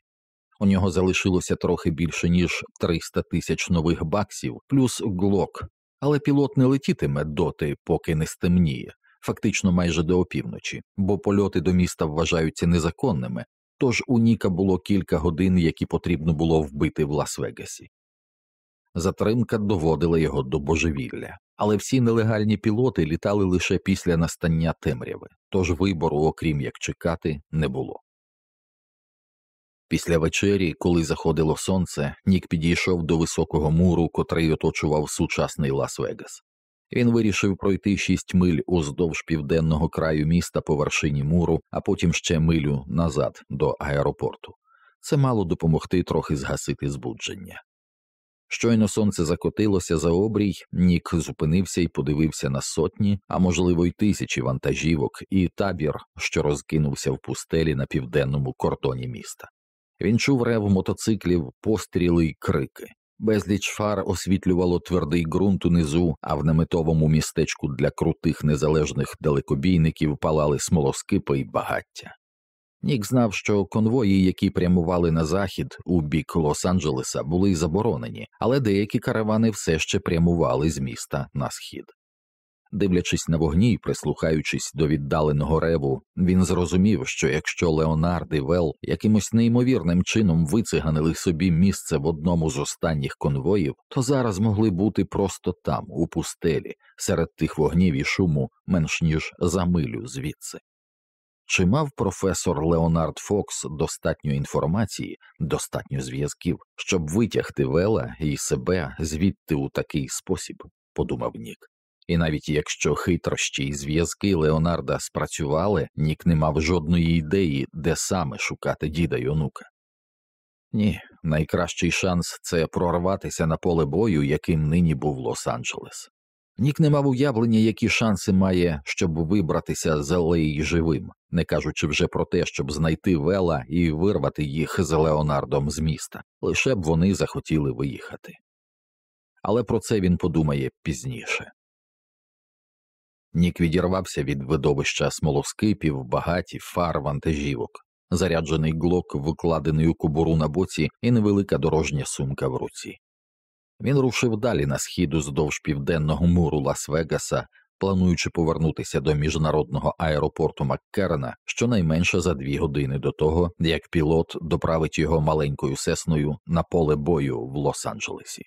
У нього залишилося трохи більше ніж 300 тисяч нових баксів, плюс глок, але пілот не летітиме доти, поки не стемніє, фактично майже до опівночі, бо польоти до міста вважаються незаконними. Тож у Ніка було кілька годин, які потрібно було вбити в Лас-Вегасі. Затримка доводила його до божевілля, але всі нелегальні пілоти літали лише після настання темряви, тож вибору, окрім як чекати, не було. Після вечері, коли заходило сонце, Нік підійшов до високого муру, котрий оточував сучасний Лас-Вегас. Він вирішив пройти шість миль уздовж південного краю міста по вершині муру, а потім ще милю назад до аеропорту. Це мало допомогти трохи згасити збудження. Щойно сонце закотилося за обрій, Нік зупинився і подивився на сотні, а можливо й тисячі вантажівок, і табір, що розкинувся в пустелі на південному кордоні міста. Він чув рев мотоциклів, постріли й крики. Безліч фар освітлювало твердий ґрунт унизу, а в наметовому містечку для крутих незалежних далекобійників палали смолоскипи й багаття. Нік знав, що конвої, які прямували на захід у бік Лос-Анджелеса, були заборонені, але деякі каравани все ще прямували з міста на схід. Дивлячись на вогні і прислухаючись до віддаленого реву, він зрозумів, що якщо Леонард і Вел якимось неймовірним чином вициганили собі місце в одному з останніх конвоїв, то зараз могли бути просто там, у пустелі, серед тих вогнів і шуму, менш ніж за милю звідси. Чи мав професор Леонард Фокс достатньо інформації, достатньо зв'язків, щоб витягти Вела і себе звідти у такий спосіб, подумав Нік. І навіть якщо хитрощі і зв'язки Леонарда спрацювали, Нік не мав жодної ідеї, де саме шукати діда й онука. Ні, найкращий шанс це прорватися на поле бою, яким нині був Лос-Анджелес. Нік не мав уявлення, які шанси має, щоб вибратися з Елеї живим, не кажучи вже про те, щоб знайти вела і вирвати їх з Леонардом з міста, лише б вони захотіли виїхати. Але про це він подумає пізніше. Нік відірвався від видовища смолоскипів, багатів, фар, вантажівок, заряджений глок, викладений у кобуру на боці, і невелика дорожня сумка в руці. Він рушив далі на схід уздовж південного муру Лас-Вегаса, плануючи повернутися до міжнародного аеропорту Маккерна щонайменше за дві години до того, як пілот доправить його маленькою сесною на поле бою в Лос-Анджелесі.